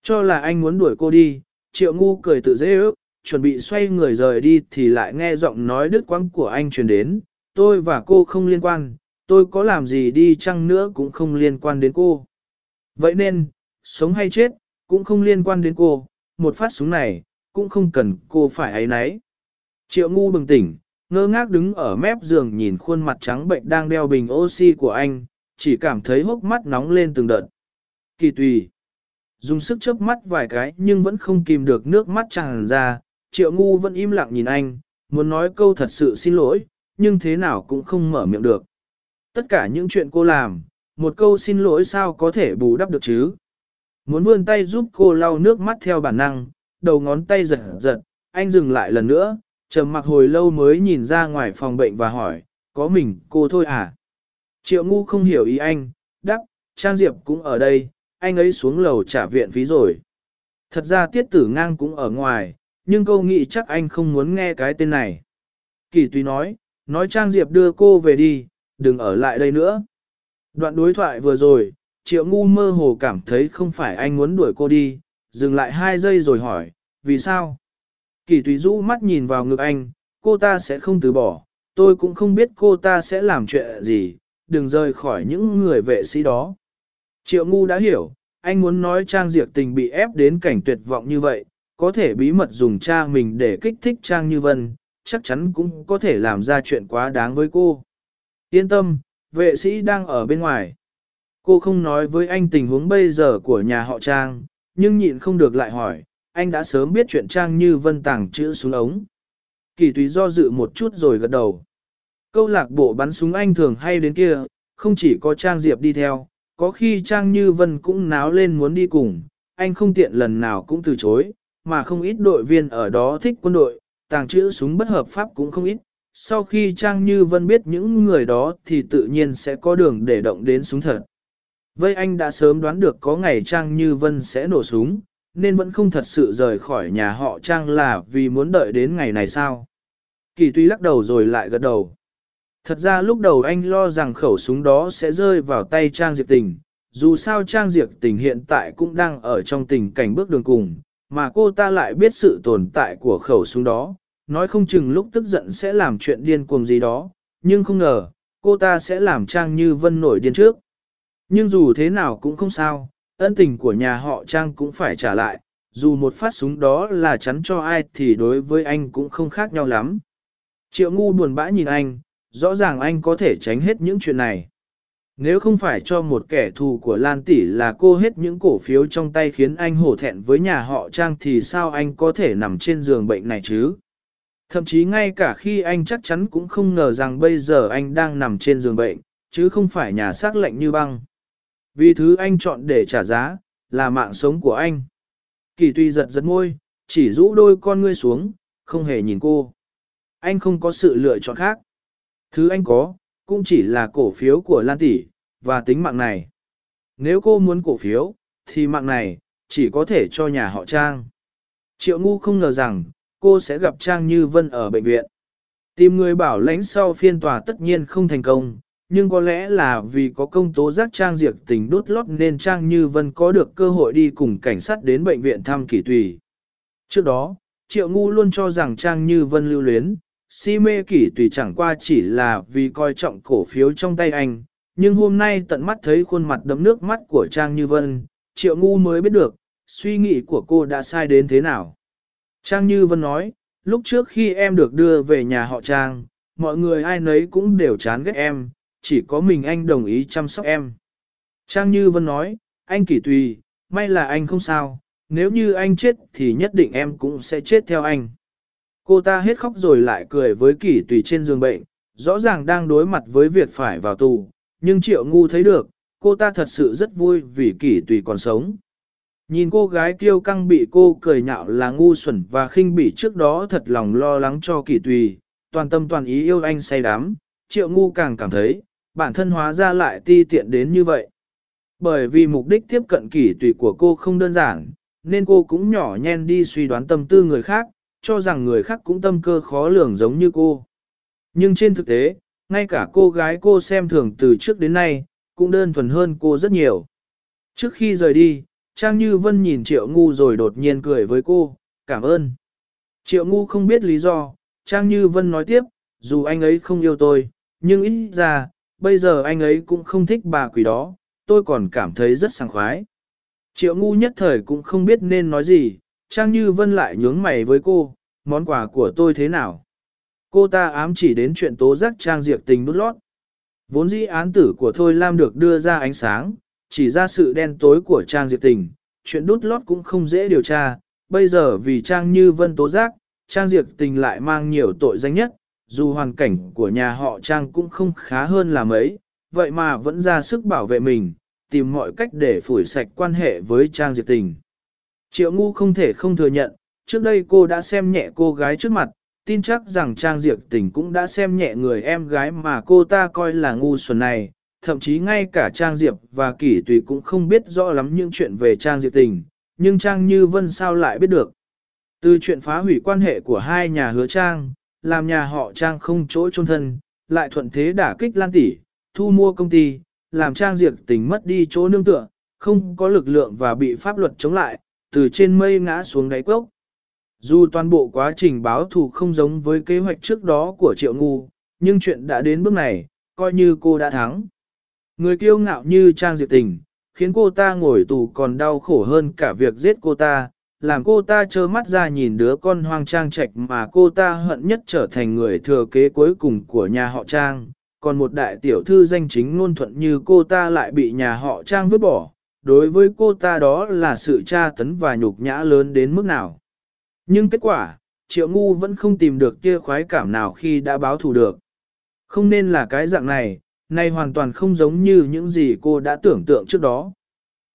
Cho là anh muốn đuổi cô đi, triệu ngu cười tự dễ ước, chuẩn bị xoay người rời đi thì lại nghe giọng nói đứt quãng của anh truyền đến, tôi và cô không liên quan, tôi có làm gì đi chăng nữa cũng không liên quan đến cô. Vậy nên, sống hay chết, cũng không liên quan đến cô, một phát súng này, cũng không cần cô phải ấy nấy. Triệu ngu bừng tỉnh, ngơ ngác đứng ở mép giường nhìn khuôn mặt trắng bệnh đang đeo bình oxy của anh, chỉ cảm thấy hốc mắt nóng lên từng đợt. Kỳ tùy. Dùng sức chớp mắt vài cái nhưng vẫn không kìm được nước mắt tràn ra, triệu ngu vẫn im lặng nhìn anh, muốn nói câu thật sự xin lỗi, nhưng thế nào cũng không mở miệng được. Tất cả những chuyện cô làm, một câu xin lỗi sao có thể bù đắp được chứ? Muốn vươn tay giúp cô lau nước mắt theo bản năng, đầu ngón tay giật giật, anh dừng lại lần nữa, trầm mặc hồi lâu mới nhìn ra ngoài phòng bệnh và hỏi, có mình cô thôi à? Triệu ngu không hiểu ý anh, đáp, Trang Diệp cũng ở đây, anh ấy xuống lầu trả viện phí rồi. Thật ra tiết tử ngang cũng ở ngoài, nhưng cô nghĩ chắc anh không muốn nghe cái tên này. Kỳ tùy nói, nói Trang Diệp đưa cô về đi, đừng ở lại đây nữa. Đoạn đối thoại vừa rồi, triệu ngu mơ hồ cảm thấy không phải anh muốn đuổi cô đi, dừng lại hai giây rồi hỏi, vì sao? Kỳ tùy rũ mắt nhìn vào ngực anh, cô ta sẽ không từ bỏ, tôi cũng không biết cô ta sẽ làm chuyện gì, đừng rời khỏi những người vệ sĩ đó. Triệu ngu đã hiểu, anh muốn nói Trang Diệp tình bị ép đến cảnh tuyệt vọng như vậy, có thể bí mật dùng cha mình để kích thích Trang Như Vân, chắc chắn cũng có thể làm ra chuyện quá đáng với cô. Yên tâm, vệ sĩ đang ở bên ngoài. Cô không nói với anh tình huống bây giờ của nhà họ Trang, nhưng nhịn không được lại hỏi, anh đã sớm biết chuyện Trang Như Vân tàng chữ súng ống. Kỳ tùy do dự một chút rồi gật đầu. Câu lạc bộ bắn súng anh thường hay đến kia, không chỉ có Trang Diệp đi theo, có khi Trang Như Vân cũng náo lên muốn đi cùng, anh không tiện lần nào cũng từ chối, mà không ít đội viên ở đó thích quân đội, tàng trữ súng bất hợp pháp cũng không ít. Sau khi Trang Như Vân biết những người đó thì tự nhiên sẽ có đường để động đến súng thật. Vây anh đã sớm đoán được có ngày Trang Như Vân sẽ nổ súng, nên vẫn không thật sự rời khỏi nhà họ Trang là vì muốn đợi đến ngày này sao. Kỳ tuy lắc đầu rồi lại gật đầu. Thật ra lúc đầu anh lo rằng khẩu súng đó sẽ rơi vào tay Trang Diệp Tình, dù sao Trang Diệp Tình hiện tại cũng đang ở trong tình cảnh bước đường cùng, mà cô ta lại biết sự tồn tại của khẩu súng đó, nói không chừng lúc tức giận sẽ làm chuyện điên cuồng gì đó, nhưng không ngờ, cô ta sẽ làm Trang Như Vân nổi điên trước. Nhưng dù thế nào cũng không sao, ân tình của nhà họ Trang cũng phải trả lại, dù một phát súng đó là chắn cho ai thì đối với anh cũng không khác nhau lắm. Triệu ngu buồn bã nhìn anh, rõ ràng anh có thể tránh hết những chuyện này. Nếu không phải cho một kẻ thù của Lan Tỷ là cô hết những cổ phiếu trong tay khiến anh hổ thẹn với nhà họ Trang thì sao anh có thể nằm trên giường bệnh này chứ? Thậm chí ngay cả khi anh chắc chắn cũng không ngờ rằng bây giờ anh đang nằm trên giường bệnh, chứ không phải nhà xác lạnh như băng. Vì thứ anh chọn để trả giá, là mạng sống của anh. Kỳ tuy giật giật môi, chỉ rũ đôi con ngươi xuống, không hề nhìn cô. Anh không có sự lựa chọn khác. Thứ anh có, cũng chỉ là cổ phiếu của Lan Tỷ, và tính mạng này. Nếu cô muốn cổ phiếu, thì mạng này, chỉ có thể cho nhà họ Trang. Triệu ngu không ngờ rằng, cô sẽ gặp Trang Như Vân ở bệnh viện. Tìm người bảo lãnh sau phiên tòa tất nhiên không thành công, nhưng có lẽ là vì có công tố giác Trang Diệp tình đốt lót nên Trang Như Vân có được cơ hội đi cùng cảnh sát đến bệnh viện thăm kỳ tùy. Trước đó, Triệu Ngu luôn cho rằng Trang Như Vân lưu luyến, si mê kỷ tùy chẳng qua chỉ là vì coi trọng cổ phiếu trong tay anh, nhưng hôm nay tận mắt thấy khuôn mặt đấm nước mắt của Trang Như Vân, Triệu Ngu mới biết được, suy nghĩ của cô đã sai đến thế nào. Trang Như Vân nói, lúc trước khi em được đưa về nhà họ Trang, mọi người ai nấy cũng đều chán ghét em, chỉ có mình anh đồng ý chăm sóc em. Trang Như Vân nói, anh kỷ tùy, may là anh không sao, nếu như anh chết thì nhất định em cũng sẽ chết theo anh. Cô ta hết khóc rồi lại cười với kỷ tùy trên giường bệnh, rõ ràng đang đối mặt với việc phải vào tù, nhưng triệu ngu thấy được, cô ta thật sự rất vui vì kỷ tùy còn sống. Nhìn cô gái kiêu căng bị cô cười nhạo là ngu xuẩn và khinh bỉ trước đó thật lòng lo lắng cho kỷ tùy, toàn tâm toàn ý yêu anh say đắm, triệu ngu càng cảm thấy, bản thân hóa ra lại ti tiện đến như vậy. Bởi vì mục đích tiếp cận kỷ tùy của cô không đơn giản, nên cô cũng nhỏ nhen đi suy đoán tâm tư người khác, cho rằng người khác cũng tâm cơ khó lường giống như cô. Nhưng trên thực tế, ngay cả cô gái cô xem thường từ trước đến nay, cũng đơn thuần hơn cô rất nhiều. Trước khi rời đi, Trang Như Vân nhìn Triệu Ngu rồi đột nhiên cười với cô, cảm ơn. Triệu Ngu không biết lý do, Trang Như Vân nói tiếp, dù anh ấy không yêu tôi, nhưng ít ra, bây giờ anh ấy cũng không thích bà quỷ đó, tôi còn cảm thấy rất sảng khoái. Triệu ngu nhất thời cũng không biết nên nói gì, Trang Như Vân lại nhướng mày với cô, món quà của tôi thế nào? Cô ta ám chỉ đến chuyện tố giác Trang Diệp tình đút lót. Vốn dĩ án tử của Thôi Lam được đưa ra ánh sáng, chỉ ra sự đen tối của Trang Diệp tình, chuyện đút lót cũng không dễ điều tra, bây giờ vì Trang Như Vân tố giác, Trang Diệp tình lại mang nhiều tội danh nhất, dù hoàn cảnh của nhà họ Trang cũng không khá hơn là mấy, vậy mà vẫn ra sức bảo vệ mình, tìm mọi cách để phủi sạch quan hệ với Trang Diệp Tình. Triệu ngu không thể không thừa nhận, trước đây cô đã xem nhẹ cô gái trước mặt, tin chắc rằng Trang Diệp Tình cũng đã xem nhẹ người em gái mà cô ta coi là ngu xuẩn này, thậm chí ngay cả Trang Diệp và Kỷ Tùy cũng không biết rõ lắm những chuyện về Trang Diệp Tình, nhưng Trang Như Vân sao lại biết được. Từ chuyện phá hủy quan hệ của hai nhà hứa Trang, làm nhà họ Trang không chỗ chôn thân, lại thuận thế đả kích Lan tỷ, thu mua công ty, làm Trang Diệp tình mất đi chỗ nương tựa, không có lực lượng và bị pháp luật chống lại, từ trên mây ngã xuống đáy cốc. Dù toàn bộ quá trình báo thù không giống với kế hoạch trước đó của Triệu Ngu, nhưng chuyện đã đến bước này, coi như cô đã thắng. Người kiêu ngạo như Trang Diệp Tình, khiến cô ta ngồi tù còn đau khổ hơn cả việc giết cô ta, làm cô ta trơ mắt ra nhìn đứa con hoang trang trạch mà cô ta hận nhất trở thành người thừa kế cuối cùng của nhà họ Trang. Còn một đại tiểu thư danh chính ngôn thuận như cô ta lại bị nhà họ Trang vứt bỏ, đối với cô ta đó là sự tra tấn và nhục nhã lớn đến mức nào. Nhưng kết quả, triệu ngu vẫn không tìm được kia khoái cảm nào khi đã báo thù được. Không nên là cái dạng này, nay hoàn toàn không giống như những gì cô đã tưởng tượng trước đó.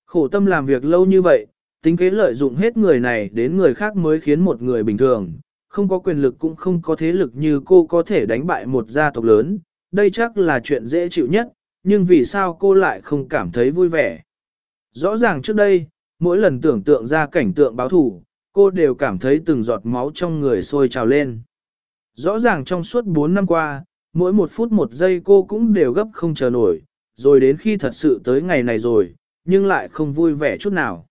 Khổ tâm làm việc lâu như vậy, tính kế lợi dụng hết người này đến người khác mới khiến một người bình thường, không có quyền lực cũng không có thế lực như cô có thể đánh bại một gia tộc lớn, đây chắc là chuyện dễ chịu nhất, nhưng vì sao cô lại không cảm thấy vui vẻ? Rõ ràng trước đây, mỗi lần tưởng tượng ra cảnh tượng báo thủ, cô đều cảm thấy từng giọt máu trong người sôi trào lên. Rõ ràng trong suốt 4 năm qua, mỗi một phút một giây cô cũng đều gấp không chờ nổi, rồi đến khi thật sự tới ngày này rồi, nhưng lại không vui vẻ chút nào.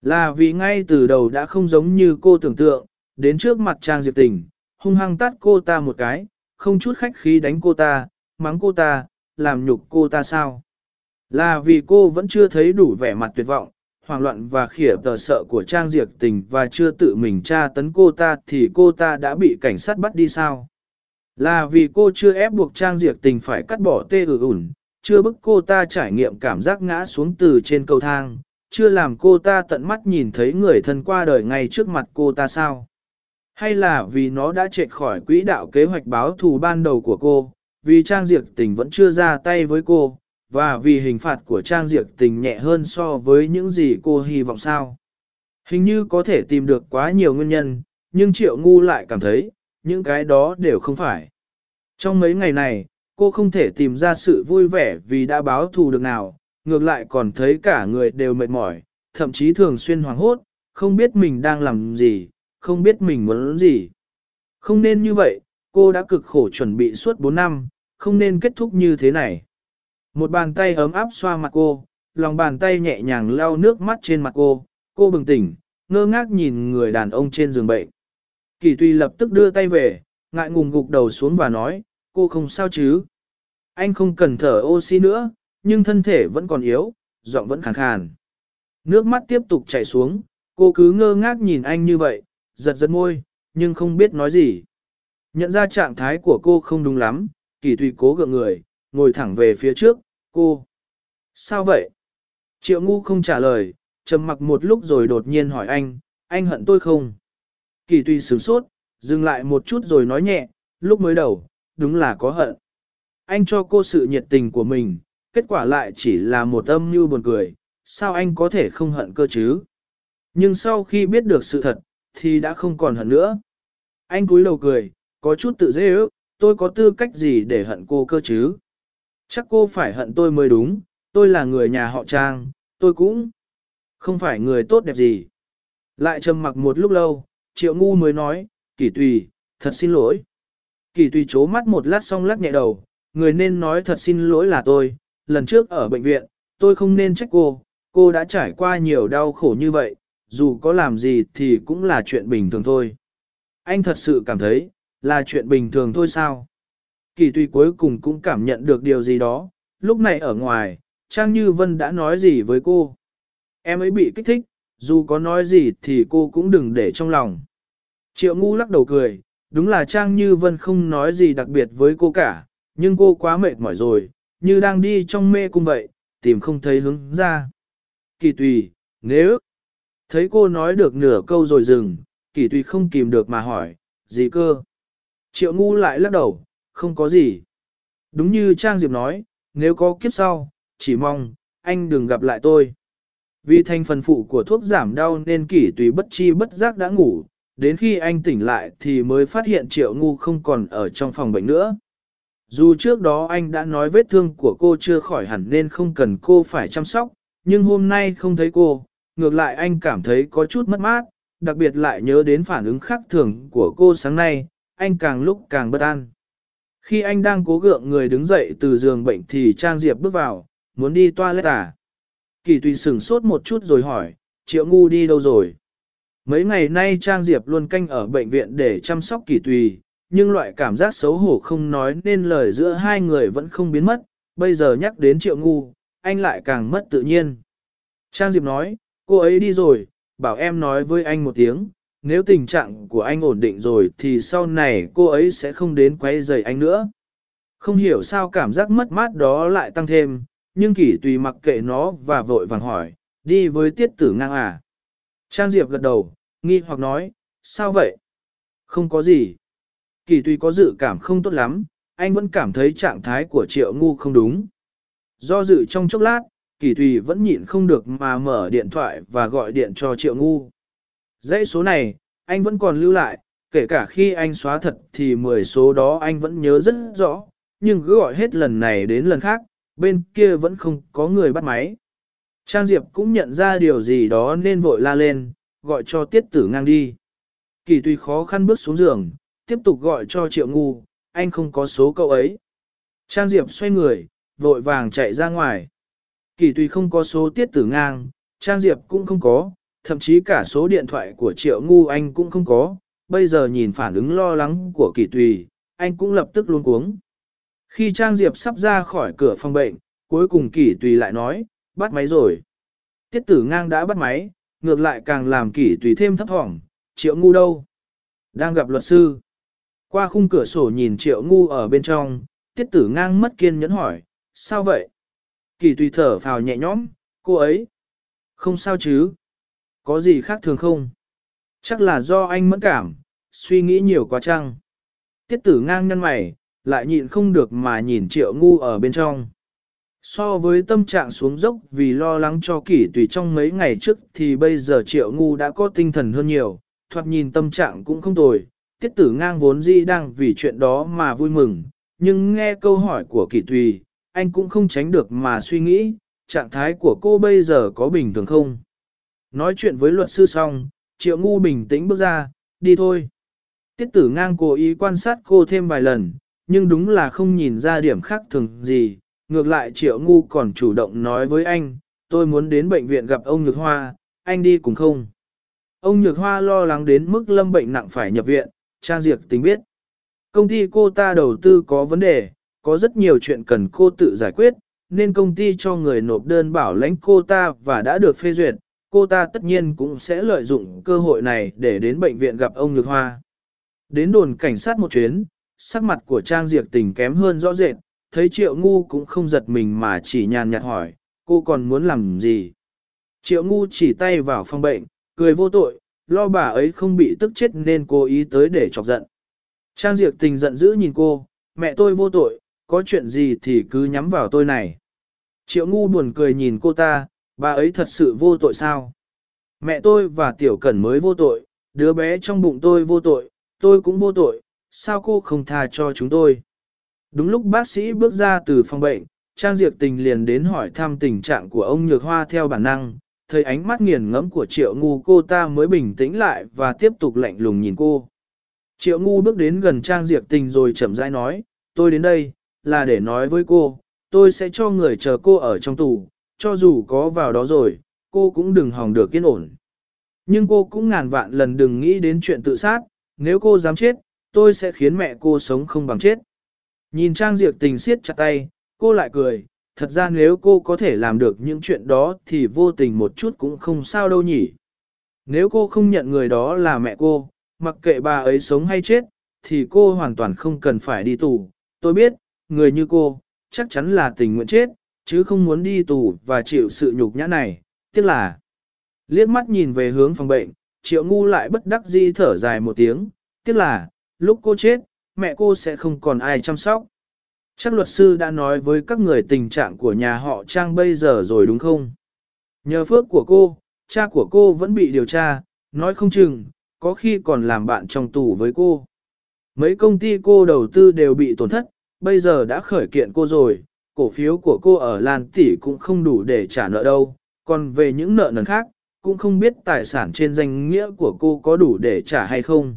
Là vì ngay từ đầu đã không giống như cô tưởng tượng, đến trước mặt Trang Diệp Tình, hung hăng tắt cô ta một cái, không chút khách khí đánh cô ta, mắng cô ta, làm nhục cô ta sao. Là vì cô vẫn chưa thấy đủ vẻ mặt tuyệt vọng, hoảng loạn và khỉa tờ sợ của Trang Diệp Tình và chưa tự mình tra tấn cô ta thì cô ta đã bị cảnh sát bắt đi sao. Là vì cô chưa ép buộc Trang Diệp Tình phải cắt bỏ tê ử ủn, chưa bức cô ta trải nghiệm cảm giác ngã xuống từ trên cầu thang, chưa làm cô ta tận mắt nhìn thấy người thân qua đời ngay trước mặt cô ta sao. Hay là vì nó đã chạy khỏi quỹ đạo kế hoạch báo thù ban đầu của cô, vì Trang Diệp Tình vẫn chưa ra tay với cô, và vì hình phạt của Trang Diệp Tình nhẹ hơn so với những gì cô hy vọng sao. Hình như có thể tìm được quá nhiều nguyên nhân, nhưng Triệu Ngu lại cảm thấy, những cái đó đều không phải. Trong mấy ngày này, cô không thể tìm ra sự vui vẻ vì đã báo thù được nào, ngược lại còn thấy cả người đều mệt mỏi, thậm chí thường xuyên hoảng hốt, không biết mình đang làm gì, không biết mình muốn gì. Không nên như vậy, cô đã cực khổ chuẩn bị suốt 4 năm, không nên kết thúc như thế này. Một bàn tay ấm áp xoa mặt cô, lòng bàn tay nhẹ nhàng lau nước mắt trên mặt cô, cô bừng tỉnh, ngơ ngác nhìn người đàn ông trên giường bệnh. Kỳ Tuy lập tức đưa tay về, ngại ngùng gục đầu xuống và nói, cô không sao chứ. Anh không cần thở oxy nữa, nhưng thân thể vẫn còn yếu, giọng vẫn khàn khàn. Nước mắt tiếp tục chảy xuống, cô cứ ngơ ngác nhìn anh như vậy, giật giật môi, nhưng không biết nói gì. Nhận ra trạng thái của cô không đúng lắm, kỳ tùy cố gượng người, ngồi thẳng về phía trước, cô. Sao vậy? Triệu ngu không trả lời, trầm mặc một lúc rồi đột nhiên hỏi anh, anh hận tôi không? Kỳ tùy sửng sốt, dừng lại một chút rồi nói nhẹ, lúc mới đầu, đúng là có hận. Anh cho cô sự nhiệt tình của mình, kết quả lại chỉ là một âm mưu buồn cười, sao anh có thể không hận cơ chứ? Nhưng sau khi biết được sự thật, thì đã không còn hận nữa. Anh cúi đầu cười, có chút tự dễ ước, tôi có tư cách gì để hận cô cơ chứ? Chắc cô phải hận tôi mới đúng, tôi là người nhà họ Trang, tôi cũng không phải người tốt đẹp gì. Lại trầm mặc một lúc lâu, triệu ngu mới nói, kỳ tùy, thật xin lỗi. Kỳ tùy chố mắt một lát xong lắc nhẹ đầu, người nên nói thật xin lỗi là tôi, lần trước ở bệnh viện, tôi không nên trách cô, cô đã trải qua nhiều đau khổ như vậy, dù có làm gì thì cũng là chuyện bình thường thôi. Anh thật sự cảm thấy, là chuyện bình thường thôi sao? Kỳ tùy cuối cùng cũng cảm nhận được điều gì đó, lúc này ở ngoài, Trang Như Vân đã nói gì với cô? Em ấy bị kích thích, dù có nói gì thì cô cũng đừng để trong lòng. Triệu ngu lắc đầu cười, đúng là Trang Như Vân không nói gì đặc biệt với cô cả, nhưng cô quá mệt mỏi rồi, như đang đi trong mê cung vậy, tìm không thấy hướng ra. Kỳ tùy, nếu thấy cô nói được nửa câu rồi dừng, kỳ tùy không kìm được mà hỏi, gì cơ? Triệu ngu lại lắc đầu, không có gì. Đúng như Trang Diệp nói, nếu có kiếp sau, chỉ mong, anh đừng gặp lại tôi. Vì thành phần phụ của thuốc giảm đau nên kỷ tùy bất chi bất giác đã ngủ, đến khi anh tỉnh lại thì mới phát hiện triệu ngu không còn ở trong phòng bệnh nữa. Dù trước đó anh đã nói vết thương của cô chưa khỏi hẳn nên không cần cô phải chăm sóc, nhưng hôm nay không thấy cô, ngược lại anh cảm thấy có chút mất mát, đặc biệt lại nhớ đến phản ứng khác thường của cô sáng nay, anh càng lúc càng bất an. Khi anh đang cố gượng người đứng dậy từ giường bệnh thì Trang Diệp bước vào, muốn đi toilet à? Kỳ tùy sửng sốt một chút rồi hỏi, triệu ngu đi đâu rồi? Mấy ngày nay Trang Diệp luôn canh ở bệnh viện để chăm sóc kỳ tùy, nhưng loại cảm giác xấu hổ không nói nên lời giữa hai người vẫn không biến mất, bây giờ nhắc đến triệu ngu, anh lại càng mất tự nhiên. Trang Diệp nói, cô ấy đi rồi, bảo em nói với anh một tiếng, nếu tình trạng của anh ổn định rồi thì sau này cô ấy sẽ không đến quấy rầy anh nữa. Không hiểu sao cảm giác mất mát đó lại tăng thêm, nhưng kỷ tùy mặc kệ nó và vội vàng hỏi, đi với tiết tử ngang à. Trang Diệp gật đầu, nghi hoặc nói, sao vậy? Không có gì. Kỳ tùy có dự cảm không tốt lắm, anh vẫn cảm thấy trạng thái của triệu ngu không đúng. Do dự trong chốc lát, kỳ tùy vẫn nhịn không được mà mở điện thoại và gọi điện cho triệu ngu. Dãy số này, anh vẫn còn lưu lại, kể cả khi anh xóa thật thì 10 số đó anh vẫn nhớ rất rõ, nhưng cứ gọi hết lần này đến lần khác, bên kia vẫn không có người bắt máy. Trang Diệp cũng nhận ra điều gì đó nên vội la lên, gọi cho tiết tử ngang đi. Kỳ tuy khó khăn bước xuống giường, tiếp tục gọi cho triệu ngu, anh không có số cậu ấy. Trang Diệp xoay người, vội vàng chạy ra ngoài. Kỳ tuy không có số tiết tử ngang, Trang Diệp cũng không có, thậm chí cả số điện thoại của triệu ngu anh cũng không có. Bây giờ nhìn phản ứng lo lắng của kỳ tùy, anh cũng lập tức luôn cuống. Khi Trang Diệp sắp ra khỏi cửa phòng bệnh, cuối cùng kỳ tùy lại nói, bắt máy rồi. Tiết tử ngang đã bắt máy, ngược lại càng làm kỳ tùy thêm thấp thỏm, triệu ngu đâu? Đang gặp luật sư. Qua khung cửa sổ nhìn triệu ngu ở bên trong, tiết tử ngang mất kiên nhẫn hỏi, sao vậy? Kỳ tùy thở phào nhẹ nhõm, cô ấy. Không sao chứ? Có gì khác thường không? Chắc là do anh mẫn cảm, suy nghĩ nhiều quá chăng? Tiết tử ngang nhân mày, lại nhịn không được mà nhìn triệu ngu ở bên trong. So với tâm trạng xuống dốc vì lo lắng cho kỷ tùy trong mấy ngày trước thì bây giờ triệu ngu đã có tinh thần hơn nhiều, thoạt nhìn tâm trạng cũng không tồi, tiết tử ngang vốn di đang vì chuyện đó mà vui mừng, nhưng nghe câu hỏi của kỷ tùy, anh cũng không tránh được mà suy nghĩ, trạng thái của cô bây giờ có bình thường không? Nói chuyện với luật sư xong, triệu ngu bình tĩnh bước ra, đi thôi. Tiết tử ngang cố ý quan sát cô thêm vài lần, nhưng đúng là không nhìn ra điểm khác thường gì, ngược lại triệu ngu còn chủ động nói với anh, tôi muốn đến bệnh viện gặp ông Nhược Hoa, anh đi cùng không? Ông Nhược Hoa lo lắng đến mức lâm bệnh nặng phải nhập viện, Trang Diệp tính biết. Công ty cô ta đầu tư có vấn đề, có rất nhiều chuyện cần cô tự giải quyết, nên công ty cho người nộp đơn bảo lãnh cô ta và đã được phê duyệt, cô ta tất nhiên cũng sẽ lợi dụng cơ hội này để đến bệnh viện gặp ông Nhược Hoa. Đến đồn cảnh sát một chuyến, sắc mặt của Trang Diệp tình kém hơn rõ rệt, thấy Triệu Ngu cũng không giật mình mà chỉ nhàn nhạt hỏi, cô còn muốn làm gì? Triệu Ngu chỉ tay vào phòng bệnh, cười vô tội, lo bà ấy không bị tức chết nên cố ý tới để chọc giận. Trang Diệp tình giận dữ nhìn cô, mẹ tôi vô tội, có chuyện gì thì cứ nhắm vào tôi này. Triệu Ngu buồn cười nhìn cô ta, bà ấy thật sự vô tội sao? Mẹ tôi và Tiểu Cẩn mới vô tội, đứa bé trong bụng tôi vô tội, tôi cũng vô tội, sao cô không tha cho chúng tôi? Đúng lúc bác sĩ bước ra từ phòng bệnh, Trang Diệp Tình liền đến hỏi thăm tình trạng của ông Nhược Hoa theo bản năng, thấy ánh mắt nghiền ngẫm của Triệu Ngu cô ta mới bình tĩnh lại và tiếp tục lạnh lùng nhìn cô. Triệu Ngu bước đến gần Trang Diệp Tình rồi chậm rãi nói, tôi đến đây, là để nói với cô, tôi sẽ cho người chờ cô ở trong tù, cho dù có vào đó rồi, cô cũng đừng hòng được yên ổn. Nhưng cô cũng ngàn vạn lần đừng nghĩ đến chuyện tự sát, nếu cô dám chết, tôi sẽ khiến mẹ cô sống không bằng chết. Nhìn Trang Diệp tình siết chặt tay, cô lại cười, thật ra nếu cô có thể làm được những chuyện đó thì vô tình một chút cũng không sao đâu nhỉ. Nếu cô không nhận người đó là mẹ cô, mặc kệ bà ấy sống hay chết, thì cô hoàn toàn không cần phải đi tù. Tôi biết, người như cô, chắc chắn là tình nguyện chết, chứ không muốn đi tù và chịu sự nhục nhã này. Tiếc là, liếc mắt nhìn về hướng phòng bệnh, triệu ngu lại bất đắc dĩ thở dài một tiếng. Tiếc là, lúc cô chết, mẹ cô sẽ không còn ai chăm sóc. Chắc luật sư đã nói với các người tình trạng của nhà họ Trang bây giờ rồi đúng không? Nhờ phước của cô, cha của cô vẫn bị điều tra, nói không chừng, có khi còn làm bạn trong tù với cô. Mấy công ty cô đầu tư đều bị tổn thất, bây giờ đã khởi kiện cô rồi, cổ phiếu của cô ở Lan Tỷ cũng không đủ để trả nợ đâu, còn về những nợ nần khác, cũng không biết tài sản trên danh nghĩa của cô có đủ để trả hay không.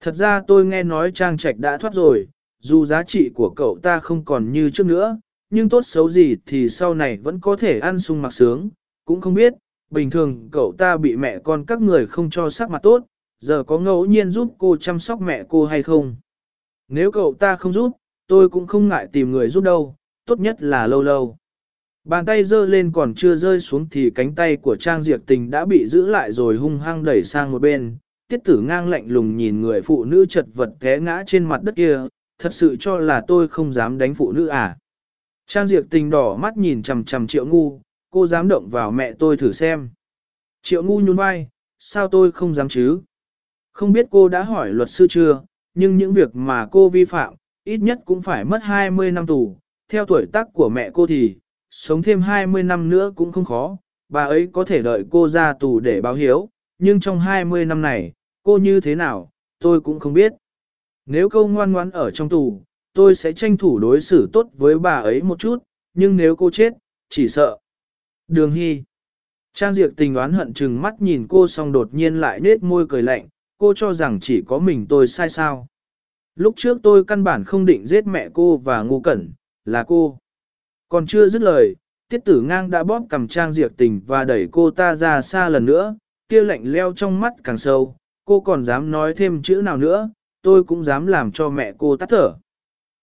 Thật ra tôi nghe nói Trang Trạch đã thoát rồi, dù giá trị của cậu ta không còn như trước nữa, nhưng tốt xấu gì thì sau này vẫn có thể ăn sung mặc sướng, cũng không biết, bình thường cậu ta bị mẹ con các người không cho sắc mặt tốt, giờ có ngẫu nhiên giúp cô chăm sóc mẹ cô hay không. Nếu cậu ta không giúp, tôi cũng không ngại tìm người giúp đâu, tốt nhất là lâu lâu. Bàn tay giơ lên còn chưa rơi xuống thì cánh tay của Trang Diệp Tình đã bị giữ lại rồi hung hăng đẩy sang một bên, tiết tử ngang lạnh lùng nhìn người phụ nữ chật vật té ngã trên mặt đất kia, thật sự cho là tôi không dám đánh phụ nữ à. Trang Diệp tình đỏ mắt nhìn chằm chằm triệu ngu, cô dám động vào mẹ tôi thử xem. Triệu ngu nhún vai, sao tôi không dám chứ? Không biết cô đã hỏi luật sư chưa, nhưng những việc mà cô vi phạm, ít nhất cũng phải mất 20 năm tù. Theo tuổi tác của mẹ cô thì, sống thêm 20 năm nữa cũng không khó, bà ấy có thể đợi cô ra tù để báo hiếu, nhưng trong 20 năm này, cô như thế nào, tôi cũng không biết. Nếu cô ngoan ngoãn ở trong tù, tôi sẽ tranh thủ đối xử tốt với bà ấy một chút, nhưng nếu cô chết, chỉ sợ. Đường Hy Trang Diệp tình đoán hận chừng mắt nhìn cô xong đột nhiên lại nết môi cười lạnh, cô cho rằng chỉ có mình tôi sai sao. Lúc trước tôi căn bản không định giết mẹ cô và ngu cẩn, là cô. Còn chưa dứt lời, tiết tử ngang đã bóp cầm Trang diệt tình và đẩy cô ta ra xa lần nữa, kia lạnh leo trong mắt càng sâu, cô còn dám nói thêm chữ nào nữa, tôi cũng dám làm cho mẹ cô tắt thở.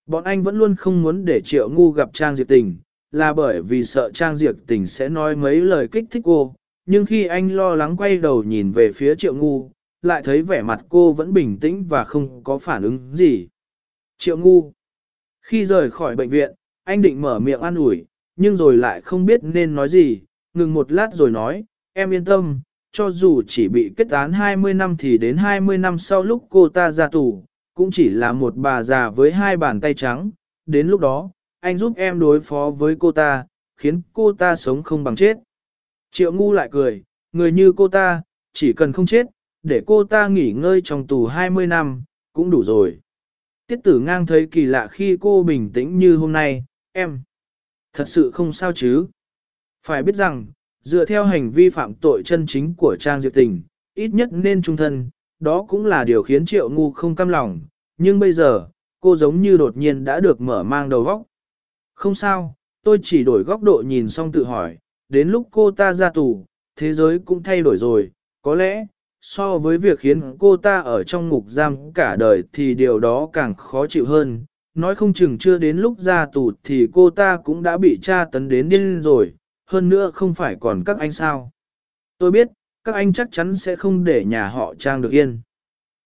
Bọn anh vẫn luôn không muốn để triệu ngu gặp Trang diệt tình, là bởi vì sợ Trang diệt tình sẽ nói mấy lời kích thích cô, nhưng khi anh lo lắng quay đầu nhìn về phía triệu ngu, lại thấy vẻ mặt cô vẫn bình tĩnh và không có phản ứng gì. Triệu ngu. Khi rời khỏi bệnh viện, anh định mở miệng an ủi, nhưng rồi lại không biết nên nói gì, ngừng một lát rồi nói, em yên tâm, cho dù chỉ bị kết án 20 năm thì đến 20 năm sau lúc cô ta ra tù, cũng chỉ là một bà già với hai bàn tay trắng, đến lúc đó, anh giúp em đối phó với cô ta, khiến cô ta sống không bằng chết. Triệu ngu lại cười, người như cô ta, chỉ cần không chết, để cô ta nghỉ ngơi trong tù 20 năm, cũng đủ rồi. Tiết tử ngang thấy kỳ lạ khi cô bình tĩnh như hôm nay, em. Thật sự không sao chứ. Phải biết rằng, dựa theo hành vi phạm tội chân chính của Trang Diệp Tình, ít nhất nên trung thân, đó cũng là điều khiến triệu ngu không cam lòng, nhưng bây giờ, cô giống như đột nhiên đã được mở mang đầu góc. Không sao, tôi chỉ đổi góc độ nhìn xong tự hỏi, đến lúc cô ta ra tù, thế giới cũng thay đổi rồi, có lẽ, so với việc khiến cô ta ở trong ngục giam cả đời thì điều đó càng khó chịu hơn. Nói không chừng chưa đến lúc ra tù thì cô ta cũng đã bị tra tấn đến điên rồi, hơn nữa không phải còn các anh sao. Tôi biết, các anh chắc chắn sẽ không để nhà họ Trang được yên.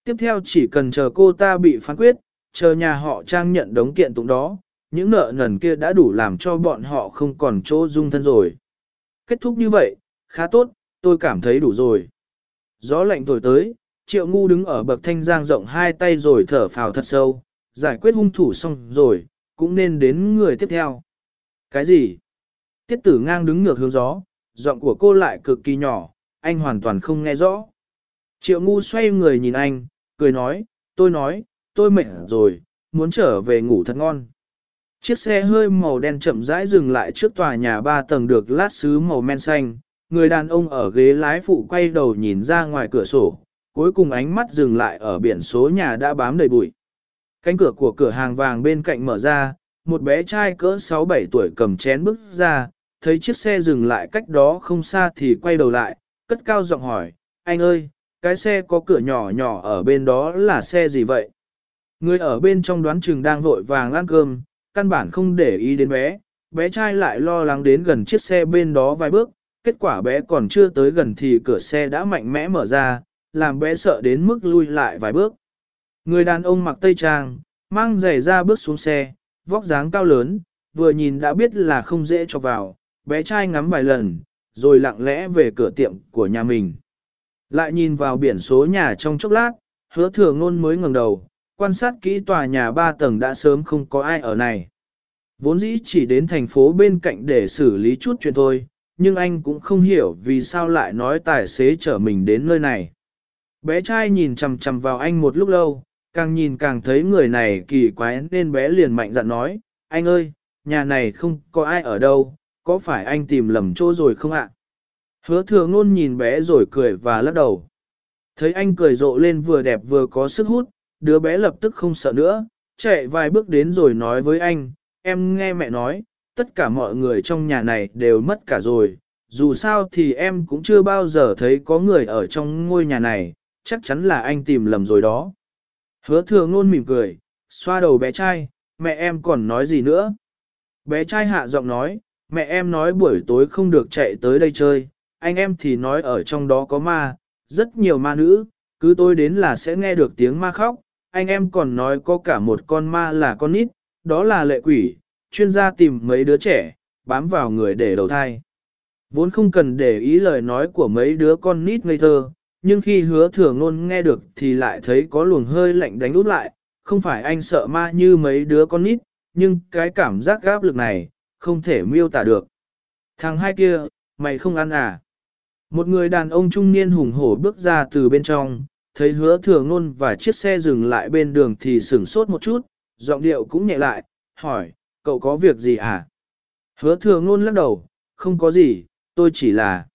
Tiếp theo chỉ cần chờ cô ta bị phán quyết, chờ nhà họ Trang nhận đống kiện tụng đó, những nợ nần kia đã đủ làm cho bọn họ không còn chỗ dung thân rồi. Kết thúc như vậy, khá tốt, tôi cảm thấy đủ rồi. Gió lạnh thổi tới, triệu ngu đứng ở bậc thanh giang rộng hai tay rồi thở phào thật sâu, giải quyết hung thủ xong rồi, cũng nên đến người tiếp theo. Cái gì? Tiết tử ngang đứng ngược hướng gió, giọng của cô lại cực kỳ nhỏ, anh hoàn toàn không nghe rõ. Triệu ngu xoay người nhìn anh, cười nói, tôi nói, tôi mệt rồi, muốn trở về ngủ thật ngon. Chiếc xe hơi màu đen chậm rãi dừng lại trước tòa nhà ba tầng được lát sứ màu men xanh, người đàn ông ở ghế lái phụ quay đầu nhìn ra ngoài cửa sổ, cuối cùng ánh mắt dừng lại ở biển số nhà đã bám đầy bụi. Cánh cửa của cửa hàng vàng bên cạnh mở ra, một bé trai cỡ 6-7 tuổi cầm chén bước ra, thấy chiếc xe dừng lại cách đó không xa thì quay đầu lại, cất cao giọng hỏi, anh ơi, cái xe có cửa nhỏ nhỏ ở bên đó là xe gì vậy? Người ở bên trong đoán chừng đang vội vàng ăn cơm, căn bản không để ý đến bé, bé trai lại lo lắng đến gần chiếc xe bên đó vài bước, kết quả bé còn chưa tới gần thì cửa xe đã mạnh mẽ mở ra, làm bé sợ đến mức lui lại vài bước. Người đàn ông mặc tây trang, mang giày ra bước xuống xe, vóc dáng cao lớn, vừa nhìn đã biết là không dễ cho vào, bé trai ngắm vài lần, rồi lặng lẽ về cửa tiệm của nhà mình. Lại nhìn vào biển số nhà trong chốc lát, hứa thừa ngôn mới ngẩng đầu, quan sát kỹ tòa nhà ba tầng đã sớm không có ai ở này. Vốn dĩ chỉ đến thành phố bên cạnh để xử lý chút chuyện thôi, nhưng anh cũng không hiểu vì sao lại nói tài xế chở mình đến nơi này. Bé trai nhìn chằm chằm vào anh một lúc lâu, càng nhìn càng thấy người này kỳ quái nên bé liền mạnh dặn nói, anh ơi, nhà này không có ai ở đâu, có phải anh tìm lầm chỗ rồi không ạ? Hứa thừa ngôn nhìn bé rồi cười và lắc đầu. Thấy anh cười rộ lên vừa đẹp vừa có sức hút, đứa bé lập tức không sợ nữa, chạy vài bước đến rồi nói với anh, em nghe mẹ nói, tất cả mọi người trong nhà này đều mất cả rồi, dù sao thì em cũng chưa bao giờ thấy có người ở trong ngôi nhà này, chắc chắn là anh tìm lầm rồi đó. Hứa thừa ngôn mỉm cười, xoa đầu bé trai, mẹ em còn nói gì nữa? Bé trai hạ giọng nói, mẹ em nói buổi tối không được chạy tới đây chơi, anh em thì nói ở trong đó có ma, rất nhiều ma nữ, cứ tôi đến là sẽ nghe được tiếng ma khóc, anh em còn nói có cả một con ma là con nít, đó là lệ quỷ, chuyên gia tìm mấy đứa trẻ, bám vào người để đầu thai. Vốn không cần để ý lời nói của mấy đứa con nít ngây thơ, nhưng khi hứa thừa ngôn nghe được thì lại thấy có luồng hơi lạnh đánh út lại, không phải anh sợ ma như mấy đứa con nít, nhưng cái cảm giác gáp lực này, không thể miêu tả được. Thằng hai kia, mày không ăn à? Một người đàn ông trung niên hùng hổ bước ra từ bên trong, thấy hứa thừa ngôn và chiếc xe dừng lại bên đường thì sửng sốt một chút, giọng điệu cũng nhẹ lại, hỏi, cậu có việc gì à? Hứa thừa ngôn lắc đầu, không có gì, tôi chỉ là...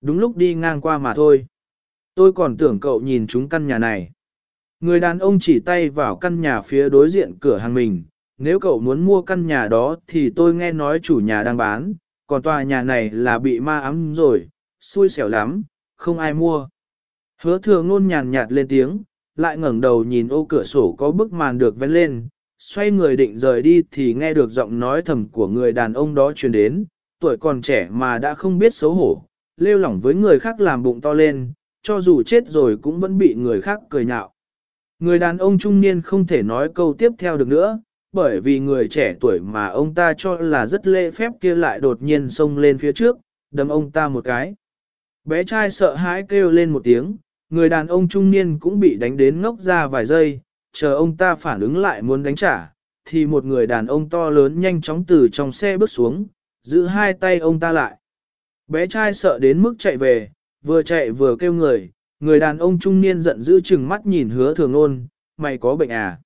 Đúng lúc đi ngang qua mà thôi. Tôi còn tưởng cậu nhìn chúng căn nhà này. Người đàn ông chỉ tay vào căn nhà phía đối diện cửa hàng mình. Nếu cậu muốn mua căn nhà đó thì tôi nghe nói chủ nhà đang bán, còn tòa nhà này là bị ma ám rồi, xui xẻo lắm, không ai mua. Hứa thừa ngôn nhàn nhạt lên tiếng, lại ngẩng đầu nhìn ô cửa sổ có bức màn được vén lên, xoay người định rời đi thì nghe được giọng nói thầm của người đàn ông đó truyền đến, tuổi còn trẻ mà đã không biết xấu hổ, lêu lỏng với người khác làm bụng to lên, cho dù chết rồi cũng vẫn bị người khác cười nhạo. Người đàn ông trung niên không thể nói câu tiếp theo được nữa, bởi vì người trẻ tuổi mà ông ta cho là rất lễ phép kia lại đột nhiên xông lên phía trước, đâm ông ta một cái. Bé trai sợ hãi kêu lên một tiếng, người đàn ông trung niên cũng bị đánh đến ngốc ra vài giây, chờ ông ta phản ứng lại muốn đánh trả, thì một người đàn ông to lớn nhanh chóng từ trong xe bước xuống, giữ hai tay ông ta lại. Bé trai sợ đến mức chạy về, vừa chạy vừa kêu người, người đàn ông trung niên giận dữ chừng mắt nhìn hứa thường ngôn, mày có bệnh à?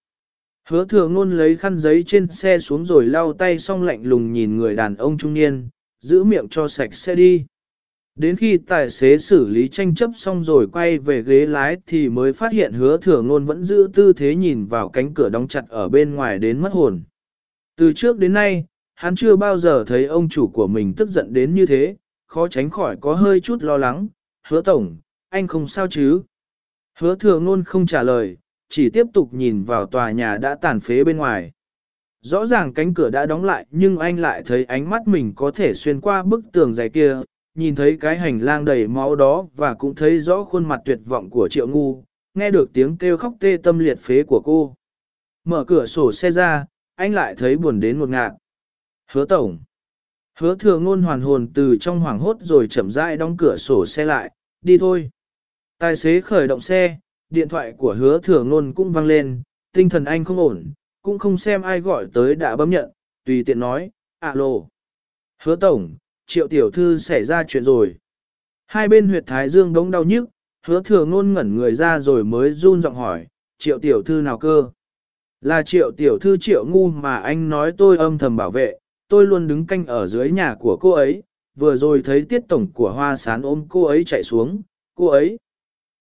Hứa thừa ngôn lấy khăn giấy trên xe xuống rồi lau tay xong lạnh lùng nhìn người đàn ông trung niên, giữ miệng cho sạch xe đi. Đến khi tài xế xử lý tranh chấp xong rồi quay về ghế lái thì mới phát hiện hứa thừa ngôn vẫn giữ tư thế nhìn vào cánh cửa đóng chặt ở bên ngoài đến mất hồn. Từ trước đến nay, hắn chưa bao giờ thấy ông chủ của mình tức giận đến như thế, khó tránh khỏi có hơi chút lo lắng. Hứa tổng, anh không sao chứ? Hứa thừa ngôn không trả lời, chỉ tiếp tục nhìn vào tòa nhà đã tàn phế bên ngoài. Rõ ràng cánh cửa đã đóng lại nhưng anh lại thấy ánh mắt mình có thể xuyên qua bức tường dày kia, nhìn thấy cái hành lang đầy máu đó và cũng thấy rõ khuôn mặt tuyệt vọng của triệu ngu, nghe được tiếng kêu khóc tê tâm liệt phế của cô. Mở cửa sổ xe ra, anh lại thấy buồn đến một ngạt. Hứa tổng. Hứa thừa ngôn hoàn hồn từ trong hoảng hốt rồi chậm rãi đóng cửa sổ xe lại, đi thôi. Tài xế khởi động xe, điện thoại của hứa thừa ngôn cũng vang lên, tinh thần anh không ổn, cũng không xem ai gọi tới đã bấm nhận, tùy tiện nói, alo. Hứa tổng, triệu tiểu thư xảy ra chuyện rồi. Hai bên huyệt thái dương đống đau nhức, hứa thừa ngôn ngẩn người ra rồi mới run giọng hỏi, triệu tiểu thư nào cơ? Là triệu tiểu thư triệu ngu mà anh nói tôi âm thầm bảo vệ, tôi luôn đứng canh ở dưới nhà của cô ấy, vừa rồi thấy tiết tổng của hoa sán ôm cô ấy chạy xuống, cô ấy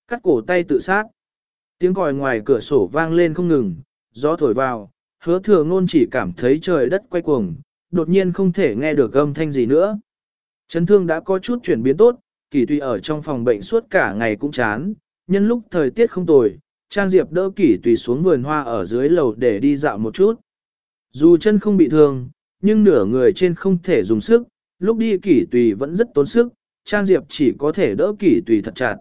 cắt cổ tay tự sát. Tiếng còi ngoài cửa sổ vang lên không ngừng, gió thổi vào, hứa thừa ngôn chỉ cảm thấy trời đất quay cuồng, đột nhiên không thể nghe được âm thanh gì nữa. Chấn thương đã có chút chuyển biến tốt, kỳ tùy ở trong phòng bệnh suốt cả ngày cũng chán, nhân lúc thời tiết không tồi, Trang Diệp đỡ kỷ tùy xuống vườn hoa ở dưới lầu để đi dạo một chút. Dù chân không bị thương, nhưng nửa người trên không thể dùng sức, lúc đi kỷ tùy vẫn rất tốn sức, Trang Diệp chỉ có thể đỡ kỷ tùy thật chặt.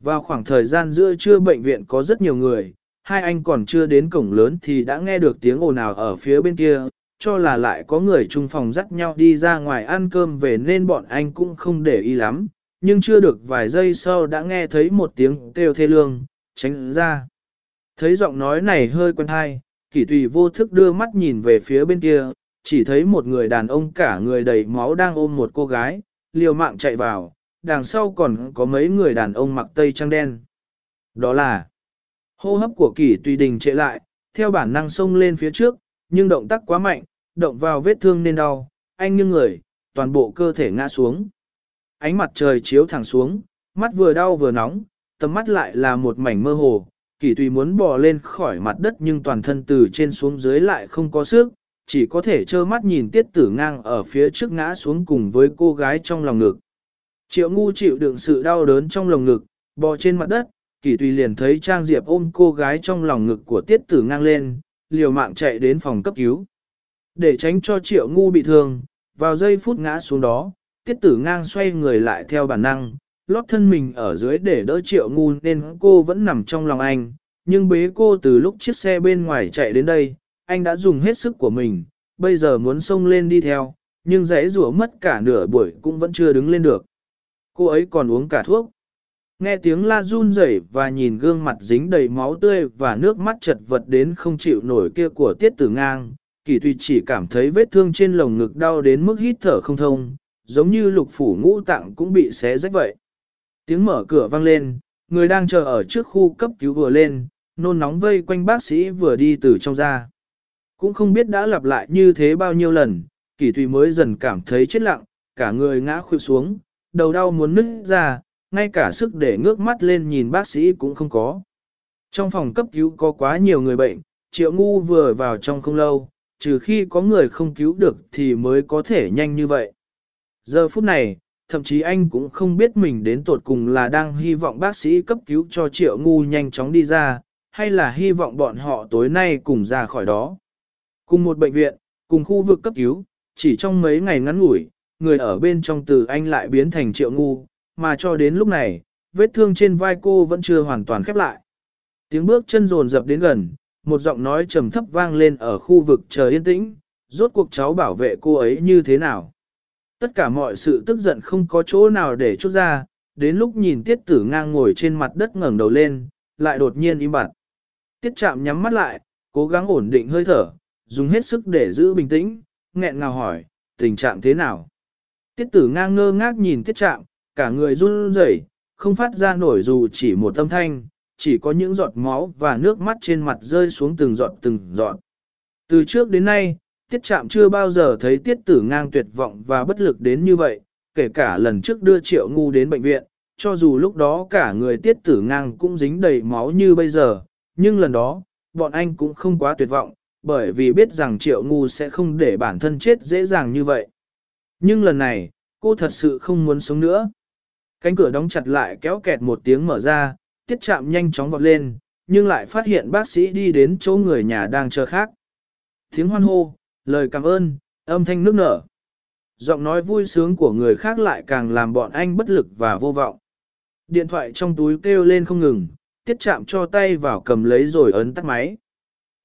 Vào khoảng thời gian giữa trưa bệnh viện có rất nhiều người, hai anh còn chưa đến cổng lớn thì đã nghe được tiếng ồn ào ở phía bên kia, cho là lại có người chung phòng dắt nhau đi ra ngoài ăn cơm về nên bọn anh cũng không để ý lắm, nhưng chưa được vài giây sau đã nghe thấy một tiếng kêu thê lương, tránh ra. Thấy giọng nói này hơi quen hay, kỷ tùy vô thức đưa mắt nhìn về phía bên kia, chỉ thấy một người đàn ông cả người đầy máu đang ôm một cô gái, liều mạng chạy vào, đằng sau còn có mấy người đàn ông mặc tây trang đen. Đó là hô hấp của kỷ tùy đình trệ lại, theo bản năng xông lên phía trước, nhưng động tác quá mạnh, động vào vết thương nên đau, anh như người, toàn bộ cơ thể ngã xuống. Ánh mặt trời chiếu thẳng xuống, mắt vừa đau vừa nóng, tầm mắt lại là một mảnh mơ hồ, kỳ tùy muốn bò lên khỏi mặt đất nhưng toàn thân từ trên xuống dưới lại không có sức, chỉ có thể trơ mắt nhìn tiết tử ngang ở phía trước ngã xuống cùng với cô gái trong lòng ngực. Triệu ngu chịu đựng sự đau đớn trong lòng ngực, bò trên mặt đất, kỳ tùy liền thấy Trang Diệp ôm cô gái trong lòng ngực của tiết tử ngang lên, liều mạng chạy đến phòng cấp cứu. Để tránh cho triệu ngu bị thương, vào giây phút ngã xuống đó, tiết tử ngang xoay người lại theo bản năng, lót thân mình ở dưới để đỡ triệu ngu nên cô vẫn nằm trong lòng anh, nhưng bế cô từ lúc chiếc xe bên ngoài chạy đến đây, anh đã dùng hết sức của mình, bây giờ muốn xông lên đi theo, nhưng rẽ rủa mất cả nửa buổi cũng vẫn chưa đứng lên được. Cô ấy còn uống cả thuốc. Nghe tiếng la run rẩy và nhìn gương mặt dính đầy máu tươi và nước mắt chật vật đến không chịu nổi kia của tiết tử ngang, kỳ tùy chỉ cảm thấy vết thương trên lồng ngực đau đến mức hít thở không thông, giống như lục phủ ngũ tạng cũng bị xé rách vậy. Tiếng mở cửa vang lên, người đang chờ ở trước khu cấp cứu vừa lên, nôn nóng vây quanh bác sĩ vừa đi từ trong ra. Cũng không biết đã lặp lại như thế bao nhiêu lần, kỳ tùy mới dần cảm thấy chết lặng, cả người ngã khuỵu xuống, đầu đau muốn nứt ra, ngay cả sức để ngước mắt lên nhìn bác sĩ cũng không có. Trong phòng cấp cứu có quá nhiều người bệnh, triệu ngu vừa vào trong không lâu, trừ khi có người không cứu được thì mới có thể nhanh như vậy. Giờ phút này, thậm chí anh cũng không biết mình đến tột cùng là đang hy vọng bác sĩ cấp cứu cho triệu ngu nhanh chóng đi ra, hay là hy vọng bọn họ tối nay cùng ra khỏi đó. Cùng một bệnh viện, cùng khu vực cấp cứu, chỉ trong mấy ngày ngắn ngủi, người ở bên trong từ anh lại biến thành triệu ngu, mà cho đến lúc này, vết thương trên vai cô vẫn chưa hoàn toàn khép lại. Tiếng bước chân rồn dập đến gần, một giọng nói trầm thấp vang lên ở khu vực chờ yên tĩnh, rốt cuộc cháu bảo vệ cô ấy như thế nào. Tất cả mọi sự tức giận không có chỗ nào để chút ra, đến lúc nhìn tiết tử ngang ngồi trên mặt đất ngẩng đầu lên, lại đột nhiên im bặt. Tiết chạm nhắm mắt lại, cố gắng ổn định hơi thở, dùng hết sức để giữ bình tĩnh, nghẹn ngào hỏi, tình trạng thế nào? Tiết tử ngang ngơ ngác nhìn tiết chạm, cả người run rẩy, không phát ra nổi dù chỉ một âm thanh, chỉ có những giọt máu và nước mắt trên mặt rơi xuống từng giọt từng giọt. Từ trước đến nay, tiết chạm chưa bao giờ thấy tiết tử ngang tuyệt vọng và bất lực đến như vậy, kể cả lần trước đưa triệu ngu đến bệnh viện, cho dù lúc đó cả người tiết tử ngang cũng dính đầy máu như bây giờ, nhưng lần đó, bọn anh cũng không quá tuyệt vọng, bởi vì biết rằng triệu ngu sẽ không để bản thân chết dễ dàng như vậy. Nhưng lần này, cô thật sự không muốn sống nữa. Cánh cửa đóng chặt lại kéo kẹt một tiếng mở ra, tiết chạm nhanh chóng vọt lên, nhưng lại phát hiện bác sĩ đi đến chỗ người nhà đang chờ khác. Tiếng hoan hô, lời cảm ơn, âm thanh nước nở. Giọng nói vui sướng của người khác lại càng làm bọn anh bất lực và vô vọng. Điện thoại trong túi kêu lên không ngừng, tiết chạm cho tay vào cầm lấy rồi ấn tắt máy.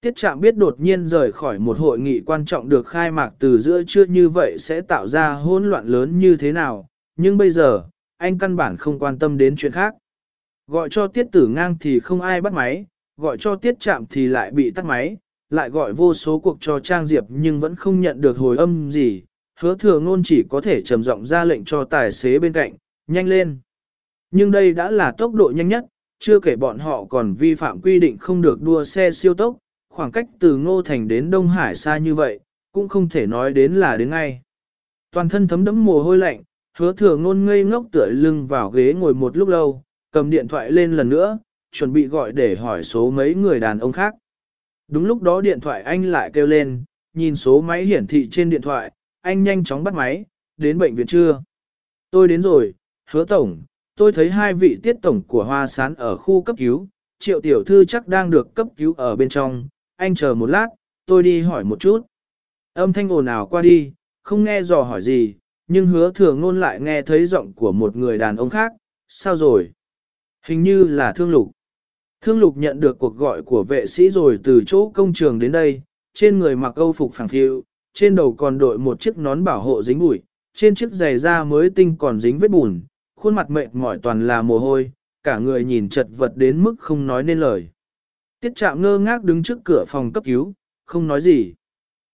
Tiết chạm biết đột nhiên rời khỏi một hội nghị quan trọng được khai mạc từ giữa trưa như vậy sẽ tạo ra hỗn loạn lớn như thế nào, nhưng bây giờ, anh căn bản không quan tâm đến chuyện khác. Gọi cho tiết tử ngang thì không ai bắt máy, gọi cho tiết chạm thì lại bị tắt máy, lại gọi vô số cuộc cho Trang Diệp nhưng vẫn không nhận được hồi âm gì, hứa thừa ngôn chỉ có thể trầm giọng ra lệnh cho tài xế bên cạnh, nhanh lên. Nhưng đây đã là tốc độ nhanh nhất, chưa kể bọn họ còn vi phạm quy định không được đua xe siêu tốc, khoảng cách từ Ngô Thành đến Đông Hải xa như vậy, cũng không thể nói đến là đến ngay. Toàn thân thấm đẫm mồ hôi lạnh, hứa thừa ngôn ngây ngốc tựa lưng vào ghế ngồi một lúc lâu, cầm điện thoại lên lần nữa, chuẩn bị gọi để hỏi số mấy người đàn ông khác. Đúng lúc đó điện thoại anh lại kêu lên, nhìn số máy hiển thị trên điện thoại, anh nhanh chóng bắt máy, đến bệnh viện chưa? Tôi đến rồi, hứa tổng, tôi thấy hai vị tiết tổng của Hoa Sán ở khu cấp cứu, triệu tiểu thư chắc đang được cấp cứu ở bên trong, anh chờ một lát, tôi đi hỏi một chút. Âm thanh ồn ào qua đi, không nghe dò hỏi gì, nhưng hứa thừa ngôn lại nghe thấy giọng của một người đàn ông khác, sao rồi? Hình như là thương lục. Thương lục nhận được cuộc gọi của vệ sĩ rồi từ chỗ công trường đến đây, trên người mặc âu phục phẳng phiu, trên đầu còn đội một chiếc nón bảo hộ dính bụi, trên chiếc giày da mới tinh còn dính vết bùn, khuôn mặt mệt mỏi toàn là mồ hôi, cả người nhìn chật vật đến mức không nói nên lời. Tiết trạm ngơ ngác đứng trước cửa phòng cấp cứu, không nói gì.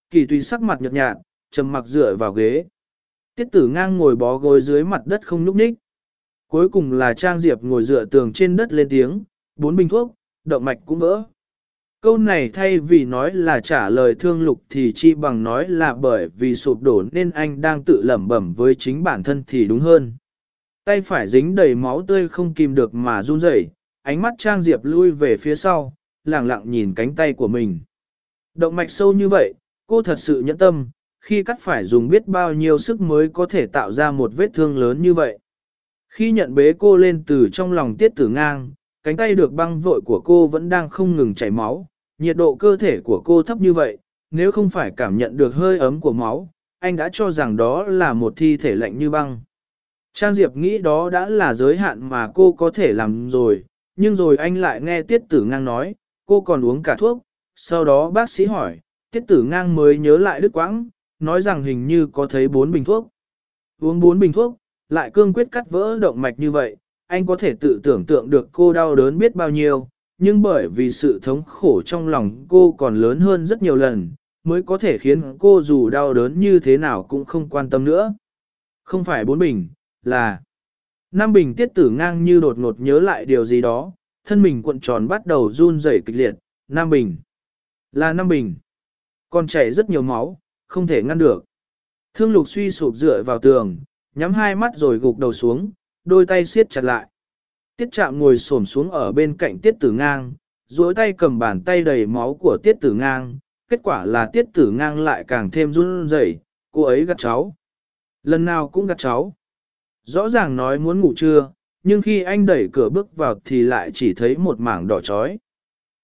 Kỳ tùy sắc mặt nhợt nhạt, trầm mặc dựa vào ghế. Tiết tử ngang ngồi bó gối dưới mặt đất không nhúc nhích. Cuối cùng là Trang Diệp ngồi dựa tường trên đất lên tiếng, bốn bình thuốc, động mạch cũng vỡ. Câu này thay vì nói là trả lời thương lục thì chi bằng nói là bởi vì sụp đổ nên anh đang tự lẩm bẩm với chính bản thân thì đúng hơn. Tay phải dính đầy máu tươi không kìm được mà run rẩy, ánh mắt Trang Diệp lui về phía sau, lặng lặng nhìn cánh tay của mình. Động mạch sâu như vậy, cô thật sự nhẫn tâm, khi cắt phải dùng biết bao nhiêu sức mới có thể tạo ra một vết thương lớn như vậy. Khi nhận bế cô lên từ trong lòng tiết tử ngang, cánh tay được băng vội của cô vẫn đang không ngừng chảy máu, nhiệt độ cơ thể của cô thấp như vậy, nếu không phải cảm nhận được hơi ấm của máu, anh đã cho rằng đó là một thi thể lạnh như băng. Trang Diệp nghĩ đó đã là giới hạn mà cô có thể làm rồi, nhưng rồi anh lại nghe tiết tử ngang nói, cô còn uống cả thuốc, sau đó bác sĩ hỏi, tiết tử ngang mới nhớ lại đứt quãng, nói rằng hình như có thấy bốn bình thuốc. Uống bốn bình thuốc, lại cương quyết cắt vỡ động mạch như vậy, anh có thể tự tưởng tượng được cô đau đớn biết bao nhiêu, nhưng bởi vì sự thống khổ trong lòng cô còn lớn hơn rất nhiều lần, mới có thể khiến cô dù đau đớn như thế nào cũng không quan tâm nữa. Không phải bốn bình, là năm bình tiết tử ngang như đột ngột nhớ lại điều gì đó, thân mình cuộn tròn bắt đầu run rẩy kịch liệt, năm bình, là năm bình, còn chảy rất nhiều máu, không thể ngăn được. Thương lục suy sụp dựa vào tường, nhắm hai mắt rồi gục đầu xuống, đôi tay siết chặt lại. Tiết chạm ngồi xổm xuống ở bên cạnh tiết tử ngang, duỗi tay cầm bàn tay đầy máu của tiết tử ngang, kết quả là tiết tử ngang lại càng thêm run rẩy, cô ấy gắt cháu. Lần nào cũng gắt cháu. Rõ ràng nói muốn ngủ trưa, nhưng khi anh đẩy cửa bước vào thì lại chỉ thấy một mảng đỏ chói.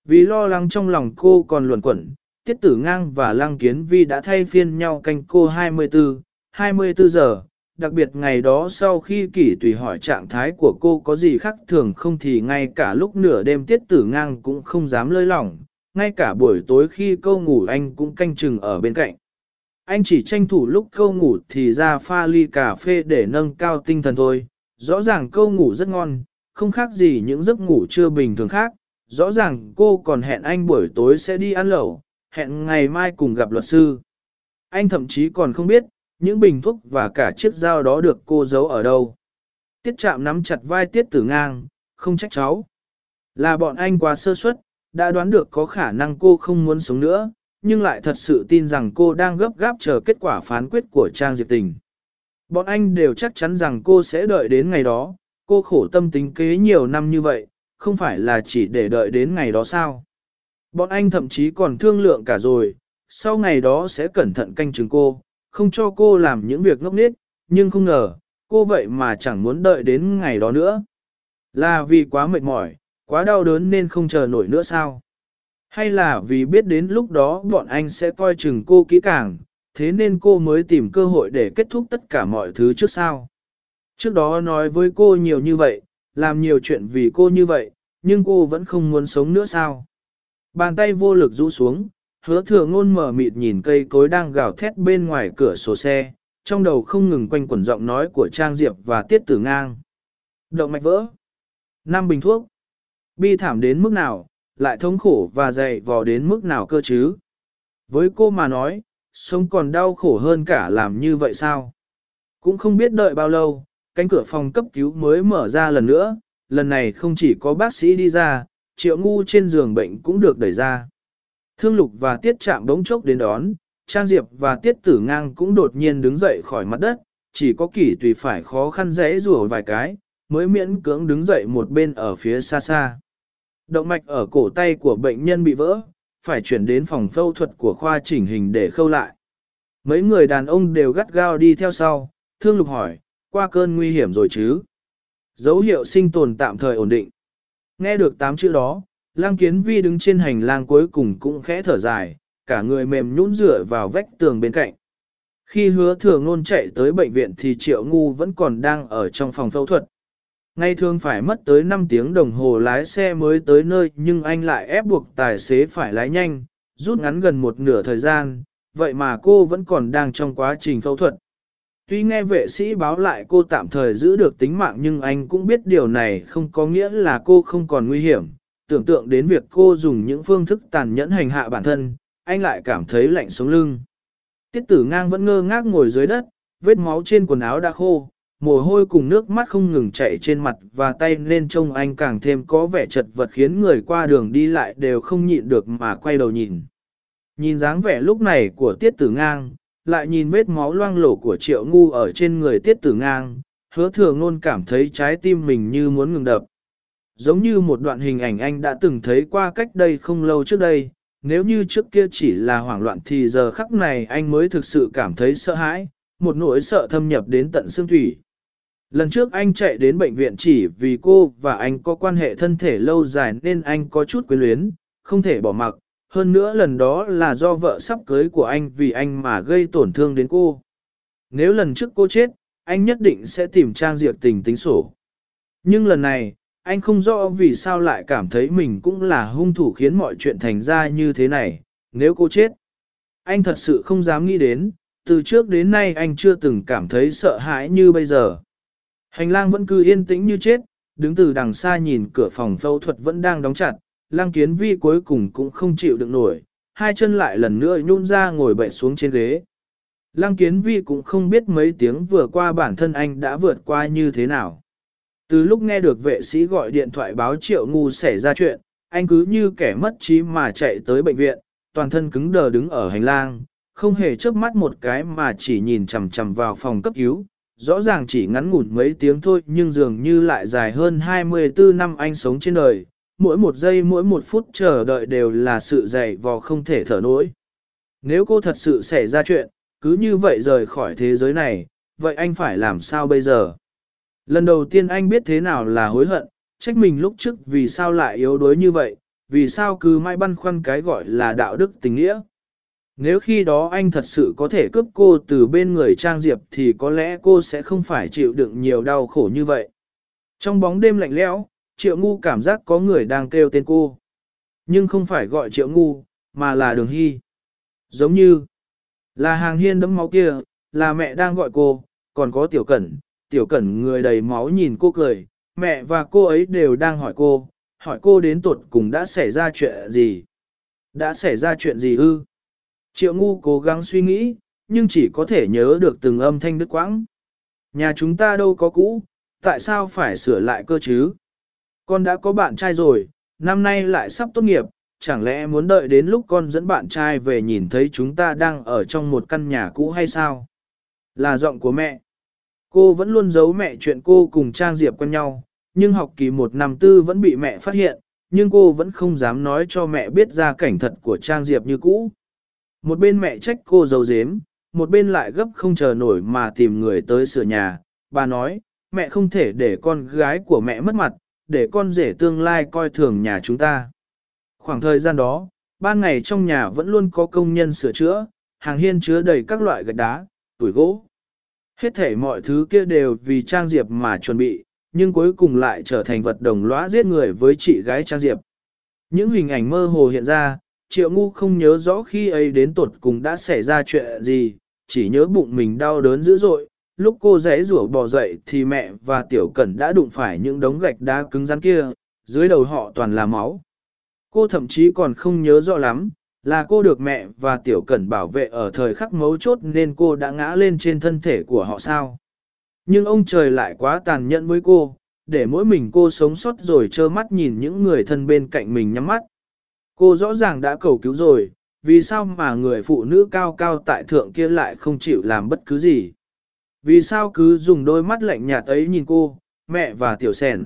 Vì lo lắng trong lòng cô còn luẩn quẩn, tiết tử ngang và lăng kiến vi đã thay phiên nhau canh cô 24, 24 giờ, đặc biệt ngày đó sau khi kỷ tùy hỏi trạng thái của cô có gì khác thường không thì ngay cả lúc nửa đêm tiết tử ngang cũng không dám lơi lỏng, ngay cả buổi tối khi câu ngủ anh cũng canh chừng ở bên cạnh. Anh chỉ tranh thủ lúc câu ngủ thì ra pha ly cà phê để nâng cao tinh thần thôi, rõ ràng câu ngủ rất ngon, không khác gì những giấc ngủ chưa bình thường khác, rõ ràng cô còn hẹn anh buổi tối sẽ đi ăn lẩu, hẹn ngày mai cùng gặp luật sư. Anh thậm chí còn không biết, những bình thuốc và cả chiếc dao đó được cô giấu ở đâu. Tiết chạm nắm chặt vai tiết tử ngang, không trách cháu. Là bọn anh quá sơ suất, đã đoán được có khả năng cô không muốn sống nữa, nhưng lại thật sự tin rằng cô đang gấp gáp chờ kết quả phán quyết của Trang Diệp Tình. Bọn anh đều chắc chắn rằng cô sẽ đợi đến ngày đó, cô khổ tâm tính kế nhiều năm như vậy, không phải là chỉ để đợi đến ngày đó sao. Bọn anh thậm chí còn thương lượng cả rồi, sau ngày đó sẽ cẩn thận canh chừng cô, không cho cô làm những việc ngốc nghếch, nhưng không ngờ, cô vậy mà chẳng muốn đợi đến ngày đó nữa. Là vì quá mệt mỏi, quá đau đớn nên không chờ nổi nữa sao? Hay là vì biết đến lúc đó bọn anh sẽ coi chừng cô kỹ càng, thế nên cô mới tìm cơ hội để kết thúc tất cả mọi thứ trước sao? Trước đó nói với cô nhiều như vậy, làm nhiều chuyện vì cô như vậy, nhưng cô vẫn không muốn sống nữa sao? Bàn tay vô lực rũ xuống, hứa thừa ngôn mở mịt nhìn cây cối đang gào thét bên ngoài cửa sổ xe, trong đầu không ngừng quanh quẩn giọng nói của Trang Diệp và Tiết Tử Ngang. Động mạch vỡ. Năm bình thuốc. Bi thảm đến mức nào, lại thống khổ và dày vò đến mức nào cơ chứ? Với cô mà nói, sống còn đau khổ hơn cả làm như vậy sao? Cũng không biết đợi bao lâu, cánh cửa phòng cấp cứu mới mở ra lần nữa, lần này không chỉ có bác sĩ đi ra, triệu ngu trên giường bệnh cũng được đẩy ra. Thương lục và tiết chạm bỗng chốc đến đón, Trang Diệp và tiết tử ngang cũng đột nhiên đứng dậy khỏi mặt đất, chỉ có kỷ tùy phải khó khăn rẽ rùa vài cái, mới miễn cưỡng đứng dậy một bên ở phía xa xa. Động mạch ở cổ tay của bệnh nhân bị vỡ, phải chuyển đến phòng phẫu thuật của khoa chỉnh hình để khâu lại. Mấy người đàn ông đều gắt gao đi theo sau, thương lục hỏi, qua cơn nguy hiểm rồi chứ? Dấu hiệu sinh tồn tạm thời ổn định. Nghe được tám chữ đó, lang kiến vi đứng trên hành lang cuối cùng cũng khẽ thở dài, cả người mềm nhũn dựa vào vách tường bên cạnh. Khi hứa thường nôn chạy tới bệnh viện thì triệu ngu vẫn còn đang ở trong phòng phẫu thuật. Ngày thường phải mất tới 5 tiếng đồng hồ lái xe mới tới nơi nhưng anh lại ép buộc tài xế phải lái nhanh, rút ngắn gần một nửa thời gian, vậy mà cô vẫn còn đang trong quá trình phẫu thuật. Tuy nghe vệ sĩ báo lại cô tạm thời giữ được tính mạng nhưng anh cũng biết điều này không có nghĩa là cô không còn nguy hiểm. Tưởng tượng đến việc cô dùng những phương thức tàn nhẫn hành hạ bản thân, anh lại cảm thấy lạnh sống lưng. Tiết tử ngang vẫn ngơ ngác ngồi dưới đất, vết máu trên quần áo đã khô, mồ hôi cùng nước mắt không ngừng chảy trên mặt và tay nên trông anh càng thêm có vẻ chật vật khiến người qua đường đi lại đều không nhịn được mà quay đầu nhìn. Nhìn dáng vẻ lúc này của tiết tử ngang, lại nhìn vết máu loang lổ của triệu ngu ở trên người tiết tử ngang, hứa thừa ngôn cảm thấy trái tim mình như muốn ngừng đập. Giống như một đoạn hình ảnh anh đã từng thấy qua cách đây không lâu trước đây, nếu như trước kia chỉ là hoảng loạn thì giờ khắc này anh mới thực sự cảm thấy sợ hãi, một nỗi sợ thâm nhập đến tận xương thủy. Lần trước anh chạy đến bệnh viện chỉ vì cô và anh có quan hệ thân thể lâu dài nên anh có chút quyến luyến, không thể bỏ mặc, hơn nữa lần đó là do vợ sắp cưới của anh vì anh mà gây tổn thương đến cô. Nếu lần trước cô chết, anh nhất định sẽ tìm Trang Diệp tình tính sổ. Nhưng lần này, anh không rõ vì sao lại cảm thấy mình cũng là hung thủ khiến mọi chuyện thành ra như thế này, nếu cô chết. Anh thật sự không dám nghĩ đến, từ trước đến nay anh chưa từng cảm thấy sợ hãi như bây giờ. Hành lang vẫn cứ yên tĩnh như chết, đứng từ đằng xa nhìn cửa phòng phẫu thuật vẫn đang đóng chặt, lang kiến vi cuối cùng cũng không chịu được nổi, hai chân lại lần nữa nhún ra ngồi bậy xuống trên ghế. Lăng kiến vi cũng không biết mấy tiếng vừa qua bản thân anh đã vượt qua như thế nào. Từ lúc nghe được vệ sĩ gọi điện thoại báo triệu ngu xảy ra chuyện, anh cứ như kẻ mất trí mà chạy tới bệnh viện, toàn thân cứng đờ đứng ở hành lang, không hề chớp mắt một cái mà chỉ nhìn chằm chằm vào phòng cấp cứu. Rõ ràng chỉ ngắn ngủn mấy tiếng thôi nhưng dường như lại dài hơn 24 năm anh sống trên đời, mỗi một giây mỗi một phút chờ đợi đều là sự dày vò không thể thở nổi. Nếu cô thật sự xảy ra chuyện, cứ như vậy rời khỏi thế giới này, vậy anh phải làm sao bây giờ? Lần đầu tiên anh biết thế nào là hối hận, trách mình lúc trước vì sao lại yếu đuối như vậy, vì sao cứ mãi băn khoăn cái gọi là đạo đức tình nghĩa. Nếu khi đó anh thật sự có thể cướp cô từ bên người Trang Diệp thì có lẽ cô sẽ không phải chịu đựng nhiều đau khổ như vậy. Trong bóng đêm lạnh lẽo, Triệu Ngu cảm giác có người đang kêu tên cô. Nhưng không phải gọi Triệu Ngu, mà là Đường Hy. Giống như là hàng hiên đấm máu kia, là mẹ đang gọi cô, còn có Tiểu Cẩn. Tiểu Cẩn người đầy máu nhìn cô cười, mẹ và cô ấy đều đang hỏi cô, hỏi cô đến tuột cùng đã xảy ra chuyện gì. Đã xảy ra chuyện gì ư? Triệu ngu cố gắng suy nghĩ, nhưng chỉ có thể nhớ được từng âm thanh đứt quãng. Nhà chúng ta đâu có cũ, tại sao phải sửa lại cơ chứ? Con đã có bạn trai rồi, năm nay lại sắp tốt nghiệp, chẳng lẽ muốn đợi đến lúc con dẫn bạn trai về nhìn thấy chúng ta đang ở trong một căn nhà cũ hay sao? Là giọng của mẹ. Cô vẫn luôn giấu mẹ chuyện cô cùng Trang Diệp quen nhau, nhưng học kỳ một năm tư vẫn bị mẹ phát hiện, nhưng cô vẫn không dám nói cho mẹ biết ra cảnh thật của Trang Diệp như cũ. Một bên mẹ trách cô giấu giếm, một bên lại gấp không chờ nổi mà tìm người tới sửa nhà. Bà nói, mẹ không thể để con gái của mẹ mất mặt, để con rể tương lai coi thường nhà chúng ta. Khoảng thời gian đó, ban ngày trong nhà vẫn luôn có công nhân sửa chữa, hàng hiên chứa đầy các loại gạch đá, tuổi gỗ. Hết thể mọi thứ kia đều vì Trang Diệp mà chuẩn bị, nhưng cuối cùng lại trở thành vật đồng lõa giết người với chị gái Trang Diệp. Những hình ảnh mơ hồ hiện ra, triệu ngu không nhớ rõ khi ấy đến tuột cùng đã xảy ra chuyện gì, chỉ nhớ bụng mình đau đớn dữ dội. Lúc cô rẽ rủa bò dậy thì mẹ và tiểu cẩn đã đụng phải những đống gạch đá cứng rắn kia, dưới đầu họ toàn là máu. Cô thậm chí còn không nhớ rõ lắm, là cô được mẹ và tiểu cẩn bảo vệ ở thời khắc mấu chốt nên cô đã ngã lên trên thân thể của họ sao. Nhưng ông trời lại quá tàn nhẫn với cô, để mỗi mình cô sống sót rồi trơ mắt nhìn những người thân bên cạnh mình nhắm mắt. Cô rõ ràng đã cầu cứu rồi, vì sao mà người phụ nữ cao cao tại thượng kia lại không chịu làm bất cứ gì? Vì sao cứ dùng đôi mắt lạnh nhạt ấy nhìn cô, mẹ và tiểu sèn?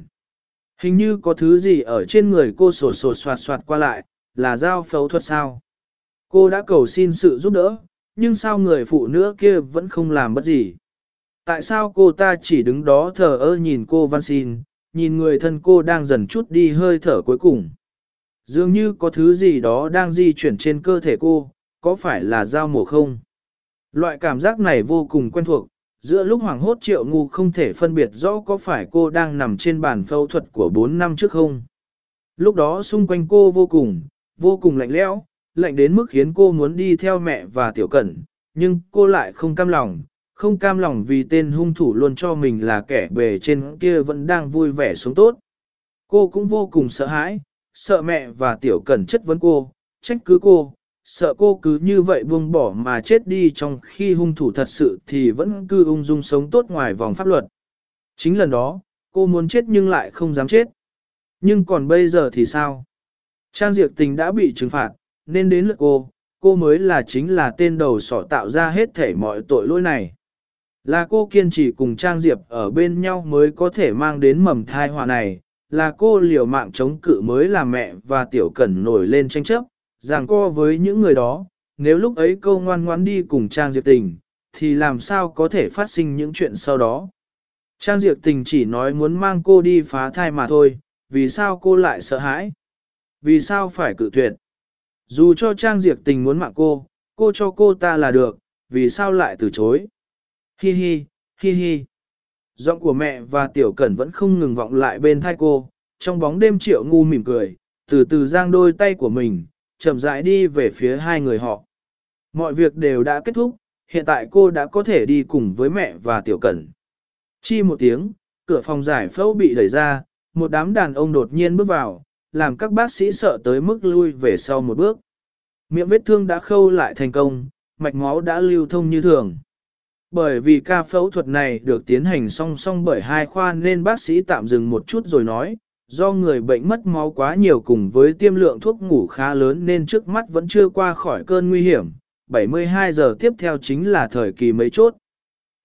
Hình như có thứ gì ở trên người cô sổ sổ soạt soạt qua lại, là dao phẫu thuật sao? Cô đã cầu xin sự giúp đỡ, nhưng sao người phụ nữ kia vẫn không làm bất gì? Tại sao cô ta chỉ đứng đó thờ ơ nhìn cô văn xin, nhìn người thân cô đang dần chút đi hơi thở cuối cùng? Dường như có thứ gì đó đang di chuyển trên cơ thể cô, có phải là dao mổ không? Loại cảm giác này vô cùng quen thuộc, giữa lúc hoảng hốt triệu ngu không thể phân biệt rõ có phải cô đang nằm trên bàn phẫu thuật của 4 năm trước không. Lúc đó xung quanh cô vô cùng, vô cùng lạnh lẽo, lạnh đến mức khiến cô muốn đi theo mẹ và tiểu cẩn, nhưng cô lại không cam lòng, không cam lòng vì tên hung thủ luôn cho mình là kẻ bề trên kia vẫn đang vui vẻ sống tốt. Cô cũng vô cùng sợ hãi, sợ mẹ và tiểu cẩn chất vấn cô, trách cứ cô, sợ cô cứ như vậy buông bỏ mà chết đi trong khi hung thủ thật sự thì vẫn cứ ung dung sống tốt ngoài vòng pháp luật. Chính lần đó, cô muốn chết nhưng lại không dám chết. Nhưng còn bây giờ thì sao? Trang Diệp Tình đã bị trừng phạt, nên đến lượt cô, cô mới là chính là tên đầu sỏ tạo ra hết thể mọi tội lỗi này. Là cô kiên trì cùng Trang Diệp ở bên nhau mới có thể mang đến mầm thai họa này, là cô liều mạng chống cự mới là mẹ và tiểu cẩn nổi lên tranh chấp, rằng co với những người đó, nếu lúc ấy cô ngoan ngoãn đi cùng Trang Diệp Tình, thì làm sao có thể phát sinh những chuyện sau đó. Trang Diệp Tình chỉ nói muốn mang cô đi phá thai mà thôi, vì sao cô lại sợ hãi? Vì sao phải cự tuyệt? Dù cho Trang Diệp Tình muốn mạng cô, cô cho cô ta là được, vì sao lại từ chối? Hi hi, hi hi. Giọng của mẹ và tiểu cẩn vẫn không ngừng vọng lại bên thai cô, trong bóng đêm triệu ngu mỉm cười, từ từ giang đôi tay của mình, chậm rãi đi về phía hai người họ. Mọi việc đều đã kết thúc, hiện tại cô đã có thể đi cùng với mẹ và tiểu cẩn. Chi một tiếng, cửa phòng giải phẫu bị đẩy ra, một đám đàn ông đột nhiên bước vào, làm các bác sĩ sợ tới mức lui về sau một bước. Miệng vết thương đã khâu lại thành công, mạch máu đã lưu thông như thường. Bởi vì ca phẫu thuật này được tiến hành song song bởi hai khoa nên bác sĩ tạm dừng một chút rồi nói, do người bệnh mất máu quá nhiều cùng với tiêm lượng thuốc ngủ khá lớn nên trước mắt vẫn chưa qua khỏi cơn nguy hiểm, 72 giờ tiếp theo chính là thời kỳ mấy chốt.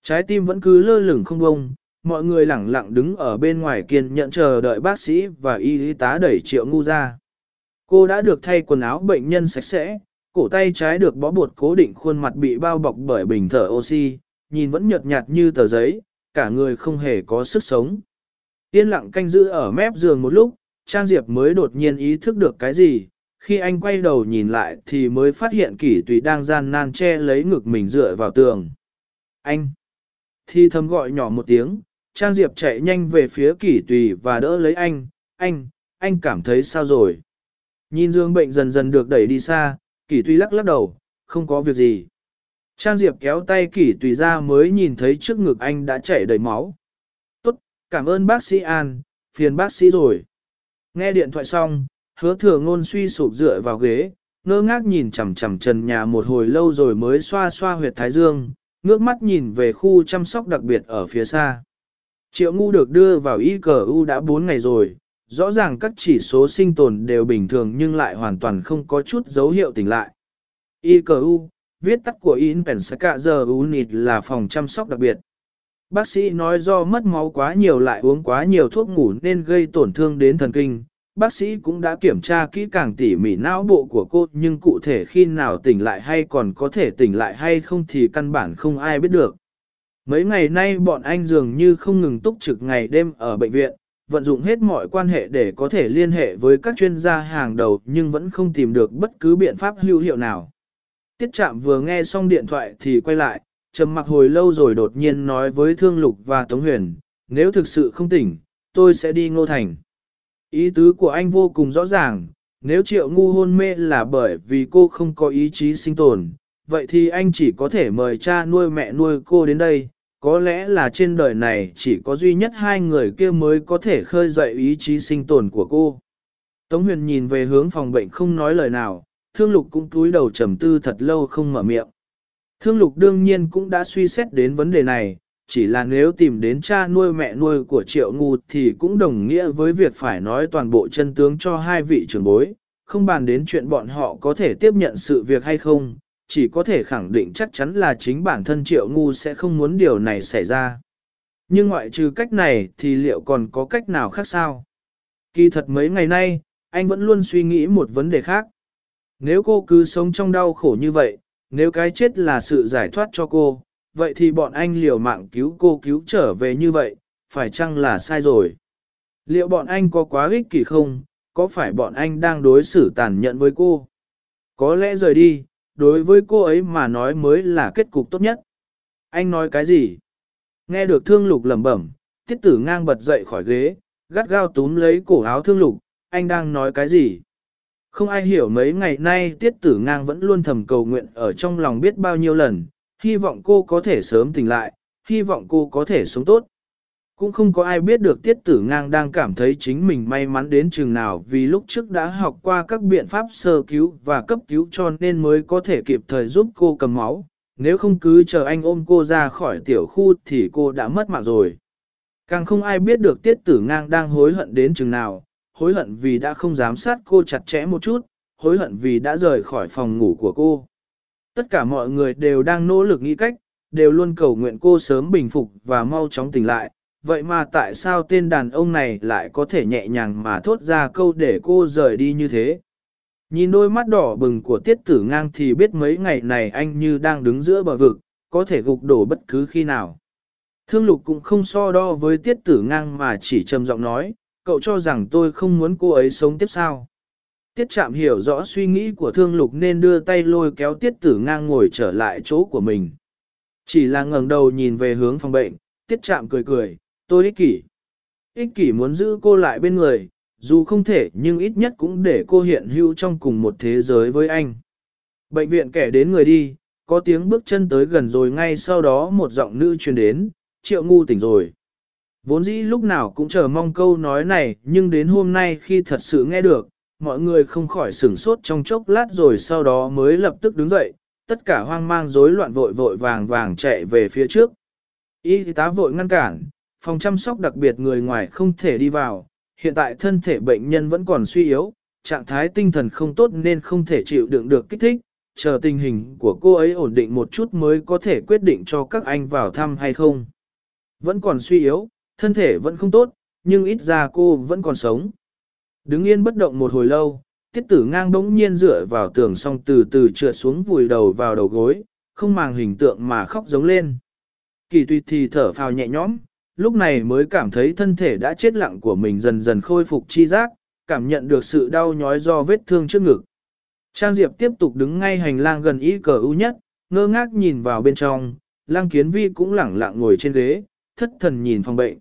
Trái tim vẫn cứ lơ lửng không bông, mọi người lẳng lặng đứng ở bên ngoài kiên nhận chờ đợi bác sĩ và y tá đẩy triệu ngu ra. Cô đã được thay quần áo bệnh nhân sạch sẽ, cổ tay trái được bó bột cố định khuôn mặt bị bao bọc bởi bình thở oxy, nhìn vẫn nhợt nhạt như tờ giấy, cả người không hề có sức sống. Yên lặng canh giữ ở mép giường một lúc, Trang Diệp mới đột nhiên ý thức được cái gì, khi anh quay đầu nhìn lại thì mới phát hiện kỷ tùy đang gian nan che lấy ngực mình dựa vào tường. Anh! Thi thầm gọi nhỏ một tiếng, Trang Diệp chạy nhanh về phía kỷ tùy và đỡ lấy anh, anh, anh cảm thấy sao rồi? Nhìn dương bệnh dần dần được đẩy đi xa, kỷ tùy lắc lắc đầu, không có việc gì. Trang Diệp kéo tay kỷ tùy ra mới nhìn thấy trước ngực anh đã chảy đầy máu. Tốt, cảm ơn bác sĩ An, phiền bác sĩ rồi. Nghe điện thoại xong, hứa thừa ngôn suy sụp dựa vào ghế, ngơ ngác nhìn chằm chằm trần nhà một hồi lâu rồi mới xoa xoa huyệt thái dương, ngước mắt nhìn về khu chăm sóc đặc biệt ở phía xa. Triệu ngu được đưa vào ICU đã 4 ngày rồi, rõ ràng các chỉ số sinh tồn đều bình thường nhưng lại hoàn toàn không có chút dấu hiệu tỉnh lại. ICU, viết tắt của In Inpensaca Unit là phòng chăm sóc đặc biệt. Bác sĩ nói do mất máu quá nhiều lại uống quá nhiều thuốc ngủ nên gây tổn thương đến thần kinh. Bác sĩ cũng đã kiểm tra kỹ càng tỉ mỉ não bộ của cô nhưng cụ thể khi nào tỉnh lại hay còn có thể tỉnh lại hay không thì căn bản không ai biết được. Mấy ngày nay bọn anh dường như không ngừng túc trực ngày đêm ở bệnh viện, vận dụng hết mọi quan hệ để có thể liên hệ với các chuyên gia hàng đầu nhưng vẫn không tìm được bất cứ biện pháp hữu hiệu nào. Tiết Trạm vừa nghe xong điện thoại thì quay lại, trầm mặc hồi lâu rồi đột nhiên nói với Thương Lục và Tống Huyền, nếu thực sự không tỉnh, tôi sẽ đi Ngô Thành. Ý tứ của anh vô cùng rõ ràng, nếu triệu ngu hôn mê là bởi vì cô không có ý chí sinh tồn, vậy thì anh chỉ có thể mời cha nuôi mẹ nuôi cô đến đây, có lẽ là trên đời này chỉ có duy nhất hai người kia mới có thể khơi dậy ý chí sinh tồn của cô. Tống huyền nhìn về hướng phòng bệnh không nói lời nào, thương lục cũng cúi đầu trầm tư thật lâu không mở miệng. Thương lục đương nhiên cũng đã suy xét đến vấn đề này, chỉ là nếu tìm đến cha nuôi mẹ nuôi của triệu ngu thì cũng đồng nghĩa với việc phải nói toàn bộ chân tướng cho hai vị trưởng bối, không bàn đến chuyện bọn họ có thể tiếp nhận sự việc hay không, chỉ có thể khẳng định chắc chắn là chính bản thân triệu ngu sẽ không muốn điều này xảy ra. Nhưng ngoại trừ cách này thì liệu còn có cách nào khác sao? Kỳ thật mấy ngày nay, anh vẫn luôn suy nghĩ một vấn đề khác. Nếu cô cứ sống trong đau khổ như vậy, nếu cái chết là sự giải thoát cho cô, vậy thì bọn anh liều mạng cứu cô cứu trở về như vậy, phải chăng là sai rồi? Liệu bọn anh có quá ích kỷ không? Có phải bọn anh đang đối xử tàn nhẫn với cô? Có lẽ rời đi, đối với cô ấy mà nói mới là kết cục tốt nhất. Anh nói cái gì? Nghe được thương lục lẩm bẩm, tiết tử ngang bật dậy khỏi ghế, gắt gao túm lấy cổ áo thương lục, anh đang nói cái gì? Không ai hiểu mấy ngày nay tiết tử ngang vẫn luôn thầm cầu nguyện ở trong lòng biết bao nhiêu lần, hy vọng cô có thể sớm tỉnh lại, hy vọng cô có thể sống tốt. Cũng không có ai biết được tiết tử ngang đang cảm thấy chính mình may mắn đến chừng nào vì lúc trước đã học qua các biện pháp sơ cứu và cấp cứu cho nên mới có thể kịp thời giúp cô cầm máu. Nếu không cứ chờ anh ôm cô ra khỏi tiểu khu thì cô đã mất mạng rồi. Càng không ai biết được tiết tử ngang đang hối hận đến chừng nào, hối hận vì đã không giám sát cô chặt chẽ một chút, hối hận vì đã rời khỏi phòng ngủ của cô. Tất cả mọi người đều đang nỗ lực nghĩ cách, đều luôn cầu nguyện cô sớm bình phục và mau chóng tỉnh lại, vậy mà tại sao tên đàn ông này lại có thể nhẹ nhàng mà thốt ra câu để cô rời đi như thế? Nhìn đôi mắt đỏ bừng của tiết tử ngang thì biết mấy ngày này anh như đang đứng giữa bờ vực, có thể gục đổ bất cứ khi nào. Thương lục cũng không so đo với tiết tử ngang mà chỉ trầm giọng nói, cậu cho rằng tôi không muốn cô ấy sống tiếp sao. Tiết chạm hiểu rõ suy nghĩ của thương lục nên đưa tay lôi kéo tiết tử ngang ngồi trở lại chỗ của mình. Chỉ là ngẩng đầu nhìn về hướng phòng bệnh, tiết chạm cười cười, tôi ích kỷ. Ích kỷ muốn giữ cô lại bên người, dù không thể nhưng ít nhất cũng để cô hiện hữu trong cùng một thế giới với anh. Bệnh viện kẻ đến người đi, có tiếng bước chân tới gần rồi ngay sau đó một giọng nữ truyền đến, triệu ngu tỉnh rồi. Vốn dĩ lúc nào cũng chờ mong câu nói này, nhưng đến hôm nay khi thật sự nghe được, mọi người không khỏi sửng sốt trong chốc lát rồi sau đó mới lập tức đứng dậy, tất cả hoang mang rối loạn vội vội vàng vàng chạy về phía trước. Y tá vội ngăn cản, phòng chăm sóc đặc biệt người ngoài không thể đi vào, hiện tại thân thể bệnh nhân vẫn còn suy yếu, trạng thái tinh thần không tốt nên không thể chịu đựng được kích thích, chờ tình hình của cô ấy ổn định một chút mới có thể quyết định cho các anh vào thăm hay không. Vẫn còn suy yếu, thân thể vẫn không tốt, nhưng ít ra cô vẫn còn sống. Đứng yên bất động một hồi lâu, tiết tử ngang bỗng nhiên dựa vào tường xong từ từ trượt xuống vùi đầu vào đầu gối, không màng hình tượng mà khóc giống lên. Kỳ tùy thì thở phào nhẹ nhõm, lúc này mới cảm thấy thân thể đã chết lặng của mình dần dần khôi phục chi giác, cảm nhận được sự đau nhói do vết thương trước ngực. Trang Diệp tiếp tục đứng ngay hành lang gần y cờ ưu nhất, ngơ ngác nhìn vào bên trong, lang kiến vi cũng lẳng lặng ngồi trên ghế, thất thần nhìn phòng bệnh.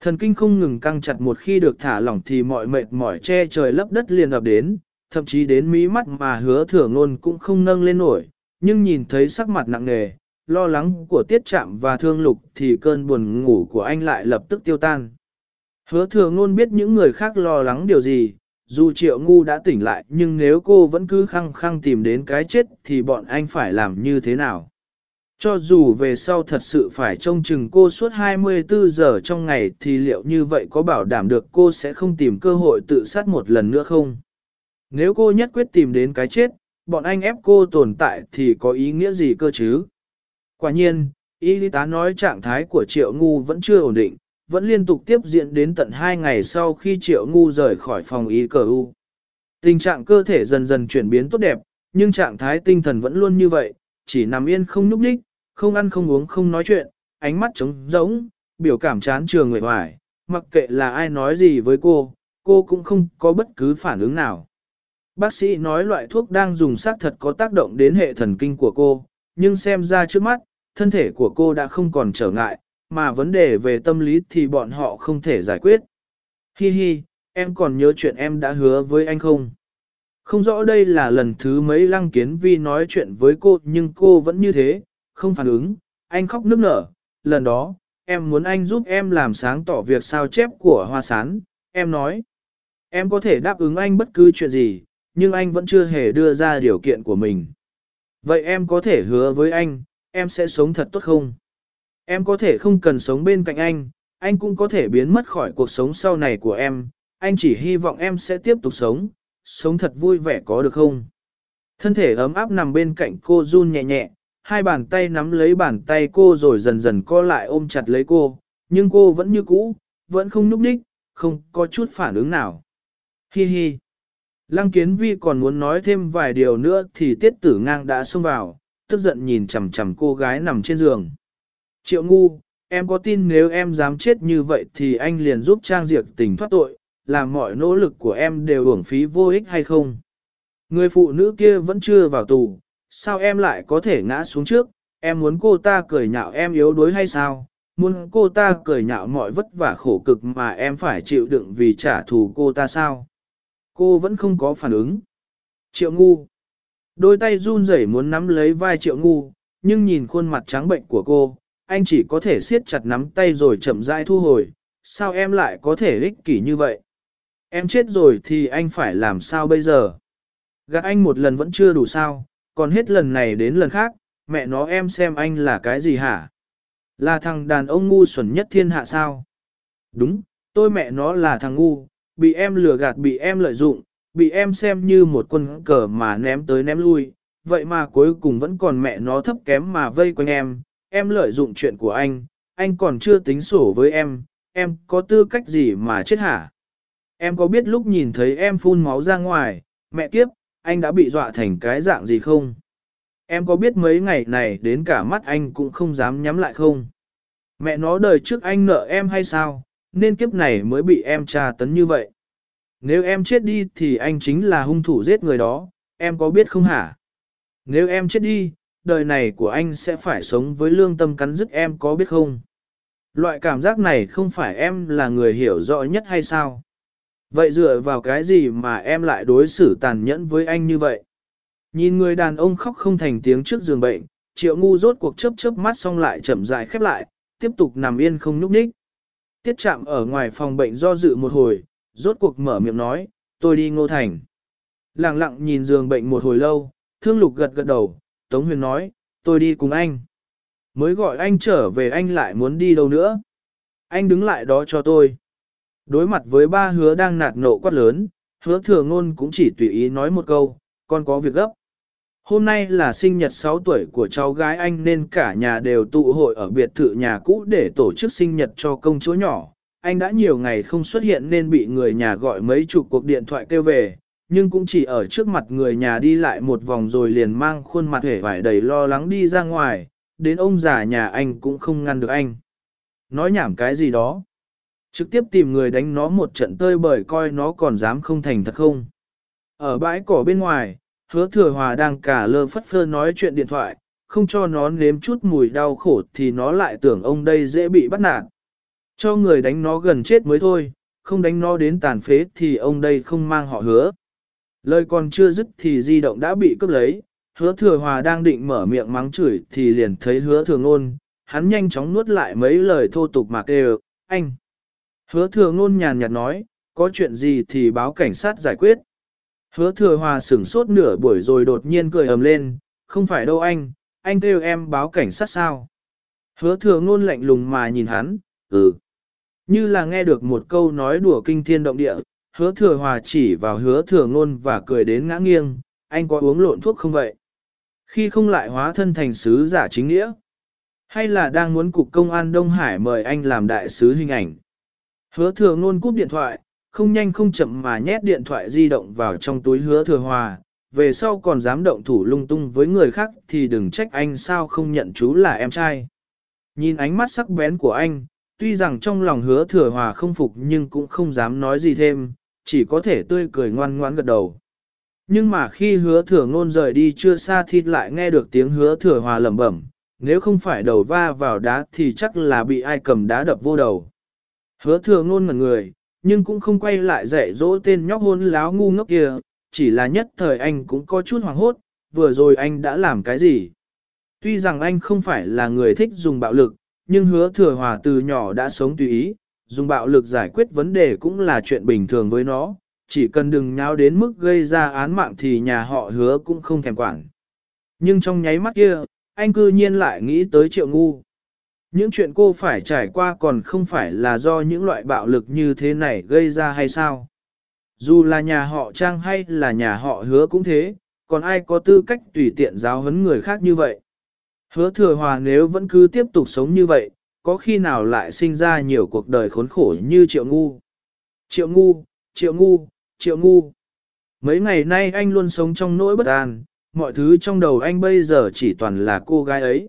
Thần kinh không ngừng căng chặt một khi được thả lỏng thì mọi mệt mỏi che trời lấp đất liền ập đến, thậm chí đến mí mắt mà hứa thừa ngôn cũng không nâng lên nổi, nhưng nhìn thấy sắc mặt nặng nề, lo lắng của tiết chạm và thương lục thì cơn buồn ngủ của anh lại lập tức tiêu tan. Hứa thừa ngôn biết những người khác lo lắng điều gì, dù triệu ngu đã tỉnh lại nhưng nếu cô vẫn cứ khăng khăng tìm đến cái chết thì bọn anh phải làm như thế nào? Cho dù về sau thật sự phải trông chừng cô suốt 24 giờ trong ngày thì liệu như vậy có bảo đảm được cô sẽ không tìm cơ hội tự sát một lần nữa không? Nếu cô nhất quyết tìm đến cái chết, bọn anh ép cô tồn tại thì có ý nghĩa gì cơ chứ? Quả nhiên, y tá nói trạng thái của triệu ngu vẫn chưa ổn định, vẫn liên tục tiếp diễn đến tận 2 ngày sau khi triệu ngu rời khỏi phòng y cờ u. Tình trạng cơ thể dần dần chuyển biến tốt đẹp, nhưng trạng thái tinh thần vẫn luôn như vậy, chỉ nằm yên không nhúc nhích, không ăn không uống không nói chuyện, ánh mắt trống rỗng, biểu cảm chán trường người hoài, mặc kệ là ai nói gì với cô, cô cũng không có bất cứ phản ứng nào. Bác sĩ nói loại thuốc đang dùng xác thật có tác động đến hệ thần kinh của cô, nhưng xem ra trước mắt, thân thể của cô đã không còn trở ngại, mà vấn đề về tâm lý thì bọn họ không thể giải quyết. Hi hi, em còn nhớ chuyện em đã hứa với anh không? Không rõ đây là lần thứ mấy lăng kiến vi nói chuyện với cô nhưng cô vẫn như thế, không phản ứng, anh khóc nức nở, lần đó, em muốn anh giúp em làm sáng tỏ việc sao chép của hoa sán, em nói. Em có thể đáp ứng anh bất cứ chuyện gì, nhưng anh vẫn chưa hề đưa ra điều kiện của mình. Vậy em có thể hứa với anh, em sẽ sống thật tốt không? Em có thể không cần sống bên cạnh anh, anh cũng có thể biến mất khỏi cuộc sống sau này của em, anh chỉ hy vọng em sẽ tiếp tục sống, sống thật vui vẻ có được không? Thân thể ấm áp nằm bên cạnh cô run nhẹ nhẹ, hai bàn tay nắm lấy bàn tay cô rồi dần dần co lại ôm chặt lấy cô, nhưng cô vẫn như cũ, vẫn không núp đích, không có chút phản ứng nào. Hi hi. Lăng kiến vi còn muốn nói thêm vài điều nữa thì tiết tử ngang đã xông vào, tức giận nhìn chằm chằm cô gái nằm trên giường. Triệu ngu, em có tin nếu em dám chết như vậy thì anh liền giúp Trang Diệp tình thoát tội, làm mọi nỗ lực của em đều uổng phí vô ích hay không? Người phụ nữ kia vẫn chưa vào tù, sao em lại có thể ngã xuống trước, em muốn cô ta cười nhạo em yếu đuối hay sao? Muốn cô ta cười nhạo mọi vất vả khổ cực mà em phải chịu đựng vì trả thù cô ta sao? Cô vẫn không có phản ứng. Triệu ngu. Đôi tay run rẩy muốn nắm lấy vai triệu ngu, nhưng nhìn khuôn mặt trắng bệnh của cô, anh chỉ có thể siết chặt nắm tay rồi chậm rãi thu hồi. Sao em lại có thể ích kỷ như vậy? Em chết rồi thì anh phải làm sao bây giờ? Gạt anh một lần vẫn chưa đủ sao, còn hết lần này đến lần khác, mẹ nó em xem anh là cái gì hả? Là thằng đàn ông ngu xuẩn nhất thiên hạ sao? Đúng, tôi mẹ nó là thằng ngu, bị em lừa gạt bị em lợi dụng, bị em xem như một quân cờ mà ném tới ném lui, vậy mà cuối cùng vẫn còn mẹ nó thấp kém mà vây quanh em, em lợi dụng chuyện của anh, anh còn chưa tính sổ với em, em có tư cách gì mà chết hả? Em có biết lúc nhìn thấy em phun máu ra ngoài, mẹ kiếp, anh đã bị dọa thành cái dạng gì không? Em có biết mấy ngày này đến cả mắt anh cũng không dám nhắm lại không? Mẹ nó đời trước anh nợ em hay sao, nên kiếp này mới bị em tra tấn như vậy. Nếu em chết đi thì anh chính là hung thủ giết người đó, em có biết không hả? Nếu em chết đi, đời này của anh sẽ phải sống với lương tâm cắn dứt em có biết không? Loại cảm giác này không phải em là người hiểu rõ nhất hay sao? Vậy dựa vào cái gì mà em lại đối xử tàn nhẫn với anh như vậy? Nhìn người đàn ông khóc không thành tiếng trước giường bệnh, triệu ngu rốt cuộc chớp chớp mắt xong lại chậm rãi khép lại, tiếp tục nằm yên không nhúc nhích. Tiết chạm ở ngoài phòng bệnh do dự một hồi, rốt cuộc mở miệng nói, tôi đi ngô thành. Lặng lặng nhìn giường bệnh một hồi lâu, thương lục gật gật đầu, Tống Huyền nói, tôi đi cùng anh. Mới gọi anh trở về anh lại muốn đi đâu nữa. Anh đứng lại đó cho tôi. Đối mặt với ba hứa đang nạt nộ quát lớn, hứa thừa ngôn cũng chỉ tùy ý nói một câu, con có việc gấp. Hôm nay là sinh nhật 6 tuổi của cháu gái anh nên cả nhà đều tụ hội ở biệt thự nhà cũ để tổ chức sinh nhật cho công chúa nhỏ. Anh đã nhiều ngày không xuất hiện nên bị người nhà gọi mấy chục cuộc điện thoại kêu về, nhưng cũng chỉ ở trước mặt người nhà đi lại một vòng rồi liền mang khuôn mặt hể vải đầy lo lắng đi ra ngoài, đến ông già nhà anh cũng không ngăn được anh. Nói nhảm cái gì đó. Trực tiếp tìm người đánh nó một trận tơi bởi coi nó còn dám không thành thật không. Ở bãi cỏ bên ngoài, hứa thừa hòa đang cả lơ phất phơ nói chuyện điện thoại, không cho nó nếm chút mùi đau khổ thì nó lại tưởng ông đây dễ bị bắt nạt. Cho người đánh nó gần chết mới thôi, không đánh nó đến tàn phế thì ông đây không mang họ hứa. Lời còn chưa dứt thì di động đã bị cướp lấy, hứa thừa hòa đang định mở miệng mắng chửi thì liền thấy hứa thừa ngôn, hắn nhanh chóng nuốt lại mấy lời thô tục mà kêu, anh. Hứa thừa ngôn nhàn nhạt nói, có chuyện gì thì báo cảnh sát giải quyết. Hứa thừa hòa sửng sốt nửa buổi rồi đột nhiên cười ầm lên, không phải đâu anh, anh kêu em báo cảnh sát sao. Hứa thừa ngôn lạnh lùng mà nhìn hắn, ừ. Như là nghe được một câu nói đùa kinh thiên động địa, hứa thừa hòa chỉ vào hứa thừa ngôn và cười đến ngã nghiêng, anh có uống lộn thuốc không vậy? Khi không lại hóa thân thành sứ giả chính nghĩa? Hay là đang muốn cục công an Đông Hải mời anh làm đại sứ hình ảnh? Hứa thừa ngôn cúp điện thoại, không nhanh không chậm mà nhét điện thoại di động vào trong túi hứa thừa hòa, về sau còn dám động thủ lung tung với người khác thì đừng trách anh sao không nhận chú là em trai. Nhìn ánh mắt sắc bén của anh, tuy rằng trong lòng hứa thừa hòa không phục nhưng cũng không dám nói gì thêm, chỉ có thể tươi cười ngoan ngoãn gật đầu. Nhưng mà khi hứa thừa ngôn rời đi chưa xa thì lại nghe được tiếng hứa thừa hòa lẩm bẩm, nếu không phải đầu va vào đá thì chắc là bị ai cầm đá đập vô đầu. Hứa thừa ngôn ngẩn người, nhưng cũng không quay lại dạy dỗ tên nhóc hôn láo ngu ngốc kia, chỉ là nhất thời anh cũng có chút hoảng hốt, vừa rồi anh đã làm cái gì. Tuy rằng anh không phải là người thích dùng bạo lực, nhưng hứa thừa hòa từ nhỏ đã sống tùy ý, dùng bạo lực giải quyết vấn đề cũng là chuyện bình thường với nó, chỉ cần đừng nháo đến mức gây ra án mạng thì nhà họ hứa cũng không thèm quản. Nhưng trong nháy mắt kia, anh cư nhiên lại nghĩ tới triệu ngu. Những chuyện cô phải trải qua còn không phải là do những loại bạo lực như thế này gây ra hay sao? Dù là nhà họ Trang hay là nhà họ hứa cũng thế, còn ai có tư cách tùy tiện giáo huấn người khác như vậy? Hứa thừa hòa nếu vẫn cứ tiếp tục sống như vậy, có khi nào lại sinh ra nhiều cuộc đời khốn khổ như triệu ngu? Triệu ngu, triệu ngu, triệu ngu. Mấy ngày nay anh luôn sống trong nỗi bất an, mọi thứ trong đầu anh bây giờ chỉ toàn là cô gái ấy.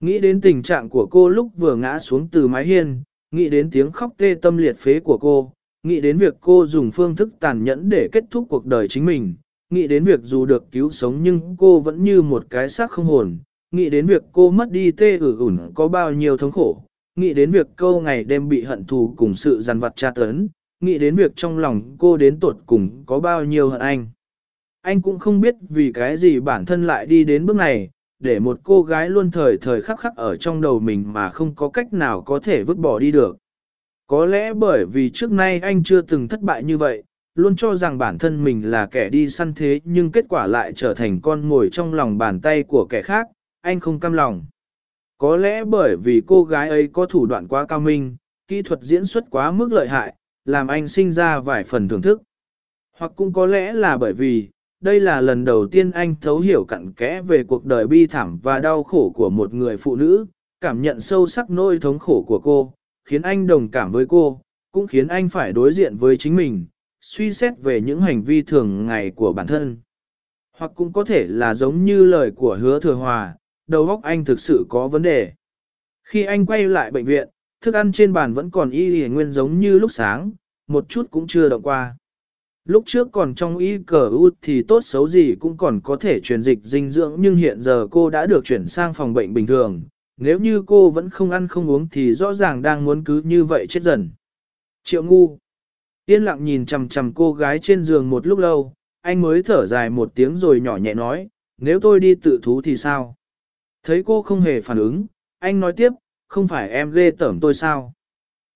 Nghĩ đến tình trạng của cô lúc vừa ngã xuống từ mái hiên, nghĩ đến tiếng khóc tê tâm liệt phế của cô, nghĩ đến việc cô dùng phương thức tàn nhẫn để kết thúc cuộc đời chính mình, nghĩ đến việc dù được cứu sống nhưng cô vẫn như một cái xác không hồn, nghĩ đến việc cô mất đi tê ử ủn có bao nhiêu thống khổ, nghĩ đến việc cô ngày đêm bị hận thù cùng sự giàn vặt tra tấn, nghĩ đến việc trong lòng cô đến tột cùng có bao nhiêu hận anh. Anh cũng không biết vì cái gì bản thân lại đi đến bước này, để một cô gái luôn thời thời khắc khắc ở trong đầu mình mà không có cách nào có thể vứt bỏ đi được. Có lẽ bởi vì trước nay anh chưa từng thất bại như vậy, luôn cho rằng bản thân mình là kẻ đi săn thế nhưng kết quả lại trở thành con ngồi trong lòng bàn tay của kẻ khác, anh không cam lòng. Có lẽ bởi vì cô gái ấy có thủ đoạn quá cao minh, kỹ thuật diễn xuất quá mức lợi hại, làm anh sinh ra vài phần thưởng thức. Hoặc cũng có lẽ là bởi vì, đây là lần đầu tiên anh thấu hiểu cặn kẽ về cuộc đời bi thảm và đau khổ của một người phụ nữ, cảm nhận sâu sắc nỗi thống khổ của cô, khiến anh đồng cảm với cô, cũng khiến anh phải đối diện với chính mình, suy xét về những hành vi thường ngày của bản thân. Hoặc cũng có thể là giống như lời của hứa thừa hòa, đầu óc anh thực sự có vấn đề. Khi anh quay lại bệnh viện, thức ăn trên bàn vẫn còn y y nguyên giống như lúc sáng, một chút cũng chưa động qua. Lúc trước còn trong y cờ u thì tốt xấu gì cũng còn có thể truyền dịch dinh dưỡng nhưng hiện giờ cô đã được chuyển sang phòng bệnh bình thường. Nếu như cô vẫn không ăn không uống thì rõ ràng đang muốn cứ như vậy chết dần. Triệu ngu. Yên lặng nhìn chằm chằm cô gái trên giường một lúc lâu, anh mới thở dài một tiếng rồi nhỏ nhẹ nói, nếu tôi đi tự thú thì sao? Thấy cô không hề phản ứng, anh nói tiếp, không phải em ghê tởm tôi sao?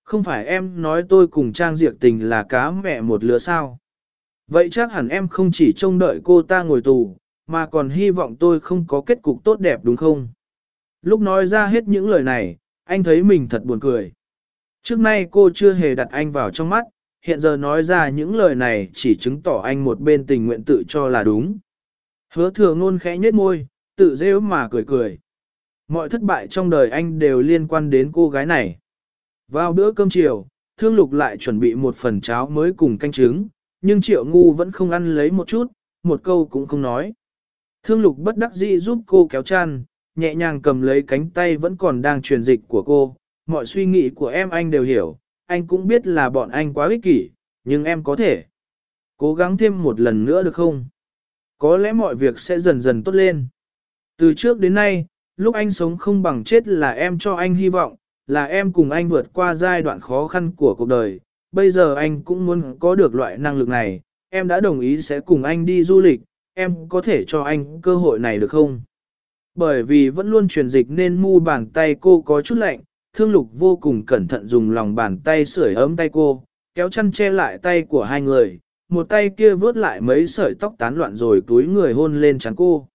Không phải em nói tôi cùng Trang Diệp Tình là cá mẹ một lứa sao? Vậy chắc hẳn em không chỉ trông đợi cô ta ngồi tù, mà còn hy vọng tôi không có kết cục tốt đẹp đúng không? Lúc nói ra hết những lời này, anh thấy mình thật buồn cười. Trước nay cô chưa hề đặt anh vào trong mắt, hiện giờ nói ra những lời này chỉ chứng tỏ anh một bên tình nguyện tự cho là đúng. Hứa thừa ngôn khẽ nhếch môi, tự rêu mà cười cười. Mọi thất bại trong đời anh đều liên quan đến cô gái này. Vào bữa cơm chiều, thương lục lại chuẩn bị một phần cháo mới cùng canh trứng, nhưng triệu ngu vẫn không ăn lấy một chút, một câu cũng không nói. Thương lục bất đắc dĩ giúp cô kéo chăn, nhẹ nhàng cầm lấy cánh tay vẫn còn đang truyền dịch của cô. Mọi suy nghĩ của em anh đều hiểu, anh cũng biết là bọn anh quá ích kỷ, nhưng em có thể. Cố gắng thêm một lần nữa được không? Có lẽ mọi việc sẽ dần dần tốt lên. Từ trước đến nay, lúc anh sống không bằng chết là em cho anh hy vọng, là em cùng anh vượt qua giai đoạn khó khăn của cuộc đời. Bây giờ anh cũng muốn có được loại năng lực này, em đã đồng ý sẽ cùng anh đi du lịch, em có thể cho anh cơ hội này được không? Bởi vì vẫn luôn truyền dịch nên mu bàn tay cô có chút lạnh, thương lục vô cùng cẩn thận dùng lòng bàn tay sưởi ấm tay cô, kéo chăn che lại tay của hai người, một tay kia vớt lại mấy sợi tóc tán loạn rồi túi người hôn lên trán cô.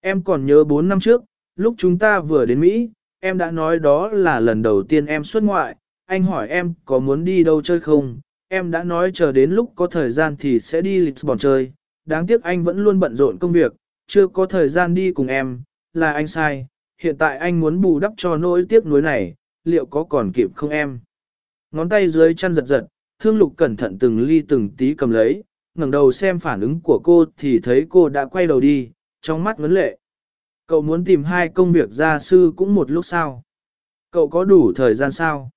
Em còn nhớ 4 năm trước, lúc chúng ta vừa đến Mỹ, em đã nói đó là lần đầu tiên em xuất ngoại, anh hỏi em có muốn đi đâu chơi không, em đã nói chờ đến lúc có thời gian thì sẽ đi Lisbon chơi, đáng tiếc anh vẫn luôn bận rộn công việc, chưa có thời gian đi cùng em, là anh sai, hiện tại anh muốn bù đắp cho nỗi tiếc nuối này, liệu có còn kịp không em? Ngón tay dưới chăn giật giật, thương lục cẩn thận từng ly từng tí cầm lấy, ngẩng đầu xem phản ứng của cô thì thấy cô đã quay đầu đi, trong mắt vấn lệ. Cậu muốn tìm hai công việc gia sư cũng một lúc sao? Cậu có đủ thời gian sao?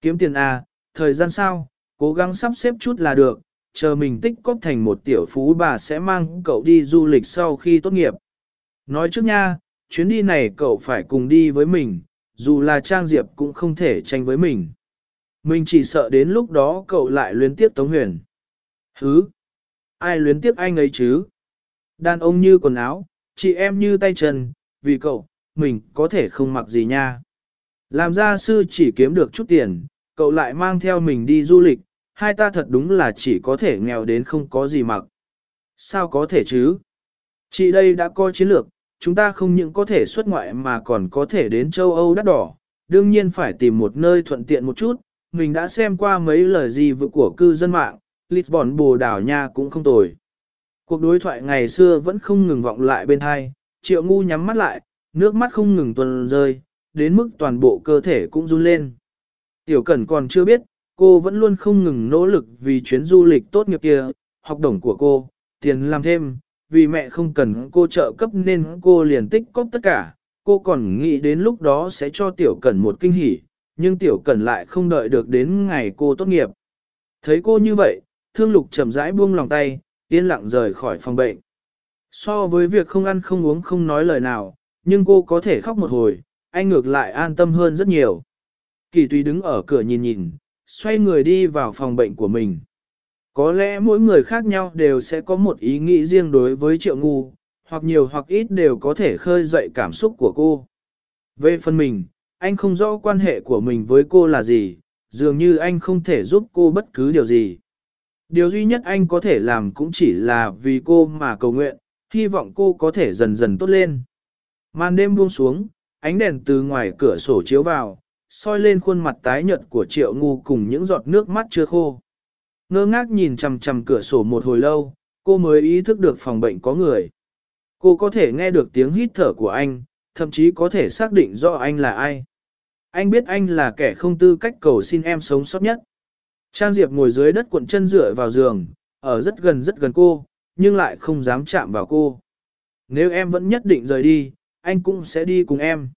Kiếm tiền à, thời gian sao? Cố gắng sắp xếp chút là được, chờ mình tích cóp thành một tiểu phú bà sẽ mang cậu đi du lịch sau khi tốt nghiệp. Nói trước nha, chuyến đi này cậu phải cùng đi với mình, dù là Trang Diệp cũng không thể tranh với mình. Mình chỉ sợ đến lúc đó cậu lại luyến tiếp Tống Huyền. Hứ! Ai luyến tiếp anh ấy chứ? Đàn ông như quần áo, chị em như tay chân, vì cậu, mình có thể không mặc gì nha. Làm gia sư chỉ kiếm được chút tiền, cậu lại mang theo mình đi du lịch, hai ta thật đúng là chỉ có thể nghèo đến không có gì mặc. Sao có thể chứ? Chị đây đã có chiến lược, chúng ta không những có thể xuất ngoại mà còn có thể đến châu Âu đắt đỏ, đương nhiên phải tìm một nơi thuận tiện một chút, mình đã xem qua mấy lời gì vụ của cư dân mạng, Lisbon bồ đảo nha cũng không tồi. Cuộc đối thoại ngày xưa vẫn không ngừng vọng lại bên hai, triệu ngu nhắm mắt lại, nước mắt không ngừng tuần rơi, đến mức toàn bộ cơ thể cũng run lên. Tiểu Cẩn còn chưa biết, cô vẫn luôn không ngừng nỗ lực vì chuyến du lịch tốt nghiệp kia, học đồng của cô, tiền làm thêm, vì mẹ không cần cô trợ cấp nên cô liền tích cóp tất cả, cô còn nghĩ đến lúc đó sẽ cho Tiểu Cẩn một kinh hỉ, nhưng Tiểu Cẩn lại không đợi được đến ngày cô tốt nghiệp. Thấy cô như vậy, Thương Lục chậm rãi buông lòng tay, yên lặng rời khỏi phòng bệnh. So với việc không ăn không uống không nói lời nào, nhưng cô có thể khóc một hồi, anh ngược lại an tâm hơn rất nhiều. Kỳ tùy đứng ở cửa nhìn nhìn, xoay người đi vào phòng bệnh của mình. Có lẽ mỗi người khác nhau đều sẽ có một ý nghĩ riêng đối với triệu ngu, hoặc nhiều hoặc ít đều có thể khơi dậy cảm xúc của cô. Về phần mình, anh không rõ quan hệ của mình với cô là gì, dường như anh không thể giúp cô bất cứ điều gì. Điều duy nhất anh có thể làm cũng chỉ là vì cô mà cầu nguyện, hy vọng cô có thể dần dần tốt lên. Màn đêm buông xuống, ánh đèn từ ngoài cửa sổ chiếu vào, soi lên khuôn mặt tái nhợt của triệu ngu cùng những giọt nước mắt chưa khô. Ngơ ngác nhìn chằm chằm cửa sổ một hồi lâu, cô mới ý thức được phòng bệnh có người. Cô có thể nghe được tiếng hít thở của anh, thậm chí có thể xác định rõ anh là ai. Anh biết anh là kẻ không tư cách cầu xin em sống sót nhất. Trang Diệp ngồi dưới đất cuộn chân dựa vào giường, ở rất gần rất gần cô, nhưng lại không dám chạm vào cô. Nếu em vẫn nhất định rời đi, anh cũng sẽ đi cùng em.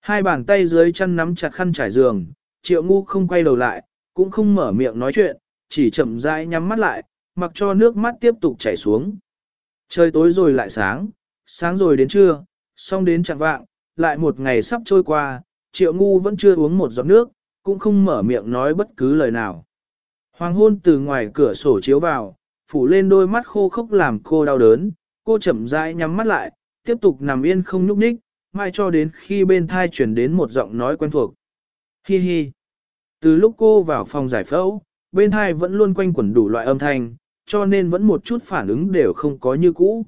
Hai bàn tay dưới chân nắm chặt khăn trải giường, triệu ngu không quay đầu lại, cũng không mở miệng nói chuyện, chỉ chậm rãi nhắm mắt lại, mặc cho nước mắt tiếp tục chảy xuống. Trời tối rồi lại sáng, sáng rồi đến trưa, xong đến chẳng vạng, lại một ngày sắp trôi qua, triệu ngu vẫn chưa uống một giọt nước, cũng không mở miệng nói bất cứ lời nào. Hoàng hôn từ ngoài cửa sổ chiếu vào, phủ lên đôi mắt khô khốc làm cô đau đớn, cô chậm rãi nhắm mắt lại, tiếp tục nằm yên không nhúc nhích, mai cho đến khi bên thai chuyển đến một giọng nói quen thuộc. Hi hi. Từ lúc cô vào phòng giải phẫu, bên thai vẫn luôn quanh quẩn đủ loại âm thanh, cho nên vẫn một chút phản ứng đều không có như cũ.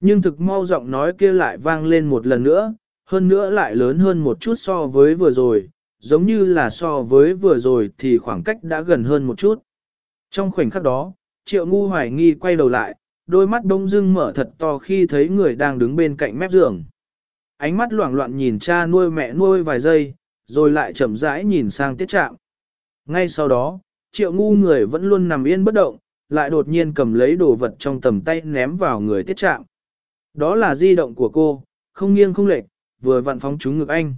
Nhưng thực mau giọng nói kia lại vang lên một lần nữa, hơn nữa lại lớn hơn một chút so với vừa rồi, giống như là so với vừa rồi thì khoảng cách đã gần hơn một chút. Trong khoảnh khắc đó, triệu ngu hoài nghi quay đầu lại, đôi mắt đông dưng mở thật to khi thấy người đang đứng bên cạnh mép giường. Ánh mắt loảng loạn nhìn cha nuôi mẹ nuôi vài giây, rồi lại chậm rãi nhìn sang tiết trạm. Ngay sau đó, triệu ngu người vẫn luôn nằm yên bất động, lại đột nhiên cầm lấy đồ vật trong tầm tay ném vào người tiết trạm. Đó là di động của cô, không nghiêng không lệch, vừa vặn phóng trúng ngực anh.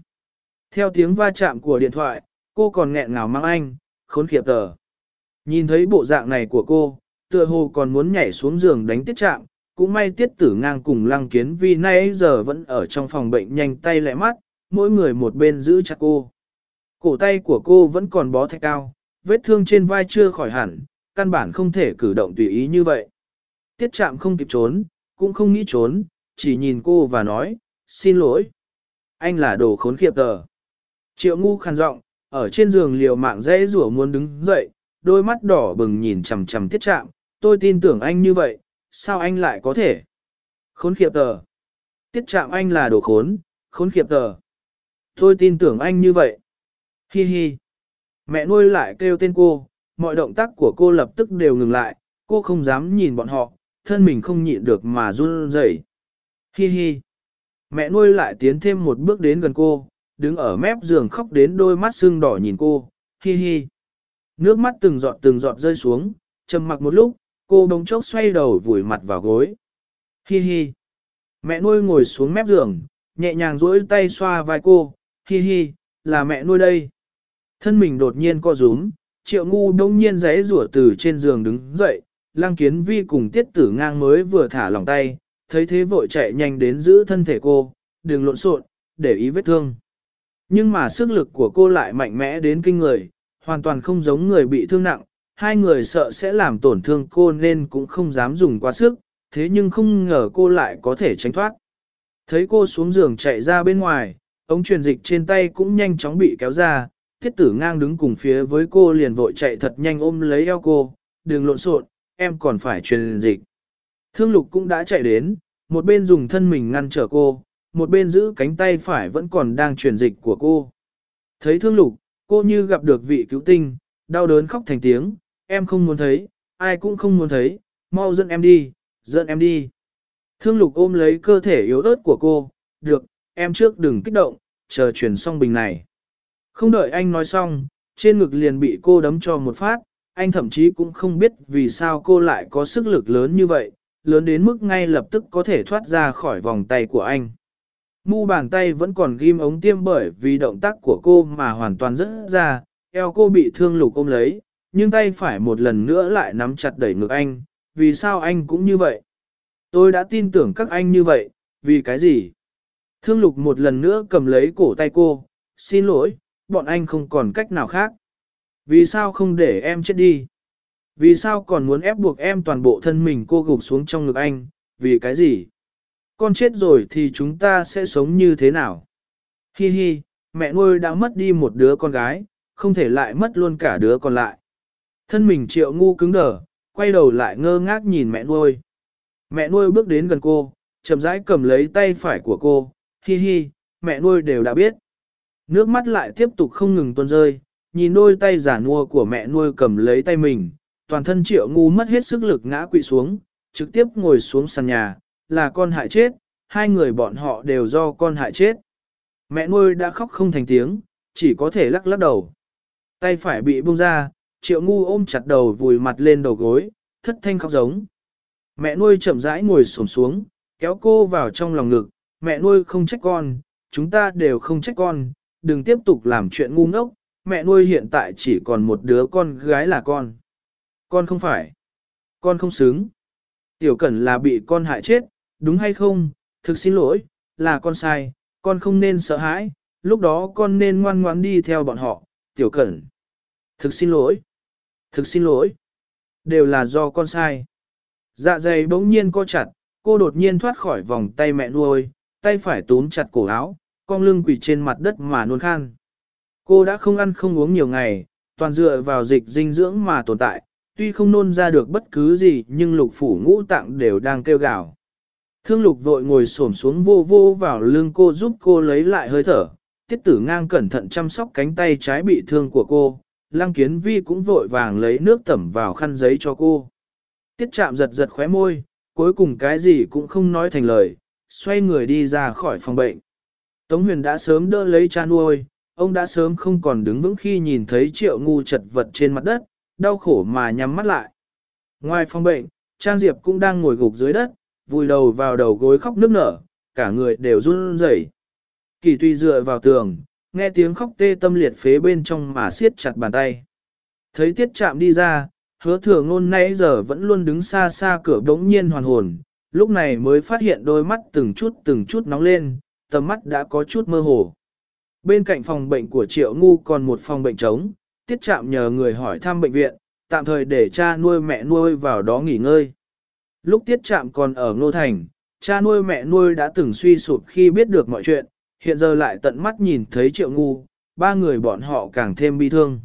Theo tiếng va chạm của điện thoại, cô còn nghẹn ngào mang anh, khốn khiệp tờ. Nhìn thấy bộ dạng này của cô, tựa hồ còn muốn nhảy xuống giường đánh tiết chạm, cũng may tiết tử ngang cùng lăng kiến vì nay giờ vẫn ở trong phòng bệnh nhanh tay lẹ mắt, mỗi người một bên giữ chặt cô. Cổ tay của cô vẫn còn bó thạch cao, vết thương trên vai chưa khỏi hẳn, căn bản không thể cử động tùy ý như vậy. Tiết chạm không kịp trốn, cũng không nghĩ trốn, chỉ nhìn cô và nói, xin lỗi. Anh là đồ khốn khiệp tờ. Triệu ngu khăn giọng ở trên giường liều mạng dễ rủa muốn đứng dậy, đôi mắt đỏ bừng nhìn chằm chằm tiết chạm, tôi tin tưởng anh như vậy, sao anh lại có thể? Khốn khiệp tờ. Tiết chạm anh là đồ khốn, khốn khiệp tờ. Tôi tin tưởng anh như vậy. Hi hi. Mẹ nuôi lại kêu tên cô, mọi động tác của cô lập tức đều ngừng lại, cô không dám nhìn bọn họ, thân mình không nhịn được mà run rẩy. Hi hi. Mẹ nuôi lại tiến thêm một bước đến gần cô, đứng ở mép giường khóc đến đôi mắt sưng đỏ nhìn cô, hi hi. Nước mắt từng giọt từng giọt rơi xuống, trầm mặc một lúc, cô bỗng chốc xoay đầu vùi mặt vào gối. Hi hi. Mẹ nuôi ngồi xuống mép giường, nhẹ nhàng duỗi tay xoa vai cô, hi hi, là mẹ nuôi đây. Thân mình đột nhiên co rúm, triệu ngu đông nhiên giấy rủa từ trên giường đứng dậy, lăng kiến vi cùng tiết tử ngang mới vừa thả lòng tay, thấy thế vội chạy nhanh đến giữ thân thể cô, đừng lộn xộn, để ý vết thương. Nhưng mà sức lực của cô lại mạnh mẽ đến kinh người, hoàn toàn không giống người bị thương nặng, hai người sợ sẽ làm tổn thương cô nên cũng không dám dùng quá sức, thế nhưng không ngờ cô lại có thể tránh thoát. Thấy cô xuống giường chạy ra bên ngoài, ống truyền dịch trên tay cũng nhanh chóng bị kéo ra, thiết tử ngang đứng cùng phía với cô liền vội chạy thật nhanh ôm lấy eo cô, đừng lộn xộn, em còn phải truyền dịch. Thương lục cũng đã chạy đến, một bên dùng thân mình ngăn trở cô, một bên giữ cánh tay phải vẫn còn đang truyền dịch của cô. Thấy thương lục, cô như gặp được vị cứu tinh, đau đớn khóc thành tiếng, em không muốn thấy, ai cũng không muốn thấy, mau dẫn em đi, dẫn em đi. Thương lục ôm lấy cơ thể yếu ớt của cô, được, em trước đừng kích động, chờ chuyển xong bình này. Không đợi anh nói xong, trên ngực liền bị cô đấm cho một phát, anh thậm chí cũng không biết vì sao cô lại có sức lực lớn như vậy, lớn đến mức ngay lập tức có thể thoát ra khỏi vòng tay của anh. Mu bàn tay vẫn còn ghim ống tiêm bởi vì động tác của cô mà hoàn toàn rất ra, eo cô bị thương lục ôm lấy, nhưng tay phải một lần nữa lại nắm chặt đẩy ngực anh, vì sao anh cũng như vậy? Tôi đã tin tưởng các anh như vậy, vì cái gì? Thương lục một lần nữa cầm lấy cổ tay cô, xin lỗi, bọn anh không còn cách nào khác. Vì sao không để em chết đi? Vì sao còn muốn ép buộc em toàn bộ thân mình cô gục xuống trong ngực anh? Vì cái gì? Con chết rồi thì chúng ta sẽ sống như thế nào? Hi hi, mẹ nuôi đã mất đi một đứa con gái, không thể lại mất luôn cả đứa còn lại. Thân mình triệu ngu cứng đờ, quay đầu lại ngơ ngác nhìn mẹ nuôi. Mẹ nuôi bước đến gần cô, chậm rãi cầm lấy tay phải của cô, hi hi, mẹ nuôi đều đã biết. Nước mắt lại tiếp tục không ngừng tuôn rơi, nhìn đôi tay giả nua của mẹ nuôi cầm lấy tay mình, toàn thân triệu ngu mất hết sức lực ngã quỵ xuống, trực tiếp ngồi xuống sàn nhà, là con hại chết, hai người bọn họ đều do con hại chết. Mẹ nuôi đã khóc không thành tiếng, chỉ có thể lắc lắc đầu. Tay phải bị buông ra, triệu ngu ôm chặt đầu vùi mặt lên đầu gối, thất thanh khóc giống. Mẹ nuôi chậm rãi ngồi xổm xuống, kéo cô vào trong lòng ngực, mẹ nuôi không trách con, chúng ta đều không trách con, đừng tiếp tục làm chuyện ngu ngốc, mẹ nuôi hiện tại chỉ còn một đứa con gái là con. Con không phải. Con không xứng. Tiểu Cẩn là bị con hại chết, đúng hay không? Thực xin lỗi, là con sai, con không nên sợ hãi, lúc đó con nên ngoan ngoãn đi theo bọn họ, Tiểu Cẩn. Thực xin lỗi. Thực xin lỗi. Đều là do con sai. Dạ dày bỗng nhiên co chặt, cô đột nhiên thoát khỏi vòng tay mẹ nuôi, tay phải túm chặt cổ áo, con lưng quỳ trên mặt đất mà nôn khan. Cô đã không ăn không uống nhiều ngày, toàn dựa vào dịch dinh dưỡng mà tồn tại, tuy không nôn ra được bất cứ gì nhưng lục phủ ngũ tạng đều đang kêu gào. Thương lục vội ngồi xổm xuống vô vô vào lưng cô giúp cô lấy lại hơi thở, tiết tử ngang cẩn thận chăm sóc cánh tay trái bị thương của cô, lăng kiến vi cũng vội vàng lấy nước tẩm vào khăn giấy cho cô. Tiết chạm giật giật khóe môi, cuối cùng cái gì cũng không nói thành lời, xoay người đi ra khỏi phòng bệnh. Tống huyền đã sớm đỡ lấy cha nuôi, ông đã sớm không còn đứng vững khi nhìn thấy triệu ngu chật vật trên mặt đất, đau khổ mà nhắm mắt lại. Ngoài phòng bệnh, Trang Diệp cũng đang ngồi gục dưới đất, vùi đầu vào đầu gối khóc nức nở, cả người đều run rẩy. Kỳ tùy dựa vào tường, nghe tiếng khóc tê tâm liệt phế bên trong mà siết chặt bàn tay. Thấy tiết chạm đi ra, hứa thừa ngôn nãy giờ vẫn luôn đứng xa xa cửa đống nhiên hoàn hồn, lúc này mới phát hiện đôi mắt từng chút từng chút nóng lên, tầm mắt đã có chút mơ hồ. Bên cạnh phòng bệnh của Triệu Ngu còn một phòng bệnh trống, tiết chạm nhờ người hỏi thăm bệnh viện, tạm thời để cha nuôi mẹ nuôi vào đó nghỉ ngơi. Lúc tiết Trạm còn ở Ngô Thành, cha nuôi mẹ nuôi đã từng suy sụp khi biết được mọi chuyện, hiện giờ lại tận mắt nhìn thấy Triệu Ngu, ba người bọn họ càng thêm bi thương.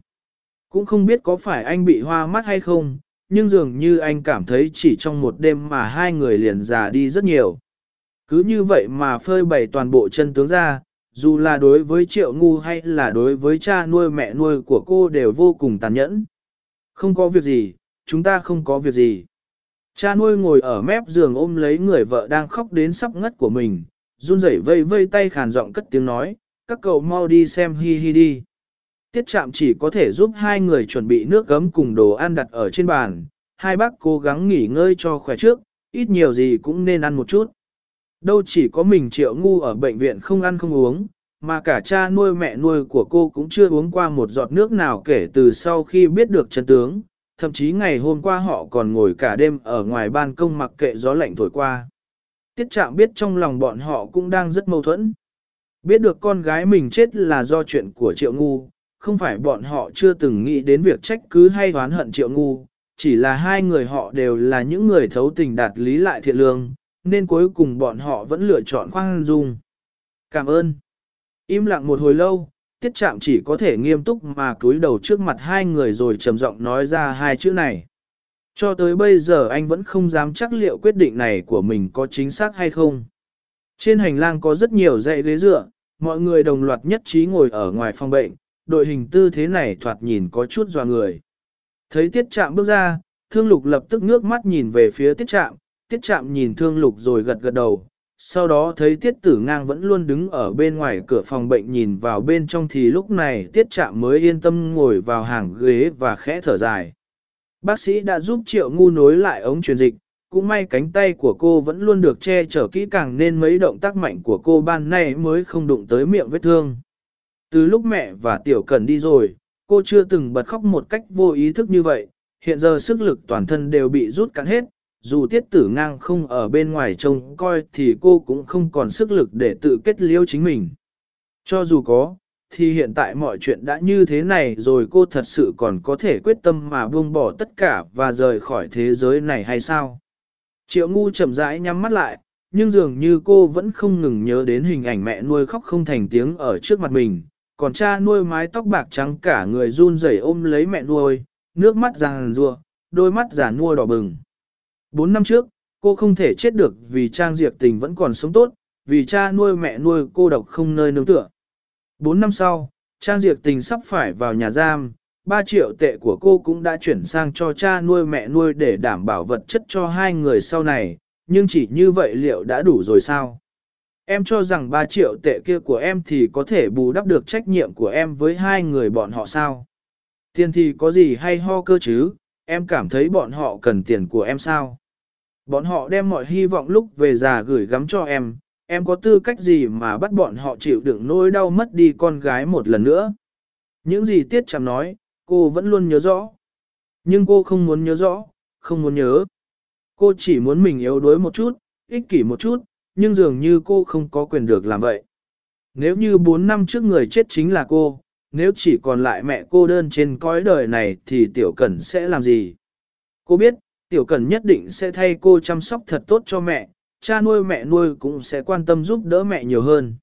Cũng không biết có phải anh bị hoa mắt hay không, nhưng dường như anh cảm thấy chỉ trong một đêm mà hai người liền già đi rất nhiều. Cứ như vậy mà phơi bày toàn bộ chân tướng ra, dù là đối với triệu ngu hay là đối với cha nuôi mẹ nuôi của cô đều vô cùng tàn nhẫn. Không có việc gì, chúng ta không có việc gì. Cha nuôi ngồi ở mép giường ôm lấy người vợ đang khóc đến sắp ngất của mình, run rẩy vây vây tay khàn giọng cất tiếng nói, các cậu mau đi xem hi hi đi. Tiết chạm chỉ có thể giúp hai người chuẩn bị nước gấm cùng đồ ăn đặt ở trên bàn, hai bác cố gắng nghỉ ngơi cho khỏe trước, ít nhiều gì cũng nên ăn một chút. Đâu chỉ có mình triệu ngu ở bệnh viện không ăn không uống, mà cả cha nuôi mẹ nuôi của cô cũng chưa uống qua một giọt nước nào kể từ sau khi biết được chân tướng, thậm chí ngày hôm qua họ còn ngồi cả đêm ở ngoài ban công mặc kệ gió lạnh thổi qua. Tiết Trạm biết trong lòng bọn họ cũng đang rất mâu thuẫn. Biết được con gái mình chết là do chuyện của Triệu Ngu, không phải bọn họ chưa từng nghĩ đến việc trách cứ hay oán hận Triệu Ngu, chỉ là hai người họ đều là những người thấu tình đạt lý lại thiện lương, nên cuối cùng bọn họ vẫn lựa chọn khoan dung. Cảm ơn. Im lặng một hồi lâu, tiết chạm chỉ có thể nghiêm túc mà cúi đầu trước mặt hai người rồi trầm giọng nói ra hai chữ này. Cho tới bây giờ anh vẫn không dám chắc liệu quyết định này của mình có chính xác hay không. Trên hành lang có rất nhiều dãy ghế dựa, mọi người đồng loạt nhất trí ngồi ở ngoài phòng bệnh, đội hình tư thế này thoạt nhìn có chút dò người. Thấy tiết Trạm bước ra, thương lục lập tức ngước mắt nhìn về phía tiết Trạm. tiết Trạm nhìn thương lục rồi gật gật đầu. Sau đó thấy tiết tử ngang vẫn luôn đứng ở bên ngoài cửa phòng bệnh nhìn vào bên trong thì lúc này tiết Trạm mới yên tâm ngồi vào hàng ghế và khẽ thở dài. Bác sĩ đã giúp triệu ngu nối lại ống truyền dịch, cũng may cánh tay của cô vẫn luôn được che chở kỹ càng nên mấy động tác mạnh của cô ban nay mới không đụng tới miệng vết thương. Từ lúc mẹ và tiểu cần đi rồi, cô chưa từng bật khóc một cách vô ý thức như vậy, hiện giờ sức lực toàn thân đều bị rút cạn hết, dù tiết tử ngang không ở bên ngoài trông coi thì cô cũng không còn sức lực để tự kết liễu chính mình. Cho dù có, thì hiện tại mọi chuyện đã như thế này rồi cô thật sự còn có thể quyết tâm mà buông bỏ tất cả và rời khỏi thế giới này hay sao? Triệu ngu chậm rãi nhắm mắt lại, nhưng dường như cô vẫn không ngừng nhớ đến hình ảnh mẹ nuôi khóc không thành tiếng ở trước mặt mình, còn cha nuôi mái tóc bạc trắng cả người run rẩy ôm lấy mẹ nuôi, nước mắt ràng rùa, đôi mắt giả nua đỏ bừng. Bốn năm trước, cô không thể chết được vì Trang Diệp Tình vẫn còn sống tốt, vì cha nuôi mẹ nuôi cô độc không nơi nương tựa. Bốn năm sau, Trang Diệp Tình sắp phải vào nhà giam, 3 triệu tệ của cô cũng đã chuyển sang cho cha nuôi mẹ nuôi để đảm bảo vật chất cho hai người sau này, nhưng chỉ như vậy liệu đã đủ rồi sao? Em cho rằng 3 triệu tệ kia của em thì có thể bù đắp được trách nhiệm của em với hai người bọn họ sao? Tiền thì có gì hay ho cơ chứ, em cảm thấy bọn họ cần tiền của em sao? Bọn họ đem mọi hy vọng lúc về già gửi gắm cho em, em có tư cách gì mà bắt bọn họ chịu đựng nỗi đau mất đi con gái một lần nữa? Những gì Tiết chẳng nói, cô vẫn luôn nhớ rõ. Nhưng cô không muốn nhớ rõ, không muốn nhớ. Cô chỉ muốn mình yếu đuối một chút, ích kỷ một chút, nhưng dường như cô không có quyền được làm vậy. Nếu như 4 năm trước người chết chính là cô, nếu chỉ còn lại mẹ cô đơn trên cõi đời này thì Tiểu Cẩn sẽ làm gì? Cô biết, tiểu Cần nhất định sẽ thay cô chăm sóc thật tốt cho mẹ, cha nuôi mẹ nuôi cũng sẽ quan tâm giúp đỡ mẹ nhiều hơn.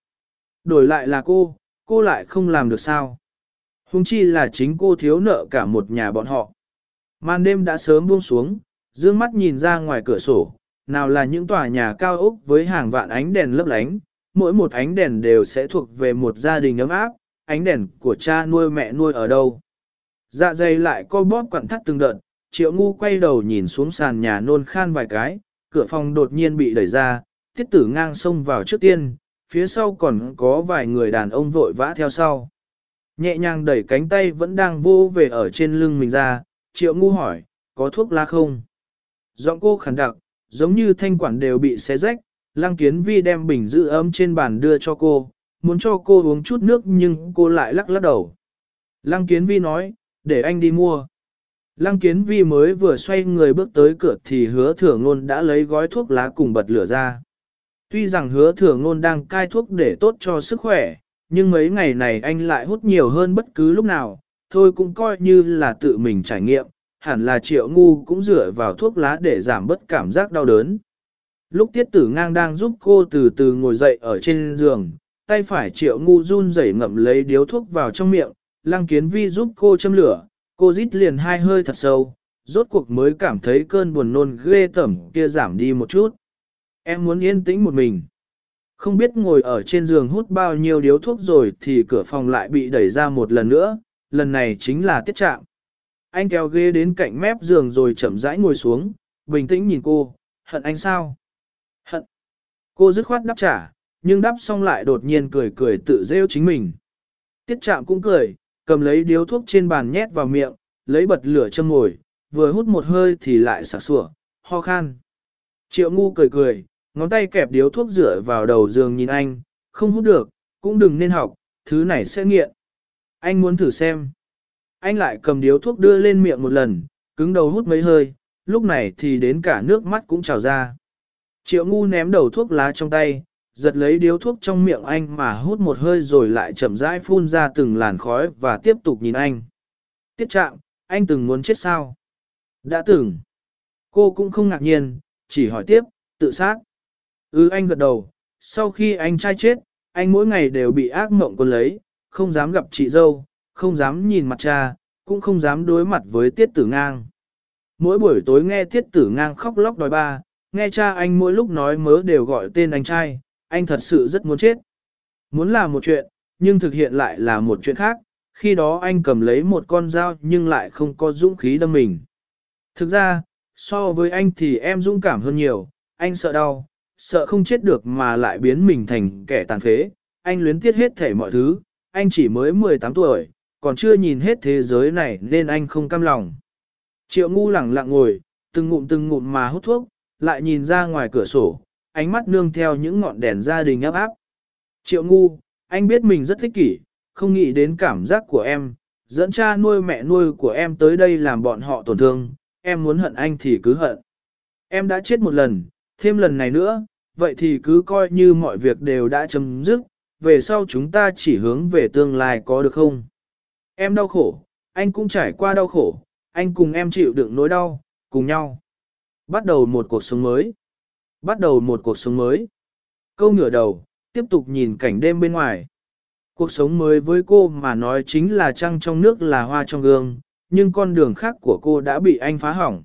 Đổi lại là cô, cô lại không làm được sao. Hùng chi là chính cô thiếu nợ cả một nhà bọn họ. Màn đêm đã sớm buông xuống, dương mắt nhìn ra ngoài cửa sổ, nào là những tòa nhà cao ốc với hàng vạn ánh đèn lấp lánh, mỗi một ánh đèn đều sẽ thuộc về một gia đình ấm áp, ánh đèn của cha nuôi mẹ nuôi ở đâu. Dạ dày lại co bóp quặn thắt từng đợt, triệu ngu quay đầu nhìn xuống sàn nhà nôn khan vài cái, cửa phòng đột nhiên bị đẩy ra, tiết tử ngang xông vào trước tiên, phía sau còn có vài người đàn ông vội vã theo sau. Nhẹ nhàng đẩy cánh tay vẫn đang vô về ở trên lưng mình ra, triệu ngu hỏi, có thuốc lá không? Giọng cô khẳng đặc, giống như thanh quản đều bị xé rách, lăng kiến vi đem bình giữ ấm trên bàn đưa cho cô, muốn cho cô uống chút nước nhưng cô lại lắc lắc đầu. Lăng kiến vi nói, để anh đi mua. Lăng kiến vi mới vừa xoay người bước tới cửa thì hứa thừa ngôn đã lấy gói thuốc lá cùng bật lửa ra. Tuy rằng hứa thừa ngôn đang cai thuốc để tốt cho sức khỏe, nhưng mấy ngày này anh lại hút nhiều hơn bất cứ lúc nào, thôi cũng coi như là tự mình trải nghiệm, hẳn là triệu ngu cũng dựa vào thuốc lá để giảm bớt cảm giác đau đớn. Lúc tiết tử ngang đang giúp cô từ từ ngồi dậy ở trên giường, tay phải triệu ngu run rẩy ngậm lấy điếu thuốc vào trong miệng, lăng kiến vi giúp cô châm lửa, cô rít liền hai hơi thật sâu, rốt cuộc mới cảm thấy cơn buồn nôn ghê tởm kia giảm đi một chút. Em muốn yên tĩnh một mình. Không biết ngồi ở trên giường hút bao nhiêu điếu thuốc rồi thì cửa phòng lại bị đẩy ra một lần nữa, lần này chính là tiết trạng. Anh kéo ghế đến cạnh mép giường rồi chậm rãi ngồi xuống, bình tĩnh nhìn cô, hận anh sao? Hận. Cô dứt khoát đáp trả, nhưng đáp xong lại đột nhiên cười cười tự rêu chính mình. Tiết trạng cũng cười, cầm lấy điếu thuốc trên bàn nhét vào miệng, lấy bật lửa châm ngồi, vừa hút một hơi thì lại sặc sủa, ho khan. Triệu ngu cười cười, ngón tay kẹp điếu thuốc rửa vào đầu giường nhìn anh, không hút được, cũng đừng nên học, thứ này sẽ nghiện. Anh muốn thử xem. Anh lại cầm điếu thuốc đưa lên miệng một lần, cứng đầu hút mấy hơi, lúc này thì đến cả nước mắt cũng trào ra. Triệu ngu ném đầu thuốc lá trong tay, giật lấy điếu thuốc trong miệng anh mà hút một hơi rồi lại chậm rãi phun ra từng làn khói và tiếp tục nhìn anh. Tiết trạng, anh từng muốn chết sao? Đã từng. Cô cũng không ngạc nhiên, chỉ hỏi tiếp, tự sát. Ừ anh gật đầu, sau khi anh trai chết, anh mỗi ngày đều bị ác mộng quân lấy, không dám gặp chị dâu, không dám nhìn mặt cha, cũng không dám đối mặt với tiết tử ngang. Mỗi buổi tối nghe tiết tử ngang khóc lóc đòi ba, nghe cha anh mỗi lúc nói mớ đều gọi tên anh trai, anh thật sự rất muốn chết. Muốn làm một chuyện, nhưng thực hiện lại là một chuyện khác, khi đó anh cầm lấy một con dao nhưng lại không có dũng khí đâm mình. Thực ra, so với anh thì em dũng cảm hơn nhiều, anh sợ đau, sợ không chết được mà lại biến mình thành kẻ tàn phế, anh luyến tiếc hết thể mọi thứ, anh chỉ mới 18 tuổi, còn chưa nhìn hết thế giới này nên anh không cam lòng. Triệu ngu lẳng lặng ngồi, từng ngụm từng ngụm mà hút thuốc, lại nhìn ra ngoài cửa sổ, ánh mắt nương theo những ngọn đèn gia đình áp áp. Triệu ngu, anh biết mình rất thích kỷ, không nghĩ đến cảm giác của em, dẫn cha nuôi mẹ nuôi của em tới đây làm bọn họ tổn thương, em muốn hận anh thì cứ hận. Em đã chết một lần, thêm lần này nữa, vậy thì cứ coi như mọi việc đều đã chấm dứt, về sau chúng ta chỉ hướng về tương lai có được không? Em đau khổ, anh cũng trải qua đau khổ, anh cùng em chịu đựng nỗi đau, cùng nhau. Bắt đầu một cuộc sống mới. Bắt đầu một cuộc sống mới. Câu ngửa đầu, tiếp tục nhìn cảnh đêm bên ngoài. Cuộc sống mới với cô mà nói chính là trăng trong nước là hoa trong gương, nhưng con đường khác của cô đã bị anh phá hỏng.